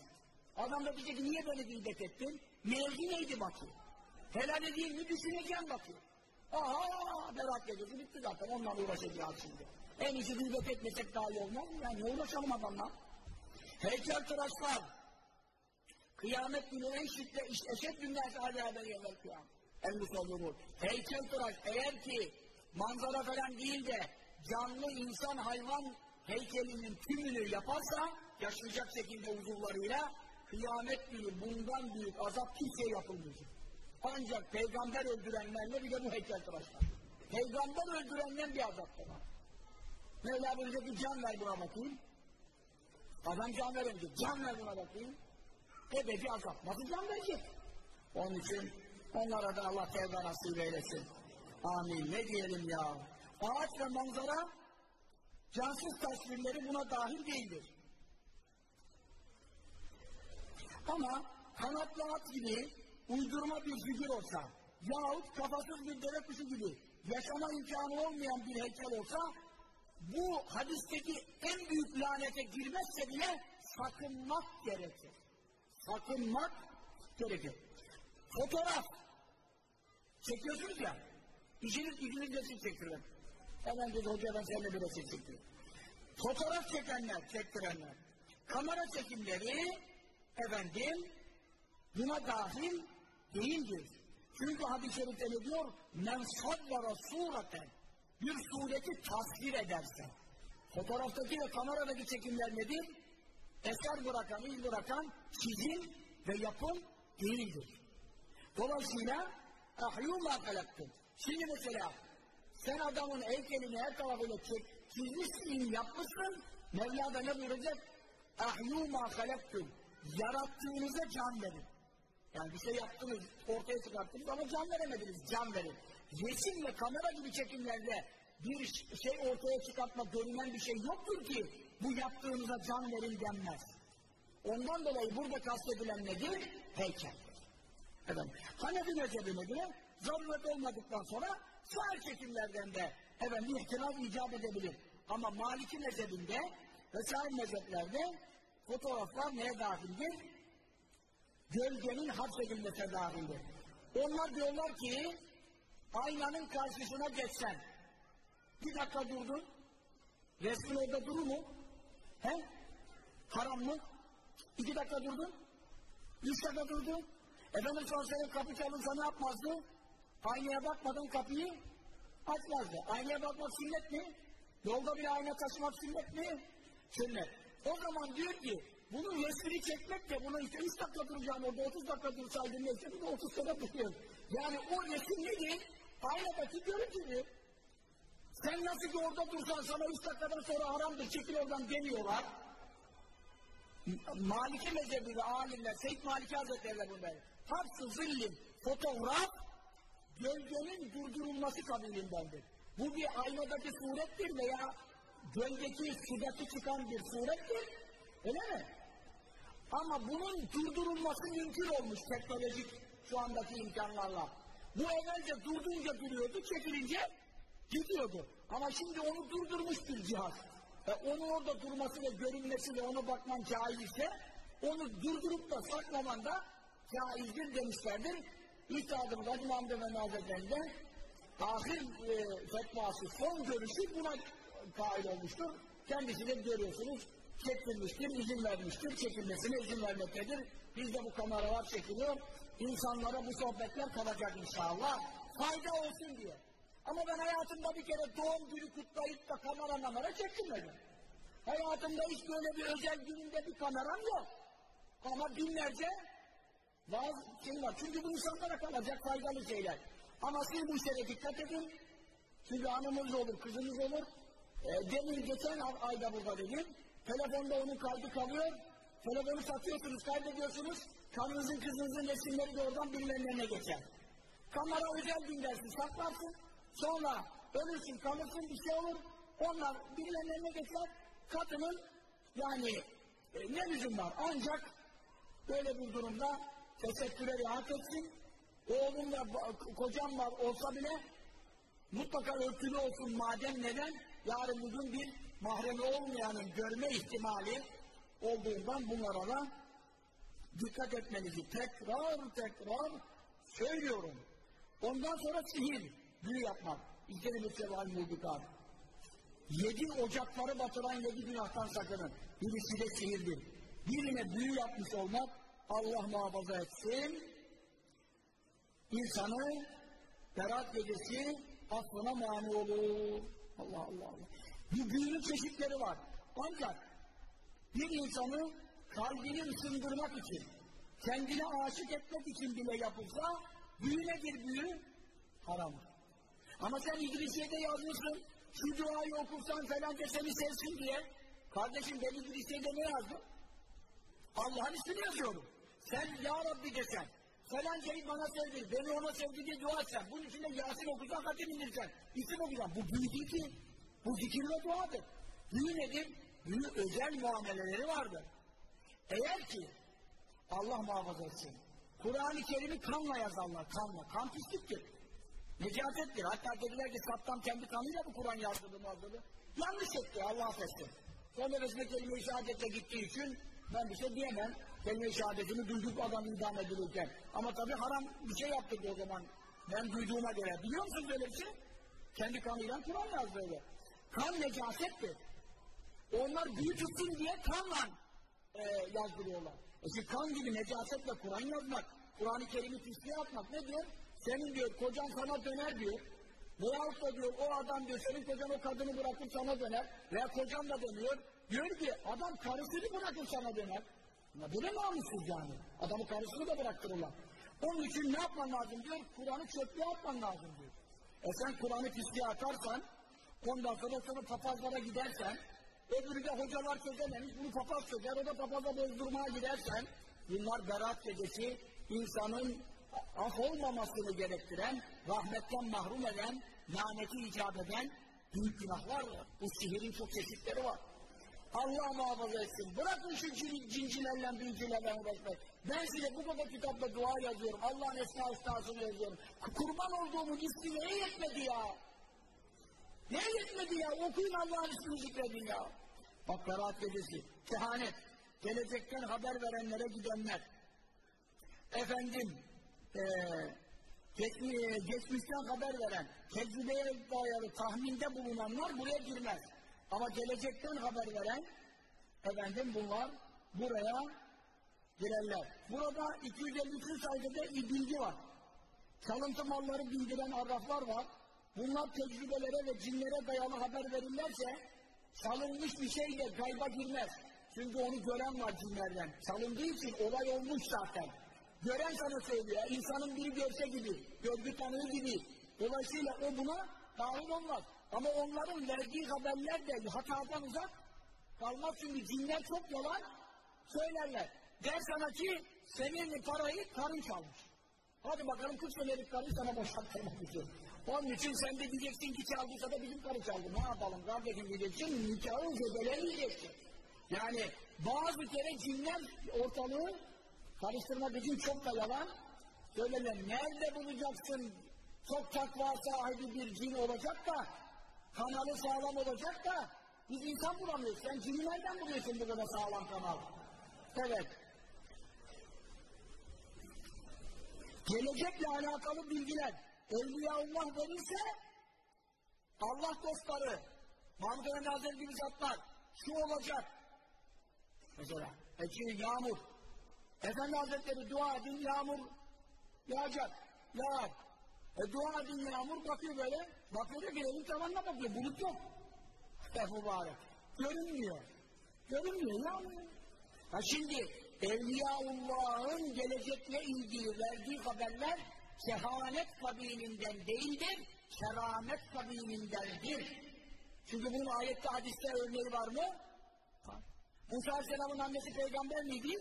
Adam da diyecek niye böyle gıybet ettin? Mevzi neydi bakıyor. Helal edeyim mi düşüneceğim bakıyor. Aha berat gecesi bitti zaten onunla uğraşacağız şimdi. En iyisi gıybet etmesek daha iyi olmaz mı? Yani ne uğraşalım adamla? Heykel tıraşlar. Kıyamet günü en şiddet, işte eşet hali haberi evvel kıyam. En musallurur. Heykel tıraş eğer ki manzara falan değil de canlı insan hayvan heykelinin tümünü yaparsa yaşayacak şekilde uzuvlarıyla kıyamet günü bundan büyük azap kimseye yapılmayacak. Ancak peygamber öldürenlerle bir de bu heykeltıraşlar. Peygamber öldürenden bir azap var. Mevla buyuruyor ki can ver buna bakayım. Adam can veremeyecek. Can ver buna bakayım. Ebedi azap. Nasıl can verecek? Onun için onlara da Allah tevbe nasip eylesin. Amin. Ne diyelim ya? Ağaç ve manzara cansız tasvirleri buna dahil değildir. Ama kanatlı at gibi uydurma bir figür olsa yahut kafasız bir deve kuşu gibi yaşama imkanı olmayan bir heykel olsa bu hadisteki en büyük lanete girmezse bile sakınmak gerekir. Sakınmak gerekir. Fotoğraf çekiyorsunuz ya işiniz gücünüz resim çektirin. Hemen dedi hoca ben seninle bir resim çektireyim. Fotoğraf çekenler, çektirenler. Kamera çekimleri efendim buna dahil değildir. Çünkü hadis-i şerifte ne diyor? Men sallara sureten bir sureti tasvir ederse. Fotoğraftaki ve kameradaki çekimler nedir? Eser bırakan, iz bırakan çizim ve yapım değildir. Dolayısıyla ahyû mâ. Şimdi mesela sen adamın heykelini her tarafıyla çek, çizmişsin, yapmışsın. Mevla da ne buyuracak? Ahyû mâ felektüm. Yarattığınıza can verin. Yani bir şey yaptınız, ortaya çıkarttınız ama can veremediniz, can verin. Resim ve kamera gibi çekimlerde bir şey ortaya çıkartma, görünen bir şey yoktur ki bu yaptığınıza can verin denmez. Ondan dolayı burada kastedilen nedir? Heykeldir. Efendim, Hanefi mezhebine göre zaruret olmadıktan sonra sağır çekimlerden de efendim ihtilaf icap edebilir. Ama Maliki mezhebinde ve sağır mezheplerde fotoğraflar neye dahildir? Gölgenin hapsedilmesine dahildir. Onlar diyorlar ki aynanın karşısına geçsen bir dakika durdun resmin orada durur mu? He? Haram mı? İki dakika durdun üç dakika durdun Efendim sonra kapı çalınsa ne yapmazdı? Aynaya bakmadan kapıyı açmazdı. Aynaya bakmak sünnet mi? Yolda bir ayna taşımak sünnet mi? Sünnet. O zaman diyor ki bunun resmini çekmek de bunu işte 3 dakika duracağım orada 30 dakika dursaydım neyse bu da 30 dakika duruyor. Yani o resim nedir? Aynadaki görüntüdür. Sen nasıl ki orada dursan sana 3 dakikadan sonra haramdır çekil oradan demiyorlar. Maliki mezhebi ve alimler, Seyyid Maliki Hazretleri bunlar. Hapsı zillin fotoğraf gölgenin durdurulması kabilindendir. Bu bir aynadaki surettir veya göldeki sudaki çıkan bir surettir. Öyle mi? Ama bunun durdurulması mümkün olmuş teknolojik şu andaki imkanlarla. Bu evvelce durdunca duruyordu, çekilince gidiyordu. Ama şimdi onu durdurmuş bir cihaz. E onun orada durması ve görünmesi ve ona bakman caizse onu durdurup da saklaman da caizdir demişlerdir. İhtiyacımız Hacı Muhammed Efendi Hazretleri'nde ahir e, fetvası son görüşü buna kail olmuştur. Kendisi de görüyorsunuz çekilmiştir, izin vermiştir, çekilmesine izin vermektedir. Bizde bu kameralar çekiliyor. İnsanlara bu sohbetler kalacak inşallah. Fayda olsun diye. Ama ben hayatımda bir kere doğum günü kutlayıp da kamera namara çekilmedim. Hayatımda hiç böyle bir özel gününde bir kameram yok. Ama binlerce bazı şey var. Çünkü bu insanlara kalacak faydalı şeyler. Ama siz bu işlere dikkat edin. Çünkü hanımınız olur, kızınız olur. E, demin geçen ayda burada dedim. Telefonda onun kaydı kalıyor. Telefonu satıyorsunuz, kaydediyorsunuz. Karınızın, kızınızın resimleri de oradan birilerine geçer. Kamera özel gün dersin, saklarsın. Sonra ölürsün, kalırsın, bir şey olur. Onlar birilerine geçer. Kadının yani e, ne lüzum var? Ancak böyle bir durumda tesettüre rahat etsin. Oğlum var, kocam var olsa bile mutlaka örtülü olsun madem neden? Yarın bugün bir mahremi olmayanın görme ihtimali olduğundan bunlara da dikkat etmenizi tekrar tekrar söylüyorum. Ondan sonra sihir, büyü yapmak. İzlerim seval mubikat. Yedi ocakları batıran yedi günahtan sakının. Birisi de sihirdir. Birine büyü yapmış olmak Allah muhafaza etsin. İnsanı Berat gecesi aklına mani olur. Allah Allah Allah. Bu büyünün çeşitleri var. Ancak bir insanı kalbini ısındırmak için, kendine aşık etmek için bile yapılsa Büyü nedir büyü? Haram. Ama sen İdrisiye'de yazmışsın, şu duayı okursan falanca seni sevsin diye. Kardeşim ben İdrisiye'de ne yazdım? Allah'ın ismini yazıyorum. Sen Ya Rabbi desen, falancayı bana sevdir, beni ona sevdi diye dua etsen, bunun içinde Yasin okusan, hatim indirsen, isim okusan, bu büyü ki. Bu zikir ve duadır. Büyü nedir? Büyü özel muameleleri vardır. Eğer ki Allah muhafaza etsin, Kur'an-ı Kerim'i kanla yazarlar, kanla. Kan pisliktir. Necasettir. Hatta dediler ki Saddam kendi kanıyla bu Kur'an yazdırdı mazdı. Yanlış etti Allah affetsin. Sonra resme kelime-i gittiği için ben bir şey diyemem. Kelime-i şehadetini duyduk adam idam edilirken. Ama tabii haram bir şey yaptık o zaman. Ben duyduğuma göre. Biliyor musunuz öyle bir şey? Kendi kanıyla Kur'an yazdı öyle. Kan necasettir. Onlar büyü diye kanla e, yazdırıyorlar. E kan gibi necasetle Kur'an yazmak, Kur'an-ı Kerim'i pisliğe atmak ne diyor? Senin diyor kocan sana döner diyor. Veyahut da diyor o adam diyor senin kocan o kadını bırakıp sana döner. Veya kocan da dönüyor. Diyor ki adam karısını bırakıp sana döner. Ya böyle namussuz yani. Adamı karısını da bıraktırırlar. Onun için ne yapman lazım diyor? Kur'an'ı çöplüğe atman lazım diyor. E sen Kur'an'ı pisliğe atarsan, ondan sonra sonra papazlara gidersen, öbürü de hocalar çözememiş, bunu papaz çözer, o da papaza bozdurmaya gidersen, bunlar berat gecesi insanın af olmamasını gerektiren, rahmetten mahrum eden, laneti icap eden büyük günahlar var. Bu sihirin çok çeşitleri var. Allah muhafaza etsin. Bırakın şu cin, cincilerle, büyücülerle uğraşmayı. Ben size bu kadar kitapta dua yazıyorum. Allah'ın esma üstahsını yazıyorum. Kurban olduğumu ismi neye yetmedi ya? Ne yetmedi ya? Okuyun Allah'ın ismini zikredin ya. Bak Berat Gecesi, kehanet, gelecekten haber verenlere gidenler. Efendim, ee, geçmi, geçmişten haber veren, tecrübeye dayalı tahminde bulunanlar buraya girmez. Ama gelecekten haber veren, efendim bunlar buraya girerler. Burada 253. sayfada bilgi var. Çalıntı malları bildiren arraflar var. Bunlar tecrübelere ve cinlere dayalı haber verirlerse çalınmış bir şeyle gayba girmez. Çünkü onu gören var cinlerden. Çalındığı için olay olmuş zaten. Gören sana söylüyor. İnsanın biri görse gibi, görgü tanığı gibi. Dolayısıyla o buna dahil olmaz. Ama onların verdiği haberler de hatadan uzak kalmaz çünkü cinler çok yalan söylerler. Der sana ki senin parayı karın çalmış. Hadi bakalım 40 senelik karı sana boşalttırmak için. Onun için sen de diyeceksin ki çaldıysa da bizim karı çaldı. Ne yapalım kardeşim diyeceksin, nikahı zedelemeyeceksin. Yani bazı kere cinler ortalığı karıştırmak için çok da yalan söylerler. Nerede bulacaksın çok takva sahibi bir cin olacak da kanalı sağlam olacak da biz insan bulamıyoruz. Sen cini nereden buluyorsun bu kadar sağlam kanal? Evet. Gelecekle alakalı bilgiler. Evliyaullah verirse Allah dostları, Mahmud Efendi Hazretleri gibi zatlar şu olacak. Mesela e şimdi yağmur. Efendi Hazretleri dua edin yağmur yağacak. Yağar. E dua edin yağmur bakıyor böyle. Bakıyor da evin tavanına bakıyor. Bulut yok. Mübarek. Görünmüyor. Görünmüyor yağmur. Ha şimdi Evliyaullah'ın gelecekle ilgili verdiği haberler kehanet kabilinden değildir, keramet kabilindendir. Çünkü bunun ayette hadiste örneği var mı? Var. Musa Aleyhisselam'ın annesi peygamber miydi?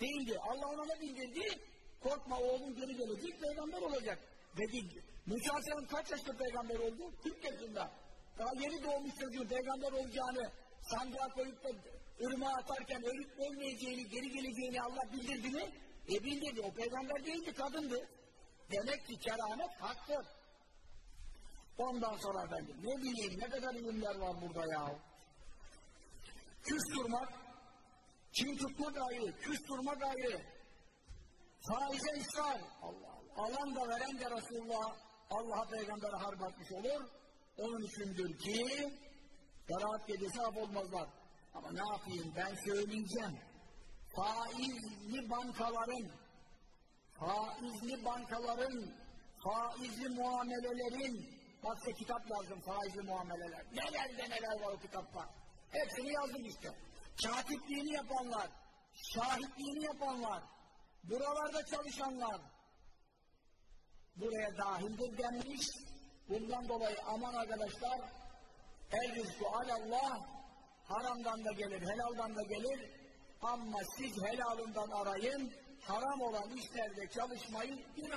Değildi. Allah ona ne bildirdi? Korkma oğlum geri gelecek, peygamber olacak. Dedi. Musa Aleyhisselam kaç yaşında peygamber oldu? 40 yaşında. Daha yeni doğmuş çocuğun peygamber olacağını sandığa koyup da ırmağa atarken ölüp ölmeyeceğini, geri geleceğini Allah bildirdi mi? E bildirdi. O peygamber değildi, kadındı. Demek ki keramet haktır. Ondan sonra efendim, ne bileyim ne kadar ilimler var burada ya. Küs durmak, kim tutmak ayrı, küs durmak ayrı. Faize ısrar, Allah. Alan da veren de Resulullah, Allah'a peygambere harp atmış olur. Onun içindir ki, Berat gecesi af olmazlar. Ama ne yapayım ben söyleyeceğim. Faizli bankaların, faizli bankaların, faizli muamelelerin, size kitap lazım faizli muameleler. Neler neler var o kitapta. Hepsini yazdım işte. Katipliğini yapanlar, şahitliğini yapanlar, buralarda çalışanlar, buraya dahildir denmiş. Bundan dolayı aman arkadaşlar el rızkı alallah haramdan da gelir, helaldan da gelir ama siz helalından arayın haram olan işlerde çalışmayı bir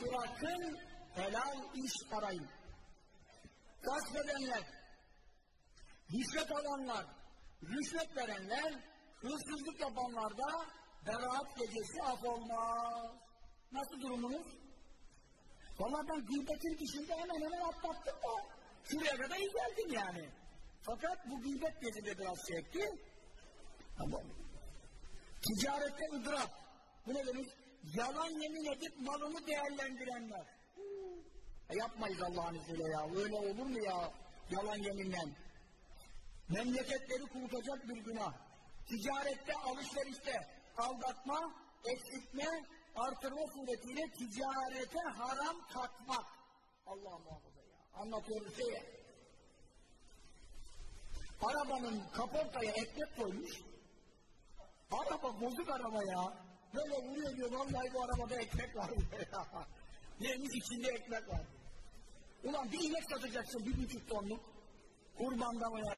bırakın helal iş arayın. Gasp edenler, rüşvet alanlar, rüşvet verenler, hırsızlık yapanlar da beraat gecesi af olmaz. Nasıl durumunuz? Valla ben gıybetin dışında hemen hemen atlattım da şuraya kadar iyi geldim yani. Fakat bu gıybet gezide biraz çekti. Ama ticarette ıdrak. Bu ne demek? Yalan yemin edip malını değerlendirenler. E yapmayız Allah'ın izniyle ya. Öyle olur mu ya? Yalan yeminle. Memleketleri kurutacak bir günah. Ticarette, alışverişte aldatma, eksiltme, artırma suretiyle ticarete haram katmak. Allah muhafaza ya. Anlatıyorum şeye. Arabanın kaportaya ekmek koymuş. Araba bozuk araba ya. Böyle vuruyor diyor vallahi bu arabada ekmek var ya. (laughs) İçinde ekmek var. Ulan bir inek satacaksın bir buçuk tonluk. Kurbanda mı ya?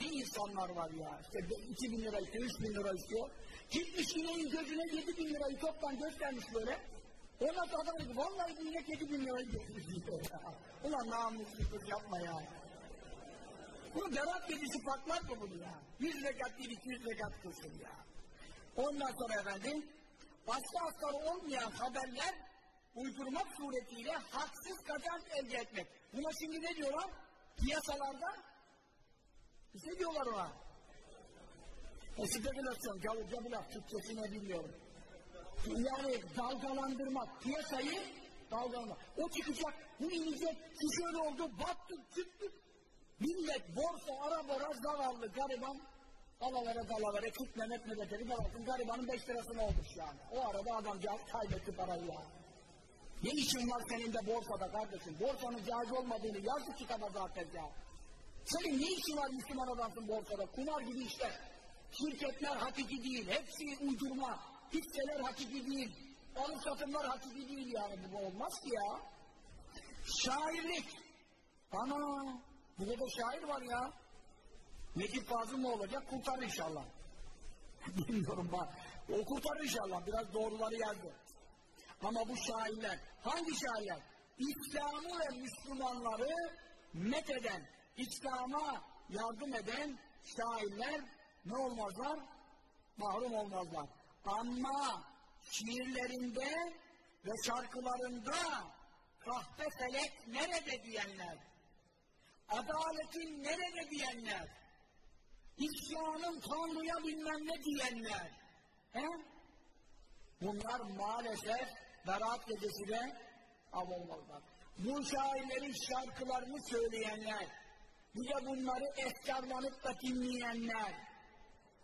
Ne insanlar var ya. İşte iki bin lira istiyor, üç bin lira istiyor. Gitmiş ineğin gözüne yedi bin lirayı toptan göstermiş böyle. Ondan sonra adam dedi, vallahi bu inek yedi bin lirayı göstermiş diyor ya. (laughs) Ulan namussuzluk yapma ya. Bunu berat gecesi patlar mı bunu ya? Yüz rekat değil, iki yüz rekat kılsın ya. Ondan sonra efendim, aslı astarı olmayan haberler uydurmak suretiyle haksız kazanç elde etmek. Buna şimdi ne diyorlar? Piyasalarda ne diyorlar ona? Spekülasyon, gavurca bir laf, Türkçesini bilmiyorum. Yani dalgalandırmak, piyasayı dalgalandırmak. O çıkacak, bu inecek, şu şöyle oldu, battık, çıktık. Millet, borsa, ara bora, zavallı, gariban, alalara dalalara, kıt Mehmet Mehmet'e bakın garibanın beş lirası ne olmuş yani. O arada adamcağız kaybetti parayı ya. Ne işin var senin de borsada kardeşim? Borsanın caiz olmadığını yazık kitaba zaten ya. Senin ne işin var Müslüman adamsın borsada? Kumar gibi işler. Şirketler hakiki değil. Hepsi uydurma. Hisseler hakiki değil. Alım satımlar hakiki değil yani. Bu olmaz ki ya. Şairlik. Ana. Burada da şair var ya. Necip Fazıl mı olacak? Kurtar inşallah. (laughs) Bilmiyorum bak. O kurtar inşallah. Biraz doğruları yazdı. Ama bu şairler, hangi şairler? İslam'ı ve Müslümanları met eden, İslam'a yardım eden şairler ne olmazlar? Mahrum olmazlar. Ama şiirlerinde ve şarkılarında kahpe felek nerede diyenler, adaletin nerede diyenler, İslam'ın Tanrı'ya bilmem ne diyenler, he? bunlar maalesef Berat gecesine av olmalılar. Bu şairlerin şarkılarını söyleyenler, bir de bunları efkarlanıp da dinleyenler.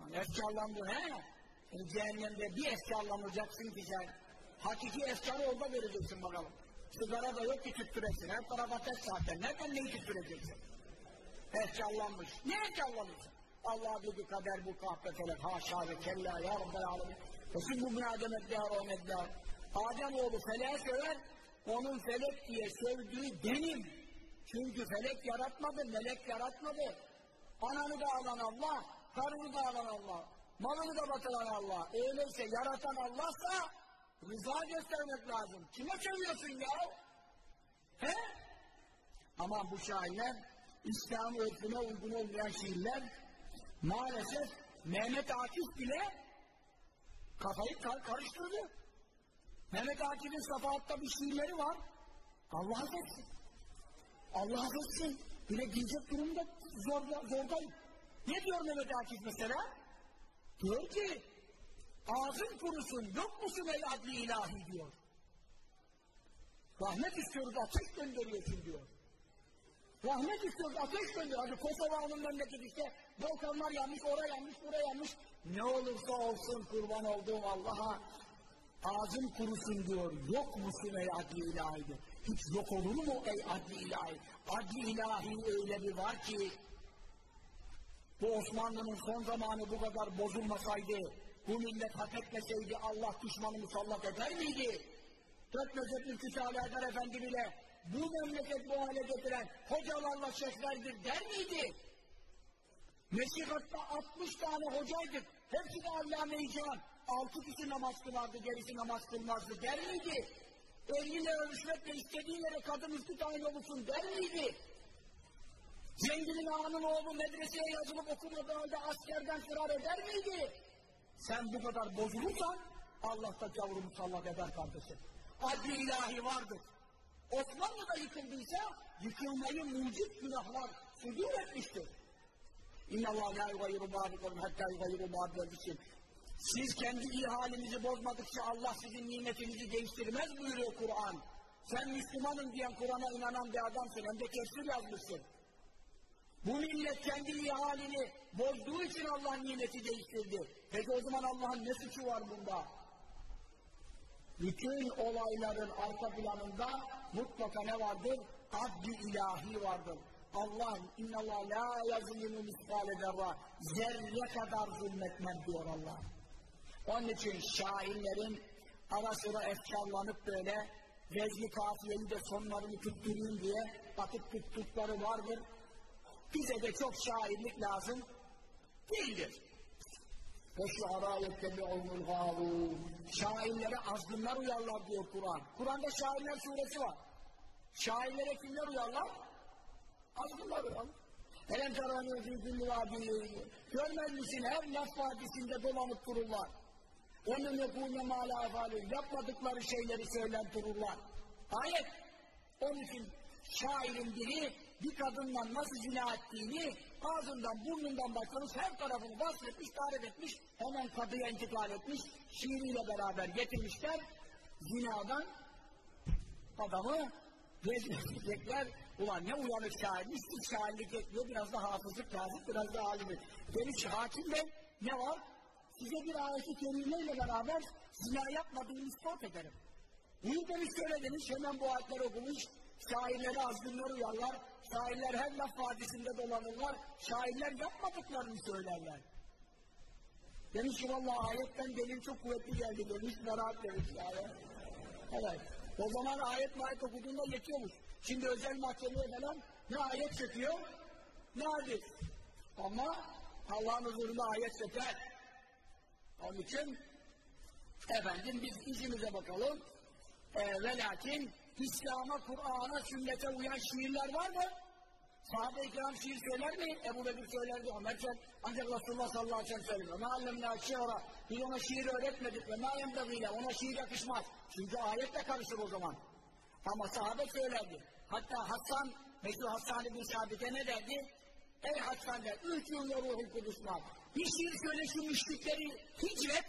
Yani efkarlandı he? Yani cehennemde bir efkarlanacaksın ki sen. Hakiki efkarı orada vereceksin bakalım. Sigara da yok ki tüttüresin. Her tarafa tek zaten. Nereden neyi tüttüreceksin? Efkarlanmış. Ne efkarlanırsın? Allah dedi kader bu kahpe felek. Haşa ve kella ya Rabbel alemin. Resul bu bin Adem eddâr o meddâr. Adem oğlu feleğe söver, onun felek diye sövdüğü benim. Çünkü felek yaratmadı, melek yaratmadı. Ananı da alan Allah, karını da alan Allah, malını da batıran Allah. Öyleyse yaratan Allah'sa rıza göstermek lazım. Kime seviyorsun ya? He? Ama bu şairler, İslam örfüne uygun olmayan şiirler, maalesef Mehmet Akif bile kafayı kar karıştırdı. Mehmet Akif'in Safahat'ta bir şiirleri var. Allah affetsin. Allah affetsin. Bile diyecek durumda zorda, zordayım. Ne diyor Mehmet Akif mesela? Diyor ki ağzın kurusun yok musun ey adli ilahi diyor. Rahmet istiyoruz ateş gönderiyorsun diyor. Rahmet istiyoruz ateş gönderiyor. Hadi Kosova'nın memleketi işte volkanlar yanmış, oraya yanmış, buraya yanmış. Ne olursa olsun kurban olduğum Allah'a ağzın kurusun diyor. Yok musun ey adli ilahi. Hiç yok olur mu ey adli ilahi? Adli ilahi öyle bir var ki bu Osmanlı'nın son zamanı bu kadar bozulmasaydı, bu millet hak etmeseydi Allah düşmanı musallat eder miydi? dört mezhep Ali Haydar Efendi bile bu memleket bu hale getiren hocalarla şeyhlerdir der miydi? Mesihhatta 60 tane hocaydık. Hepsi de Allame-i Cihan. Altı kişi namaz kılardı, gerisi namaz kılmazdı der miydi? 50 lira rüşvetle yere kadın üstü tayin olursun der miydi? Zenginin ağanın oğlu medreseye yazılıp okumadığı halde askerden firar eder miydi? Sen bu kadar bozulursan Allah da gavuru musallat eder kardeşim. Adli ilahi vardır. Osmanlı da yıkıldıysa yıkılmayı mucit günahlar sudur etmiştir. İnna Allah la yugayyiru ma'bikum hatta yugayyiru ma'bikum. Siz kendi iyi halinizi bozmadıkça Allah sizin nimetinizi değiştirmez buyuruyor Kur'an. Sen Müslümanım diyen Kur'an'a inanan bir adamsın. Hem de tefsir yazmışsın. Bu millet kendi halini bozduğu için Allah nimeti değiştirdi. Peki o zaman Allah'ın ne suçu var bunda? Bütün olayların arka planında mutlaka ne vardır? Adli ilahi vardır. Allah innallah la yazlimu miskale zerra zerre kadar zulmetmem diyor Allah. Onun için şairlerin ara sıra efkarlanıp böyle vezli kafiyeli de sonlarını tutturayım diye bakıp tuttukları vardır. Bize de çok şairlik lazım değildir. Feşuara yettebi'unul gâvûn. Şairlere azgınlar uyarlar diyor Kur'an. Kur'an'da şairler suresi var. Şairlere kimler uyarlar? Azgınlar uyarlar. Elem teranı zülzüllü vâdî. Görmez misin her laf vadisinde dolanıp dururlar. Onun yekûne mâlâ. Yapmadıkları şeyleri söyler dururlar. Ayet. Onun için şairin biri bir kadınla nasıl zina ettiğini ağzından burnundan başlamış her tarafını bahsetmiş, tarif etmiş, hemen kadıya intikal etmiş, şiiriyle beraber getirmişler, zinadan adamı rezil ulan ne uyanık şairmiş, hiç şairlik etmiyor, biraz da hafızlık lazım, biraz da alimi. Demiş hakim bey, ne var? Size bir ayeti kerimeyle beraber zina yapmadığını ispat ederim. İyi demiş söylediniz, hemen bu ayetleri okumuş, şairleri azgınlar uyarlar, şairler her laf vadisinde dolanırlar, şairler yapmadıklarını söylerler. Demiş ki valla ayetten delil çok kuvvetli geldi demiş, merak demiş yani. Evet. O zaman ayet mayet okuduğunda yetiyormuş. Şimdi özel mahkemeye falan ne ayet çekiyor, ne hadis. Ama Allah'ın huzurunda ayet çeker. Onun için efendim biz işimize bakalım. E, ve lakin İslam'a, Kur'an'a, sünnete uyan şiirler var mı? Sahabe-i kiram şiir söyler mi? Ebu Bekir söylerdi, Ömercen ancak Resulullah sallallahu aleyhi ve sellem söylüyor. Ma allemna şiira, biz ona şiir öğretmedik ve ma yembegiyle, ona şiir yakışmaz. Çünkü ayetle karışır o zaman. Ama sahabe söylerdi. Hatta Hasan, Meşru Hasan bin Sabit'e ne derdi? Ey Hasan der, üç yılda ruhul kudüs var. Bir şiir söyle şu müşrikleri hicret,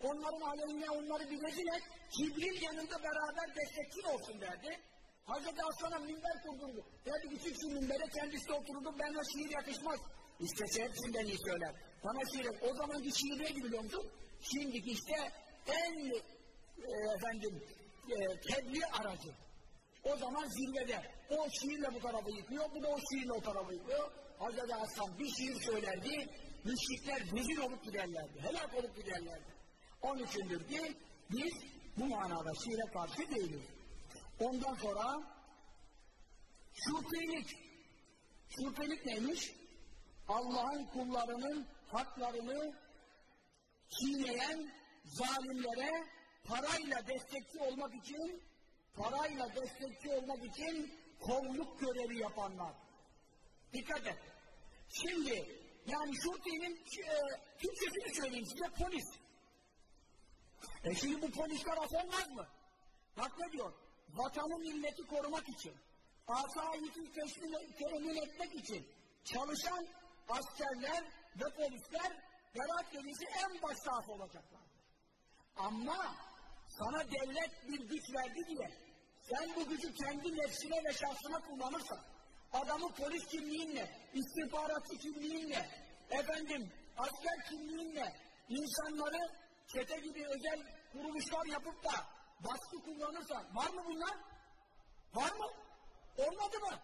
onların aleyhine onları bir rezil Cibril yanında beraber destekçin olsun derdi. Hazreti Aslan'a minber kurdurdu. Derdi ki çık şu minbere kendisi oturdu, bana şiir yakışmaz. İstese hepsinden iyi söyler. Bana şiir, o zamanki şiir neydi biliyor musun? Şimdiki işte en e, efendim e, tebliğ aracı. O zaman zirvede. O şiirle bu tarafı yıkıyor, bu da o şiirle o tarafı yıkıyor. Hazreti Aslan bir şiir söylerdi, müşrikler rezil olup giderlerdi, helak olup giderlerdi. Onun içindir ki biz bu manada şiire karşı değiliz. Ondan sonra şüphelik. Şüphelik neymiş? Allah'ın kullarının haklarını çiğneyen zalimlere parayla destekçi olmak için parayla destekçi olmak için kolluk görevi yapanlar. Dikkat et. Şimdi yani şurtinin e, Türkçesini söyleyeyim size polis. E şimdi bu polisler affolmaz mı? Bak ne diyor? Vatanı milleti korumak için, asayeti temin etmek için çalışan askerler ve polisler Berat Gecesi en baş sahip olacaklardır. Ama sana devlet bir güç verdi diye sen bu gücü kendi nefsine ve şahsına kullanırsan adamı polis kimliğinle, istihbaratçı kimliğinle, efendim asker kimliğinle insanları çete gibi özel kuruluşlar yapıp da baskı kullanırsan var mı bunlar? Var mı? Olmadı mı?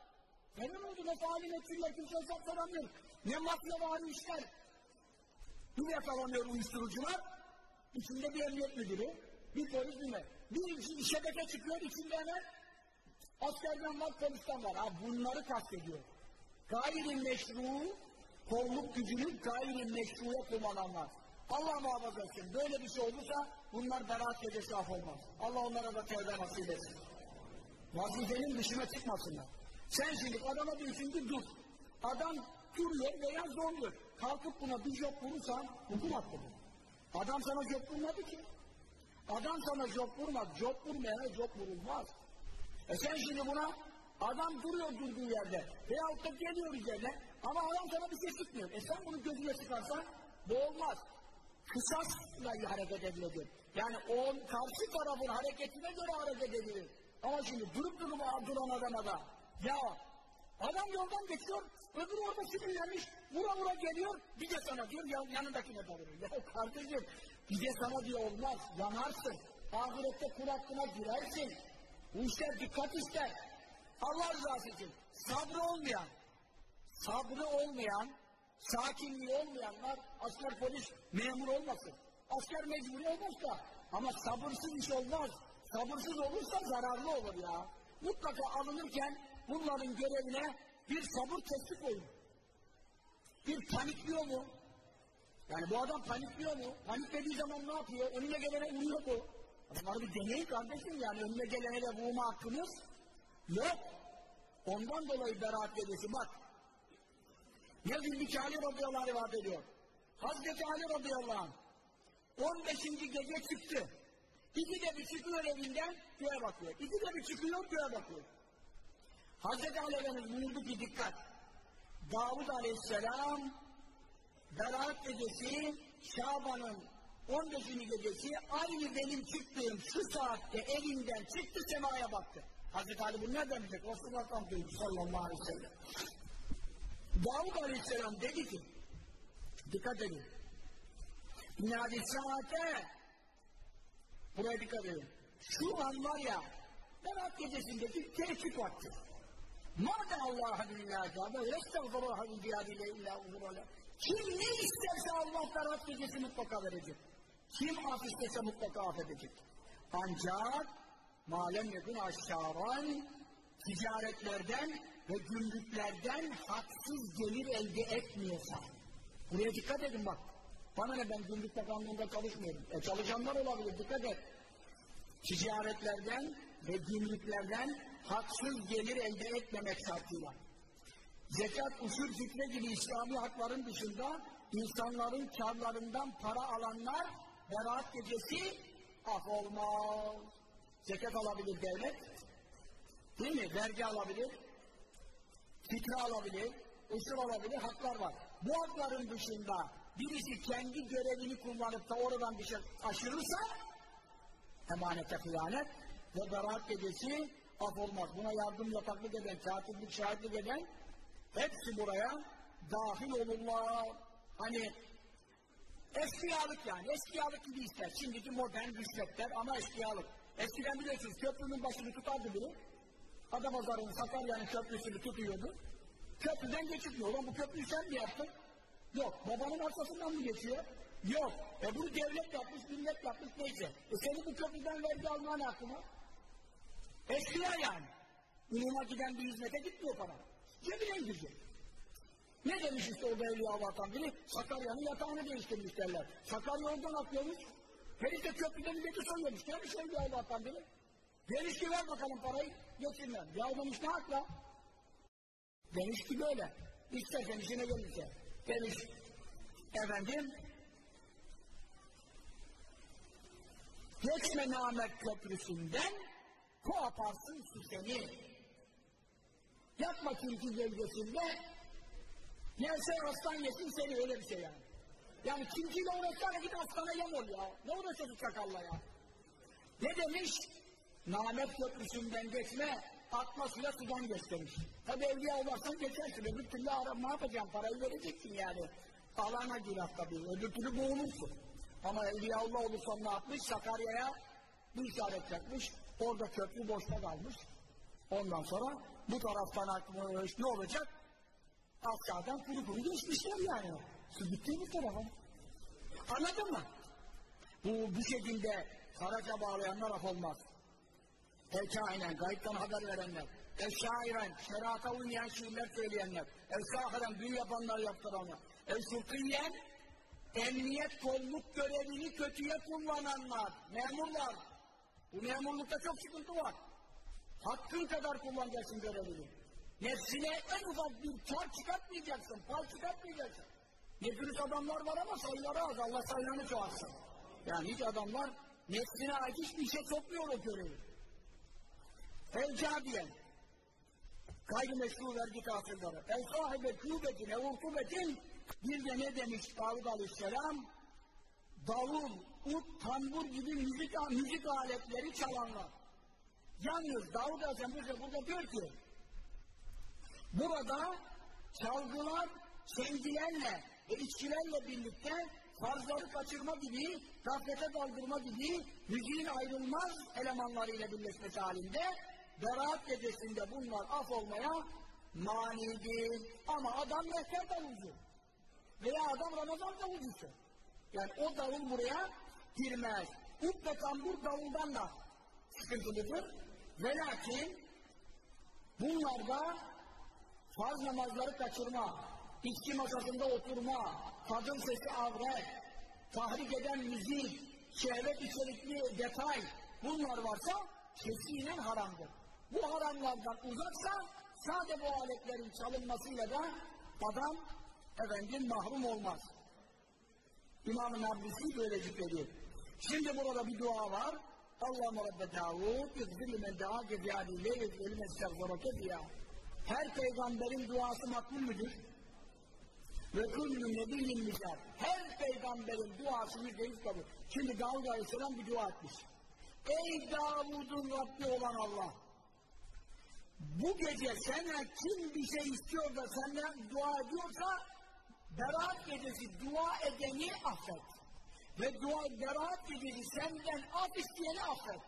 Benim oldu ne faali meçhuller kimse hesap. Ne mafya var işler. Bir yakalanıyor uyuşturucular. İçinde bir emniyet müdürü, bir polis bilmem. Bir şebeke çıkıyor içinde hemen askerden var, polisten var. Ha, bunları kastediyor. Gayri meşru, kolluk gücünü gayri meşruya kullananlar. Allah muhafaza etsin. Böyle bir şey olursa bunlar beraat gecesi af olmaz. Allah onlara da tevbe nasip etsin. Vazifenin dışına çıkmasınlar. Sen şimdi adama diyorsun ki dur. Adam duruyor veya zorluyor. Kalkıp buna bir job vurursan hukum hakkıdır. Adam sana job vurmadı ki. Adam sana job vurmadı. Job vurmayana job vurulmaz. E sen şimdi buna adam duruyor durduğu yerde veyahut da geliyor üzerine ama adam sana bir şey sıkmıyor. E sen bunu gözüne sıkarsan bu olmaz. Kısasla hareket edilir. Yani o karşı tarafın hareketine göre hareket edilir. Ama şimdi durup durup duran adama da ya adam yoldan geçiyor öbürü orada sinirlenmiş vura vura geliyor bir de sana diyor ya, yanındakine dalıyor. (laughs) Ya kardeşim bir de sana diyor olmaz yanarsın. Ahirette kul hakkına girersin. Bu işler dikkat ister. Allah rızası için sabrı olmayan, sabrı olmayan, sakinliği olmayanlar asker polis memur olmasın. Asker mecburi olmaz da ama sabırsız iş olmaz. Sabırsız olursa zararlı olur ya. Mutlaka alınırken bunların görevine bir sabır testi koyun. Bir panikliyor mu? Yani bu adam panikliyor mu? Paniklediği zaman ne yapıyor? Önüne gelene vuruyor mu? Bunları bir deneyin kardeşim yani önüne gelene de vurma hakkımız yok. Ondan dolayı beraat gecesi bak. Yazın ki Ali radıyallahu anh rivayet ediyor. Hazreti Ali radıyallahu anh 15. gece çıktı. İki de bir çıkıyor evinden göğe bakıyor. İki de bir çıkıyor göğe bakıyor. Hazreti Ali Efendimiz buyurdu ki dikkat. Davud aleyhisselam Berat gecesi Şaban'ın 15. gecesi aynı benim çıktığım şu saatte evinden çıktı semaya baktı. Hazreti Ali bunu nereden bilecek? Resulullah duydu sallallahu aleyhi ve sellem. Davud aleyhisselam dedi ki dikkat edin. İnadi saate buraya dikkat edin. Şu an var ya Berat gecesindeki tehdit vakti. Mâde Allah'a dünyâda ve yestağfirâhe min diyâdile illâ uzurâle. Kim ne isterse Allah Berat gecesi mutlaka verecek. Kim af istese mutlaka affedecek. Ancak malem yekun aşağıran ticaretlerden ve gümrüklerden haksız gelir elde etmiyorsa. Buraya dikkat edin bak. Bana ne ben gümrük bakanlığında çalışmıyorum. E çalışanlar olabilir dikkat et. Ticaretlerden ve gümrüklerden haksız gelir elde etmemek şartıyla. Zekat, usul, fitne gibi İslami hakların dışında insanların karlarından para alanlar beraat gecesi af olmaz. Zekat alabilir devlet, değil mi? Vergi alabilir, fitre alabilir, usul alabilir, haklar var. Bu hakların dışında birisi kendi görevini kullanıp da oradan bir şey aşırırsa emanete hıyanet ve beraat gecesi af olmaz. Buna yardım yataklık eden, katiplik, şahitlik eden hepsi buraya dahil olurlar. Hani eskiyalık yani, eskiyalık gibi ister. Şimdiki modern rüşvetler ama eskiyalık. Eskiden biliyorsunuz köprünün başını tutardı biri. Adapazarı'nın Sakarya'nın köprüsünü tutuyordu. Köprüden geçitmiyor. Ulan bu köprüyü sen mi yaptın? Yok. Babanın arkasından mı geçiyor? Yok. E bunu devlet yapmış, millet yapmış neyse. E senin bu köprüden vergi alman hakkı Eskiya yani. Uluma giden bir hizmete gitmiyor para. Cebine girecek. Ne demiş işte orada Evliya Allah'tan biri? Sakarya'nın yatağını değiştirmiş derler. Sakarya oradan atıyormuş. Herif de köprüden milleti soruyormuş. Gelmiş Evliya Allah'tan biri. Demiş ki ver bakalım parayı. Geçirmem. Ya demiş ne hakla? Demiş ki böyle. İstersen işine gelirse. Demiş efendim geçme namet köprüsünden koparsın su seni. Yatma tilki gölgesinde gelse aslan yesin seni öyle bir şey yani. Yani tilkiyle uğraşsana git aslana yem ol ya. Ne uğraşıyorsun çakalla ya? Ne demiş? Namet köprüsünden geçme, atma suya sudan geç demiş. Tabi evliya olursan geçersin. Öbür türlü ara, ne yapacaksın? Parayı vereceksin yani. Alana günah tabii. Öbür türlü boğulursun. Ama evliyaullah olursan ne yapmış? Sakarya'ya bir işaret yapmış. Orada köprü boşta kalmış. Ondan sonra bu taraftan akmış. Ne olacak? Aşağıdan kuru kuru geçmişler yani. Su gitti bu tarafa. Anladın mı? Bu, bu şekilde Karaca bağlayanlar af olmaz. El kainen, gayipten haber verenler. El şairen, şerata uymayan şiirler söyleyenler. El sahiren, büyü yapanlar yaptıranlar. El sulkiyen, emniyet kolluk görevini kötüye kullananlar. Memurlar. Bu memurlukta çok sıkıntı var. Hakkın kadar kullanacaksın görevini. Nefsine en ufak bir kar çıkartmayacaksın, pay çıkartmayacaksın. Nefis adamlar var ama sayıları az, Allah sayılarını çoğalsın. Yani hiç adamlar nefsine ait hiçbir şey sokmuyor o görevi. El cabiyen, gayrimeşru vergi tahsilleri. El sahibe kuvvetin, ev urkubetin, bir de ne demiş Davud Aleyhisselam? Davul, ut, tambur gibi müzik, müzik aletleri çalanlar. Yalnız Davud Aleyhisselam burada diyor ki, burada çalgılar, sendilerle ve içkilerle birlikte farzları kaçırma gibi, gaflete daldırma gibi müziğin ayrılmaz elemanlarıyla birleşmesi halinde Berat gecesinde bunlar af olmaya manidir. Ama adam mehter davulcu. Veya adam Ramazan davulcusu. Yani o davul buraya girmez. Ve tambur davuldan da sıkıntılıdır. Ve lakin bunlarda farz namazları kaçırma, içki masasında oturma, kadın sesi avret, tahrik eden müzik, şehvet içerikli detay bunlar varsa kesinen haramdır. Bu haramlardan uzaksa sade bu aletlerin çalınmasıyla da adam efendim mahrum olmaz. İmam-ı Nablisi böyle zikrediyor. Şimdi burada bir dua var. Allahümme Rabbe Davud, yüzgülü men da'a geziyadiyle, yüzgülü men diya. Her peygamberin duası makbul müdür? Ve kullü nebiyyin misal. Her peygamberin duası yüzde yüz kabul. Şimdi Davud Aleyhisselam bir dua etmiş. Ey Davud'un Rabbi olan Allah! Bu gece sana kim bir şey istiyor da senden dua ediyorsa Berat gecesi dua edeni affet. Ve dua Berat gecesi senden af isteyeni affet.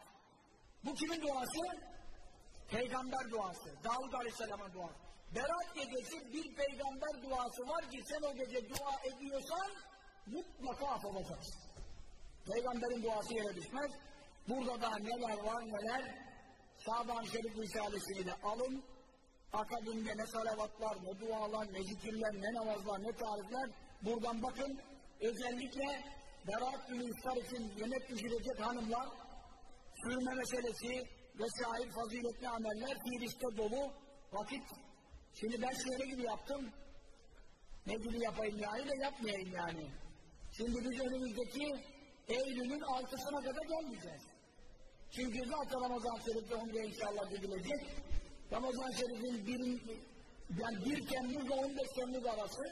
Bu kimin duası? Peygamber duası. Davud Aleyhisselam'ın duası. Berat gecesi bir peygamber duası var ki sen o gece dua ediyorsan mutlaka af olacaksın. Peygamberin duası yere düşmez. Burada da neler var neler Şaban-ı Şerif Risalesi'ni de alın. Akabinde ne salavatlar, ne dualar, ne zikirler, ne namazlar, ne tarifler. Buradan bakın. Özellikle Berat günü iftar için yemek pişirecek hanımlar sürme meselesi vesaire faziletli ameller fiiliste dolu vakit. Şimdi ben şöyle gibi yaptım. Ne gibi yapayım yani de yapmayayım yani. Şimdi biz önümüzdeki Eylül'ün altısına kadar gelmeyeceğiz. Çünkü zaten Ramazan Şerif'te umre inşallah gidilecek. Ramazan Şerif'in bir, yani 1 Temmuz ile 15 Temmuz arası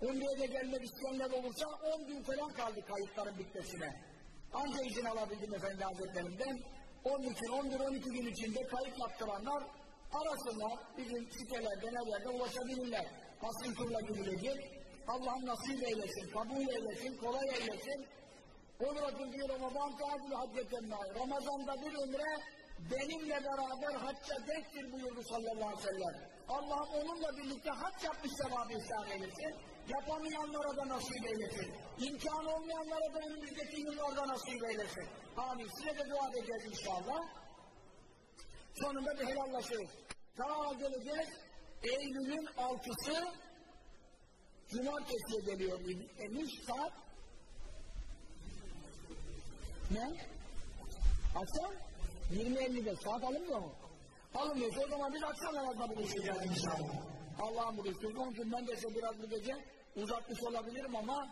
umreye de gelmek isteyenler olursa 10 gün falan kaldı kayıtların bitmesine. Anca izin alabildim Efendi Hazretlerinden. Onun için 11-12 gün içinde kayıt yaptıranlar arasınlar bizim sitelerde nelerde ulaşabilirler. Asıl turla gidilecek. Allah nasip eylesin, kabul eylesin, kolay eylesin. Umretun fi Ramazan tatil hacceten Ramazan'da bir umre benimle beraber hacca denktir buyurdu sallallahu aleyhi ve sellem. Allah onunla birlikte hac yapmış sevabı ihsan eylesin. Yapamayanlara da nasip eylesin. İmkanı olmayanlara da önümüzdeki yıllarda nasip eylesin. Amin. Size de dua edeceğiz inşallah. Sonunda bir helallaşırız. Ta geleceğiz. Eylül'ün altısı Cumartesi'ye geliyor demiş saat ne? Akşam 20.50'de saat alınmıyor mu? Alınmıyorsa o zaman biz akşam namazda buluşacağız inşallah. Allah'ın buluşturdu. Onun için ben de size biraz bu gece uzatmış olabilirim ama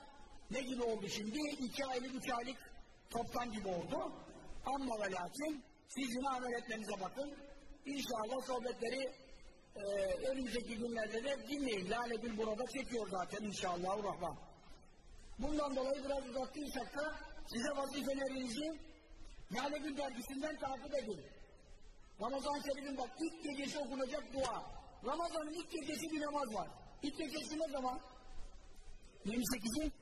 ne gibi oldu şimdi? İki aylık, üç aylık toptan gibi oldu. Ama ve lakin siz yine amel etmenize bakın. İnşallah sohbetleri e, önümüzdeki günlerde de dinleyin. Lale burada çekiyor zaten inşallah. Rahman. Bundan dolayı biraz uzattıysak da size vazifelerinizi Lale Gül dergisinden takip edin. Ramazan Şerif'in bak ilk gecesi okunacak dua. Ramazan'ın ilk gecesi bir namaz var. İlk gecesi ne zaman? 28'i?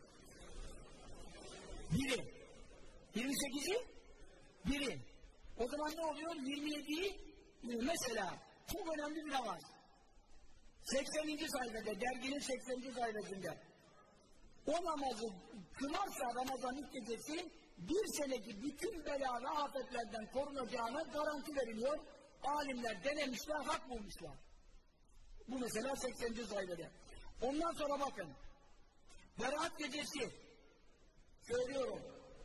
Biri. 28'i? Biri. O zaman ne oluyor? 27'yi? Mesela çok önemli bir namaz. 80. sayfada, derginin 80. sayfasında. O namazı kılarsa Ramazan ilk gecesi bir seneki bütün bela ve afetlerden korunacağına garanti veriliyor. Alimler denemişler, hak bulmuşlar. Bu mesela 80. sayfada. Ondan sonra bakın. Berat gecesi. Söylüyorum.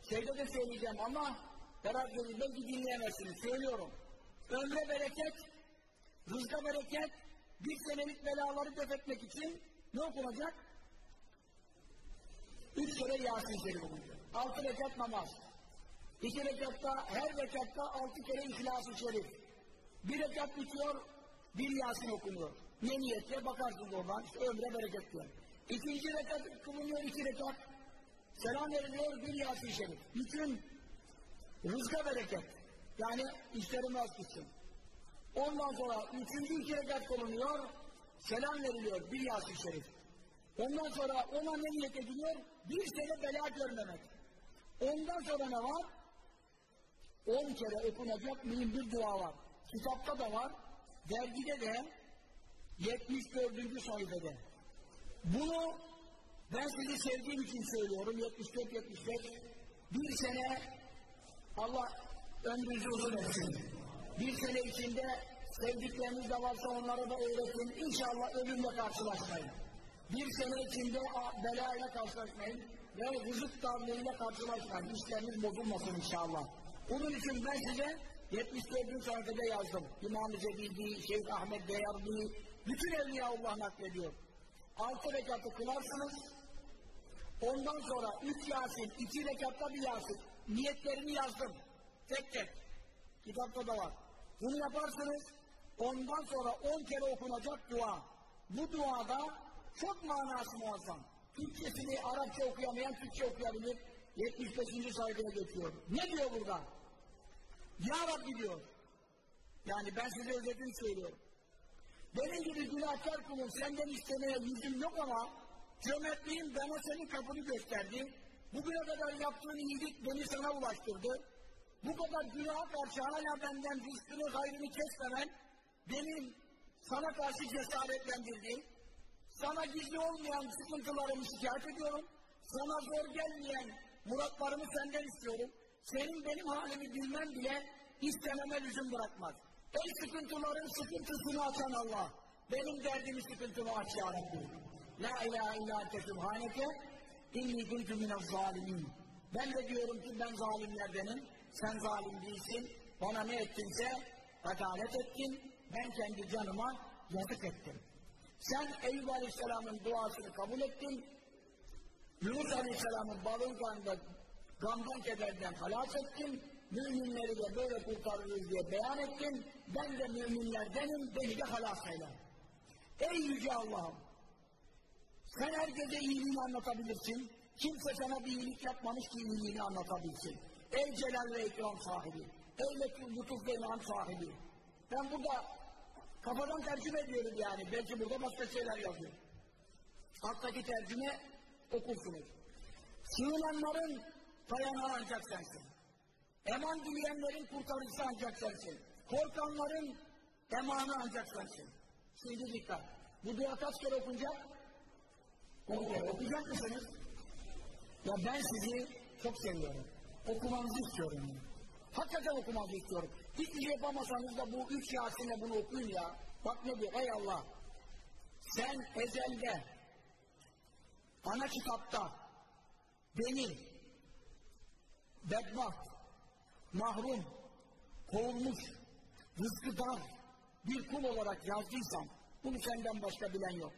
Şeyde de söyleyeceğim ama Berat gecesi belki dinleyemezsiniz. Söylüyorum. Ömre bereket, rızka bereket, bir senelik belaları defetmek için ne okunacak? Üç kere Yasin Şerif okunacak. Altı rekat namaz. İki rekatta, her rekatta altı kere İhlas-ı Şerif. Bir rekat bitiyor, bir Yasin okunuyor. Ne niyetle bakarsınız oradan, işte ömre bereket diyor. İkinci rekat kılınıyor, iki rekat. Selam veriliyor, bir Yasin Şerif. Bütün rızka bereket. Yani işlerim az gitsin. Ondan sonra üçüncü iki rekat kılınıyor, selam veriliyor, bir Yasin Şerif. Ondan sonra ona ne niyet ediliyor? Bir sene bela görmemek. Ondan sonra ne var? On kere okunacak mühim bir dua var. Kitapta da var, dergide de 74. sayfada. Bunu ben sizi sevdiğim için söylüyorum. 74-75. Bir sene Allah ömrünüzü uzun etsin. Bir sene içinde sevdikleriniz de varsa onlara da öğretin. İnşallah ölümle karşılaşmayın. Bir sene içinde belayla karşılaşmayın ve rızık darlığıyla karşılaşmayın. İşleriniz bozulmasın inşallah. Bunun için ben size 74. sayfada yazdım. İmam-ı Cedidi, Şeyh Ahmet Beyarbi, bütün Evliyaullah naklediyor. Altı rekatı kılarsınız, ondan sonra üç Yasin, iki rekatta bir Yasin. Niyetlerini yazdım. Tek tek. Kitapta da var. Bunu yaparsınız, ondan sonra on kere okunacak dua. Bu duada çok manası muazzam. Türkçesini Arapça okuyamayan Türkçe okuyabilir. 75. sayfaya geçiyor. Ne diyor burada? Ya Rabbi diyor. Yani ben size özetini söylüyorum. Benim gibi günahkar kulum senden istemeye yüzüm yok ama cömertliğin bana senin kapını gösterdi. Bugüne kadar yaptığın iyilik beni sana ulaştırdı. Bu kadar günaha karşı hala benden rızkını, hayrını kesmemen benim sana karşı cesaretlendirdi. Sana gizli olmayan sıkıntılarımı şikayet ediyorum. Sana zor gelmeyen muratlarımı senden istiyorum. Senin benim halimi bilmem bile istememe lüzum bırakmaz. Ey sıkıntıların sıkıntısını açan Allah, benim derdimi sıkıntımı aç ya Rabbi. La ilahe illa ente subhaneke, inni kuntu minez zalimin. Ben de diyorum ki ben zalimlerdenim, sen zalim değilsin, bana ne ettinse adalet ettin, ben kendi canıma yazık ettim. Sen Eyüp Aleyhisselam'ın duasını kabul ettin, Yunus Aleyhisselam'ın balığın karnında gamdan kederden halas ettin, müminleri de böyle kurtarırız diye beyan ettin, ben de müminlerdenim, beni de halas eyle. Ey Yüce Allah'ım! Sen herkese iyiliğini anlatabilirsin, kimse sana bir iyilik yapmamış ki iyiliğini anlatabilsin. Ey Celal ve İkram sahibi, ey Lütuf ve İnam sahibi. Ben burada kafadan tercüme ediyorum yani, belki burada başka şeyler yazıyor. Alttaki tercüme okursunuz. Sığınanların dayanağı ancak sensin. Eman dileyenlerin kurtarıcısı ancak sensin. Korkanların emanı ancak sensin. Şimdi dikkat. Bu dua kaç kere okunacak? Kere. Okuyacak mısınız? Ya ben sizi çok seviyorum. Okumanızı istiyorum. Hakikaten okumanızı istiyorum. Hiçbir şey yapamasanız da bu üç Yasin'le bunu okuyun ya. Bak ne diyor? Ey Allah! Sen ezelde ana kitapta beni bedbaht, mahrum, kovulmuş, rızkı dar bir kul olarak yazdıysam bunu senden başka bilen yok.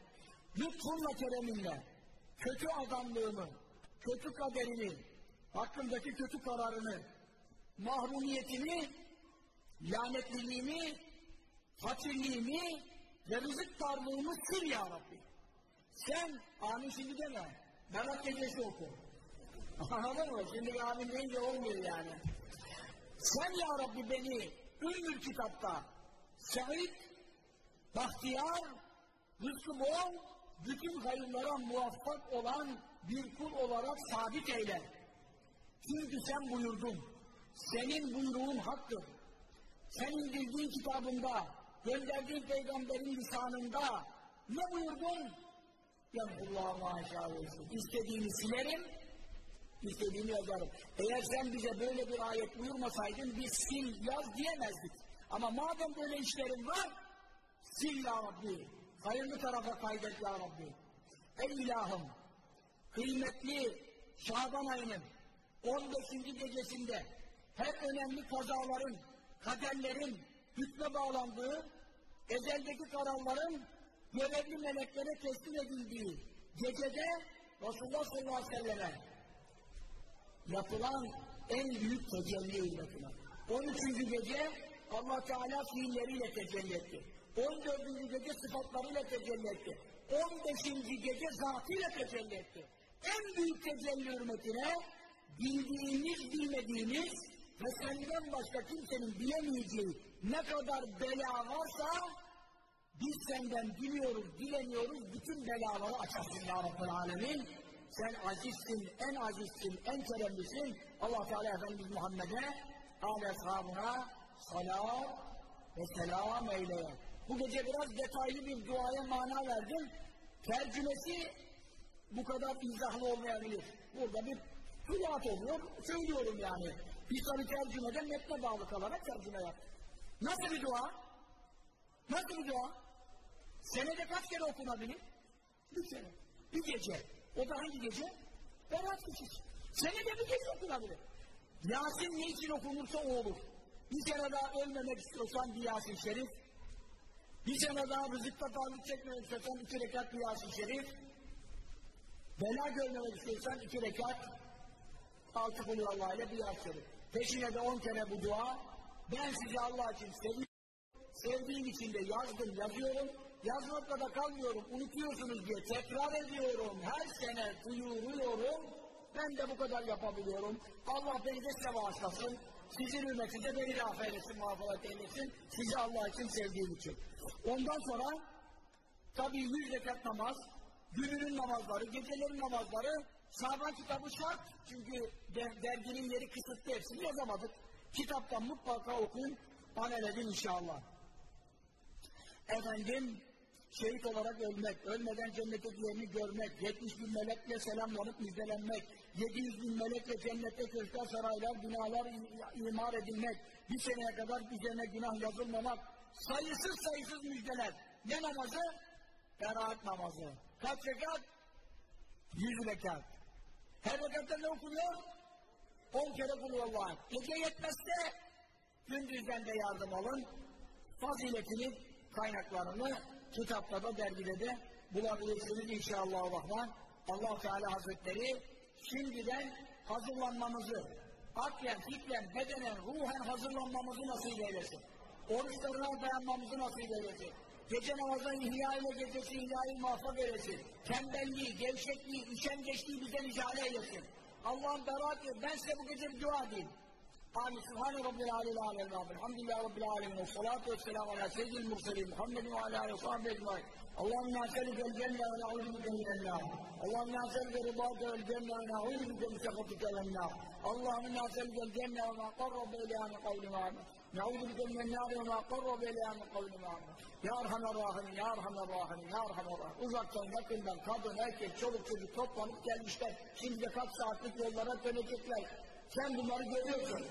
Lütfunla kereminle kötü adamlığımı, kötü kaderini, hakkındaki kötü kararını, mahrumiyetimi, lanetliliğimi, fakirliğimi ve rızık darlığımı sil ya Rabbi. Sen, amin şimdi deme, Berat gecesi oku. (laughs) Anladın mı? Şimdi amin deyince olmuyor yani. Sen ya Rabbi beni Ümmül kitapta şahit, bahtiyar, rızkı bol, bütün hayırlara muvaffak olan bir kul olarak sabit eyle. Çünkü sen buyurdun. Senin buyruğun haktır. Sen indirdiğin kitabında, gönderdiğin peygamberin lisanında ne buyurdun? Yemhullâhu mâşâ İstediğimi silerim, istediğimi yazarım. Eğer sen bize böyle bir ayet buyurmasaydın biz sil yaz diyemezdik. Ama madem böyle işlerim var, sil ya Rabbi. Hayırlı tarafa kaydet ya Rabbi. Ey ilahım, kıymetli Şaban ayının 15. gecesinde her önemli kazaların, kaderlerin hükme bağlandığı, ezeldeki kararların görevli meleklere teslim edildiği gecede Resulullah sallallahu aleyhi ve selleme yapılan en büyük tecelli ümmetine. 13. gece Allah Teala fiilleriyle tecelli etti. 14. gece sıfatlarıyla tecelli etti. 15. gece zatıyla tecelli etti. En büyük tecelli hürmetine bildiğimiz bilmediğimiz ve senden başka kimsenin bilemeyeceği ne kadar bela varsa biz senden diliyoruz, dileniyoruz, bütün belaları açarsın ya Rabbel Alemin. Sen azizsin, en azizsin, en keremlisin. allah Teala Efendimiz Muhammed'e, âle ashabına salat ve selam eyleye. Bu gece biraz detaylı bir duaya mana verdim. Tercümesi bu kadar izahlı olmayabilir. Burada bir Hülat oluyor, söylüyorum yani. Bir tabi tercümeden metne bağlı kalarak tercüme yap. Nasıl bir dua? Nasıl bir dua? Senede kaç kere okunabilir? Bir sene. Bir gece. O da hangi gece? Berat gecesi. Senede bir gece okunabilir. Yasin ne için okunursa o olur. Bir sene daha ölmemek istiyorsan bir Yasin Şerif. Bir sene daha rızıkta darlık çekmemek istiyorsan iki rekat bir Yasin Şerif. Bela görmemek istiyorsan iki rekat altı kulü Allah ile bir Yasin Şerif. Peşine de on kere bu dua. Ben sizi Allah için seviyorum. Sevdiğim için de yazdım, yazıyorum. Yazmakla da kalmıyorum, unutuyorsunuz diye tekrar ediyorum. Her sene duyuruyorum. Ben de bu kadar yapabiliyorum. Allah beni de size bağışlasın. Sizin ümmetinde beni de affeylesin, muhafaza eylesin. Sizi Allah için sevdiğim için. Ondan sonra tabii yüz rekat namaz, gününün namazları, gecelerin namazları Şaban kitabı şart. Çünkü derginin yeri kısıtlı hepsini yazamadık. Kitaptan mutlaka okuyun. Aneledim inşallah. Efendim şehit olarak ölmek, ölmeden cennetteki yerini görmek, 70 bin melekle selamlanıp müjdelenmek, 700 bin melekle cennette köşkler, saraylar, binalar imar edilmek, bir seneye kadar üzerine günah yazılmamak, sayısız sayısız müjdeler. Ne namazı? Beraat namazı. Kaç rekat? Yüz rekat. Her rekatta ne okunuyor? On kere kulüvallah. Gece yetmezse gündüzden de yardım alın. Faziletini, kaynaklarını kitapta da dergide de bulabilirsiniz inşallah rahman. allah Teala Hazretleri şimdiden hazırlanmamızı, aklen, fikren, bedenen, ruhen hazırlanmamızı nasip eylesin. Oruçlarına dayanmamızı nasip eylesin. Gece namazın ihya ile gecesi ihyayı muvaffak eylesin. Tembelliği, gevşekliği, üşengeçliği bizden icale eylesin. Allah'ın beraat Ben size bu gece bir dua edeyim. Amin. Subhane Rabbil Aleyhi Aleyhi Rabbil Elhamdülillahi Rabbil Alemin. Salatu ve selamu ala seyyidil murselin. Muhammedin ve ala aleyhi sahibi ecmaîn. Allahümme nâselike el cenne ve na'udhu bike minen nâr. Allahümme nâselike rıdâke vel cenne ve na'udhu bike min sekhatike ven nâr. Allahümme nâselike el cenne ve mâ qarrabe ilâne kavli mâmin. Na'udhu bike minen nâr ve mâ qarrabe ilâne kavli mâmin. Ya Erhamer Rahimin, Ya Erhamer Rahimin, Ya Erhamer Rahimin. Uzaktan, yakından, kadın, erkek, çoluk çocuk toplanıp gelmişler. Şimdi kaç saatlik yollara dönecekler. Sen bunları görüyorsun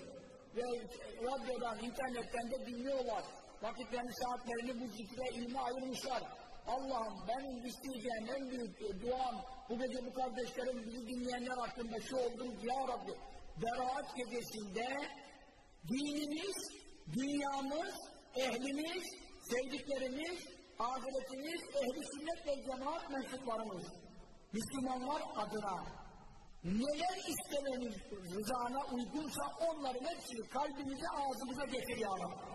ve radyodan, internetten de dinliyorlar. Vakitlerini, saatlerini bu zikre, ilme ayırmışlar. Allah'ım benim isteyeceğim en büyük duam bu gece bu kardeşlerim bizi dinleyenler hakkında şu oldu ya Rabbi Berat gecesinde dinimiz, dünyamız, ehlimiz, sevdiklerimiz, ahiretimiz, ehli sünnet ve cemaat mensuplarımız Müslümanlar adına neler istemeniz rızana uygunsa onların hepsini kalbimize ağzımıza getir ya Rabbi.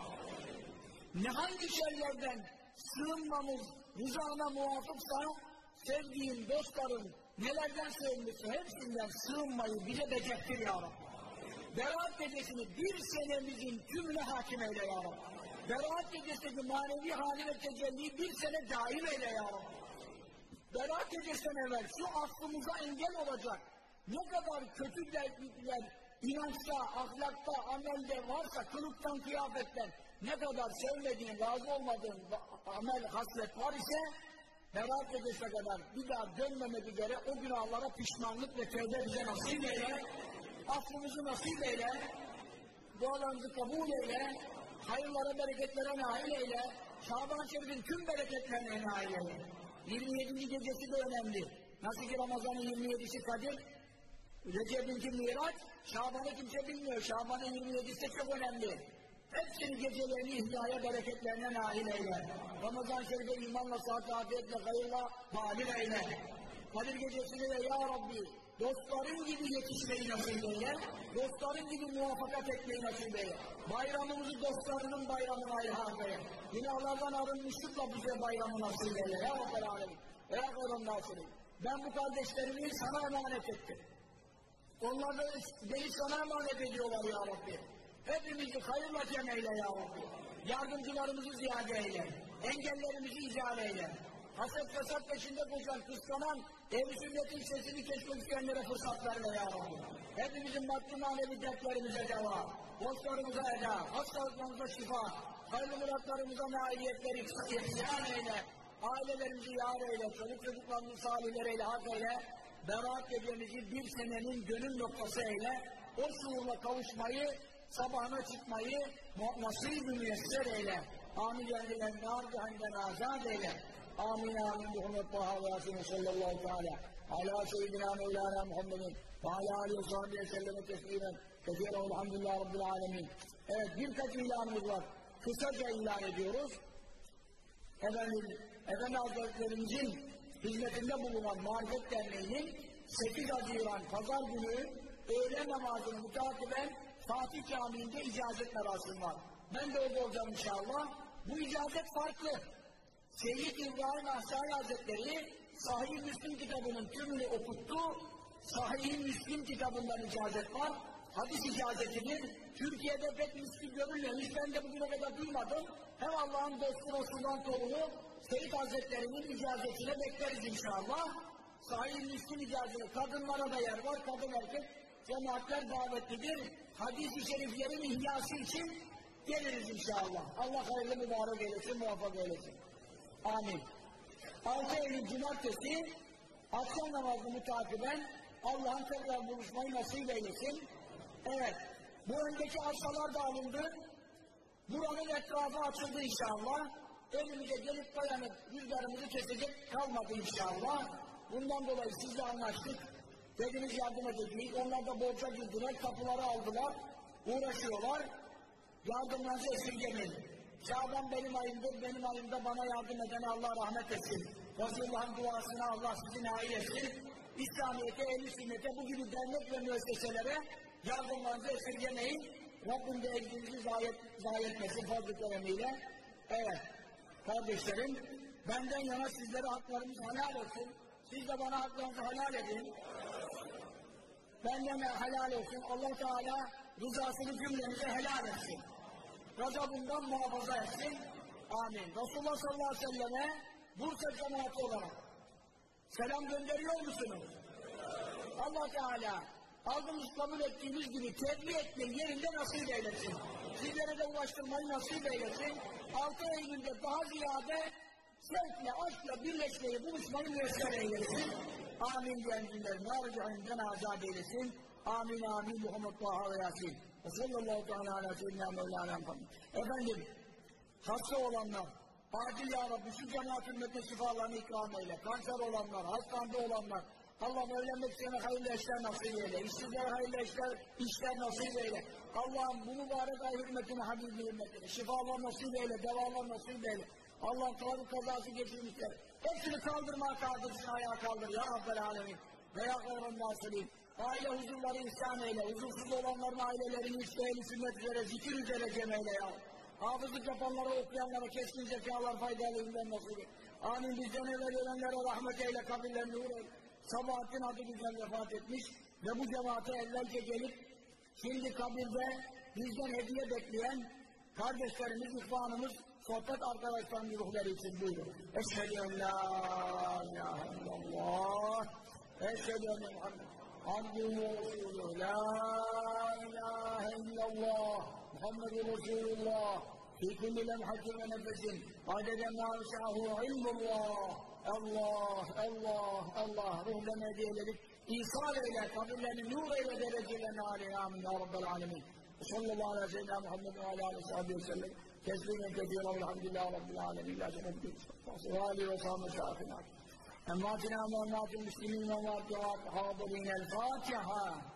Ne hangi şerlerden sığınmamız rızana muvafıksa sevdiğin dostların nelerden sığınmışsa hepsinden sığınmayı bize becertir ya Rabbi. Berat gecesini bir senemizin tümüne hakim eyle ya Rabbi. Berat gecesindeki manevi hali ve tecelliyi bir sene daim eyle ya Rabbi. Berat gecesinden evvel şu aklımıza engel olacak ne kadar kötü dertlikler inançta, ahlakta, amelde varsa, kılıktan, kıyafetten ne kadar sevmediğin, razı olmadığın amel, haslet var ise Berat gecesine kadar bir daha dönmemek üzere o günahlara pişmanlık ve tövbe bize nasip eyle. Affımızı nasip eyle. Dualarımızı kabul eyle. Hayırlara, bereketlere nail eyle. Şaban Şerif'in tüm bereketlerine nail eyle. 27. gecesi de önemli. Nasıl ki Ramazan'ın 27'si Kadir, Recep'inki Miraç, Şaban'ı kimse bilmiyor. Şaban'ın 27'si çok önemli. Hepsini gecelerini ihyaya, bereketlerine nail eyle. Ramazan Şerif'e imanla, saat, afiyetle, hayırla nail eyle. Kadir gecesini de Ya Rabbi, dostların gibi yetişmeyi nasip eyle, dostların gibi muvaffakat etmeyi nasip eyle. Bayramımızı dostlarının bayramına ilhak eyle. Günahlardan arınmışlıkla bize bayramı nasip eyle. Ya Rabbel Alemin. Ya Rabbil Nasirin. Ben bu kardeşlerimi sana emanet ettim. Onlar da beni sana emanet ediyorlar ya Rabbi. Hepimizi hayırla cem eyle ya Rabbi. Yardımcılarımızı ziyade eyle. Engellerimizi izale eyle. Haset fesat peşinde koşan, kıskanan, ev sünnetin sesini keşfetmeyenlere fırsat verme ya Rabbi. Hepimizin maddi manevi dertlerimize deva, borçlarımıza eda, hastalıklarımıza şifa, hayırlı muratlarımıza nailiyetleri ihsan eyle, ailelerimizi yar eyle, çocuk çocuklarımızı salihler eyle, hak eyle, Berat gecemizi bir senenin gönül noktası eyle, o şuurla kavuşmayı, sabahına çıkmayı nasip-i müyesser eyle. Amin yendilen nar cehennem azad eyle. Amin Muhammed Taha ve Yasin sallallahu teala. Ala seyyidina Mevlana Muhammedin ve ala aleyhi ve sahibi selleme teslimen. Kesiren elhamdülillah Rabbil alemin. Evet birkaç ilanımız var. Kısaca ilan ediyoruz. Efendim, Efendi Hazretlerimizin hizmetinde bulunan Marifet Derneği'nin 8 Haziran Pazar günü öğle namazını mutakiben Fatih Camii'nde icazet merasimi var. Ben de orada olacağım inşallah. Bu icazet farklı. Seyyid İbrahim Ahsani Hazretleri Sahih Müslim kitabının tümünü okuttu. Sahih Müslim kitabından icazet var. Hadis icazetidir. Türkiye'de pek müslim görülmemiş. Ben de bugüne kadar duymadım. Hem Allah'ın dostu Resul'dan torunu Seyyid Hazretleri'nin icazetine bekleriz inşallah. Sahih Müslim icazeti. Kadınlara da yer var. Kadın erkek cemaatler davetlidir. Hadis-i şeriflerin ihyası için geliriz inşallah. Allah hayırlı mübarek eylesin, muvaffak eylesin. Amin. 6 Eylül Cumartesi akşam namazını mutakiben Allah'ın tekrar buluşmayı nasip eylesin. Evet. Bu öndeki arsalar da alındı. Buranın etrafı açıldı inşallah. Önümüze gelip dayanıp rüzgarımızı kesecek kalmadı inşallah. Bundan dolayı sizle anlaştık. Dediniz yardım edeceğiz. Onlar da borca girdiler, kapıları aldılar. Uğraşıyorlar. Yardımlarınızı esirgemeyin. Şaban benim ayımdır, benim ayımda bana yardım edene Allah rahmet etsin. Resulullah'ın duasına Allah sizi nail etsin. İslamiyet'e, ehl sünnete, bu gibi dernek ve müesseselere yardımlarınızı esirgemeyin. Rabbim de eldinizi zayi, zayi etmesin fazl-ı keremiyle. Evet, kardeşlerim, benden yana sizlere haklarımız helal olsun. Siz de bana haklarınızı helal edin. Benden helal olsun. Allah Teala rızasını cümlemize helal etsin. Gazabından muhafaza etsin. Amin. Resulullah sallallahu aleyhi ve selleme Bursa cemaati olarak selam gönderiyor musunuz? Allah Teala aldığımız kabul ettiğimiz gibi tebliğ etmeyi yerinde nasip eylesin. Sizlere de ulaştırmayı nasip eylesin. 6 Eylül'de daha ziyade sevkle, aşkla birleşmeyi, buluşmayı müessere eylesin. Amin diyen cümleleri nar cehennemden azat eylesin. Amin amin Muhammed Taha ve Yasin. Sallallahu teala ala seyyidina Mevlana. Efendim, hasta olanlar, acil ya Rabbi şu cemaat ümmetine şifalarını ikram eyle. Kanser olanlar, hastanede olanlar, Allah'ım evlenmek isteyene hayırlı eşler nasip eyle. İşsizlere hayırlı eşler, işler nasip eyle. Allah'ım bu mübarek ay hürmetine, Habibi hürmetine, şifalar nasip eyle, devalar nasip eyle. Allah trafik kazası geçirmişler. Hepsini kaldırmaya kaldırsın, ayağa kaldır ya Rabbel Alemin. Ve ya Kavram Nasirin. Aile huzurları ihsan eyle. Huzursuz olanların ailelerini işte ehli sünnet üzere, zikir üzere cem eyle ya. Hafızlık yapanlara, okuyanlara keskin zekalar faydalarından nasip et. Amin. Bizden evvel ölenlere rahmet eyle, kabirlerini nur eyle. Sabahattin adı güzel vefat etmiş ve bu cemaate evvelce gelip şimdi kabirde bizden hediye bekleyen kardeşlerimiz, ihvanımız, sohbet arkadaşlarımız ruhları için buyurun. Eşhedü en la ilahe illallah eşhedü enne Muhammed abdühü ve resulü la ilahe illallah Muhammedun Resulullah fi kulli lemhatin ve nefesin adede ma şahu ilmullah Allah, Allah, Allah ruhlarına hediyeleri İsal eyle, kabirlerini nur eyle derecelerini aleyhi amin ya Rabbel alemin. Sallallahu aleyhi ve sellem Muhammed ve aleyhi ve sahibi ve sellem. Teslimen kediren velhamdülillah Rabbil alemin. La cennetin ve alihi ve. Emvatina ve emvatil müslimin ve emvatil hadirin el Fatiha.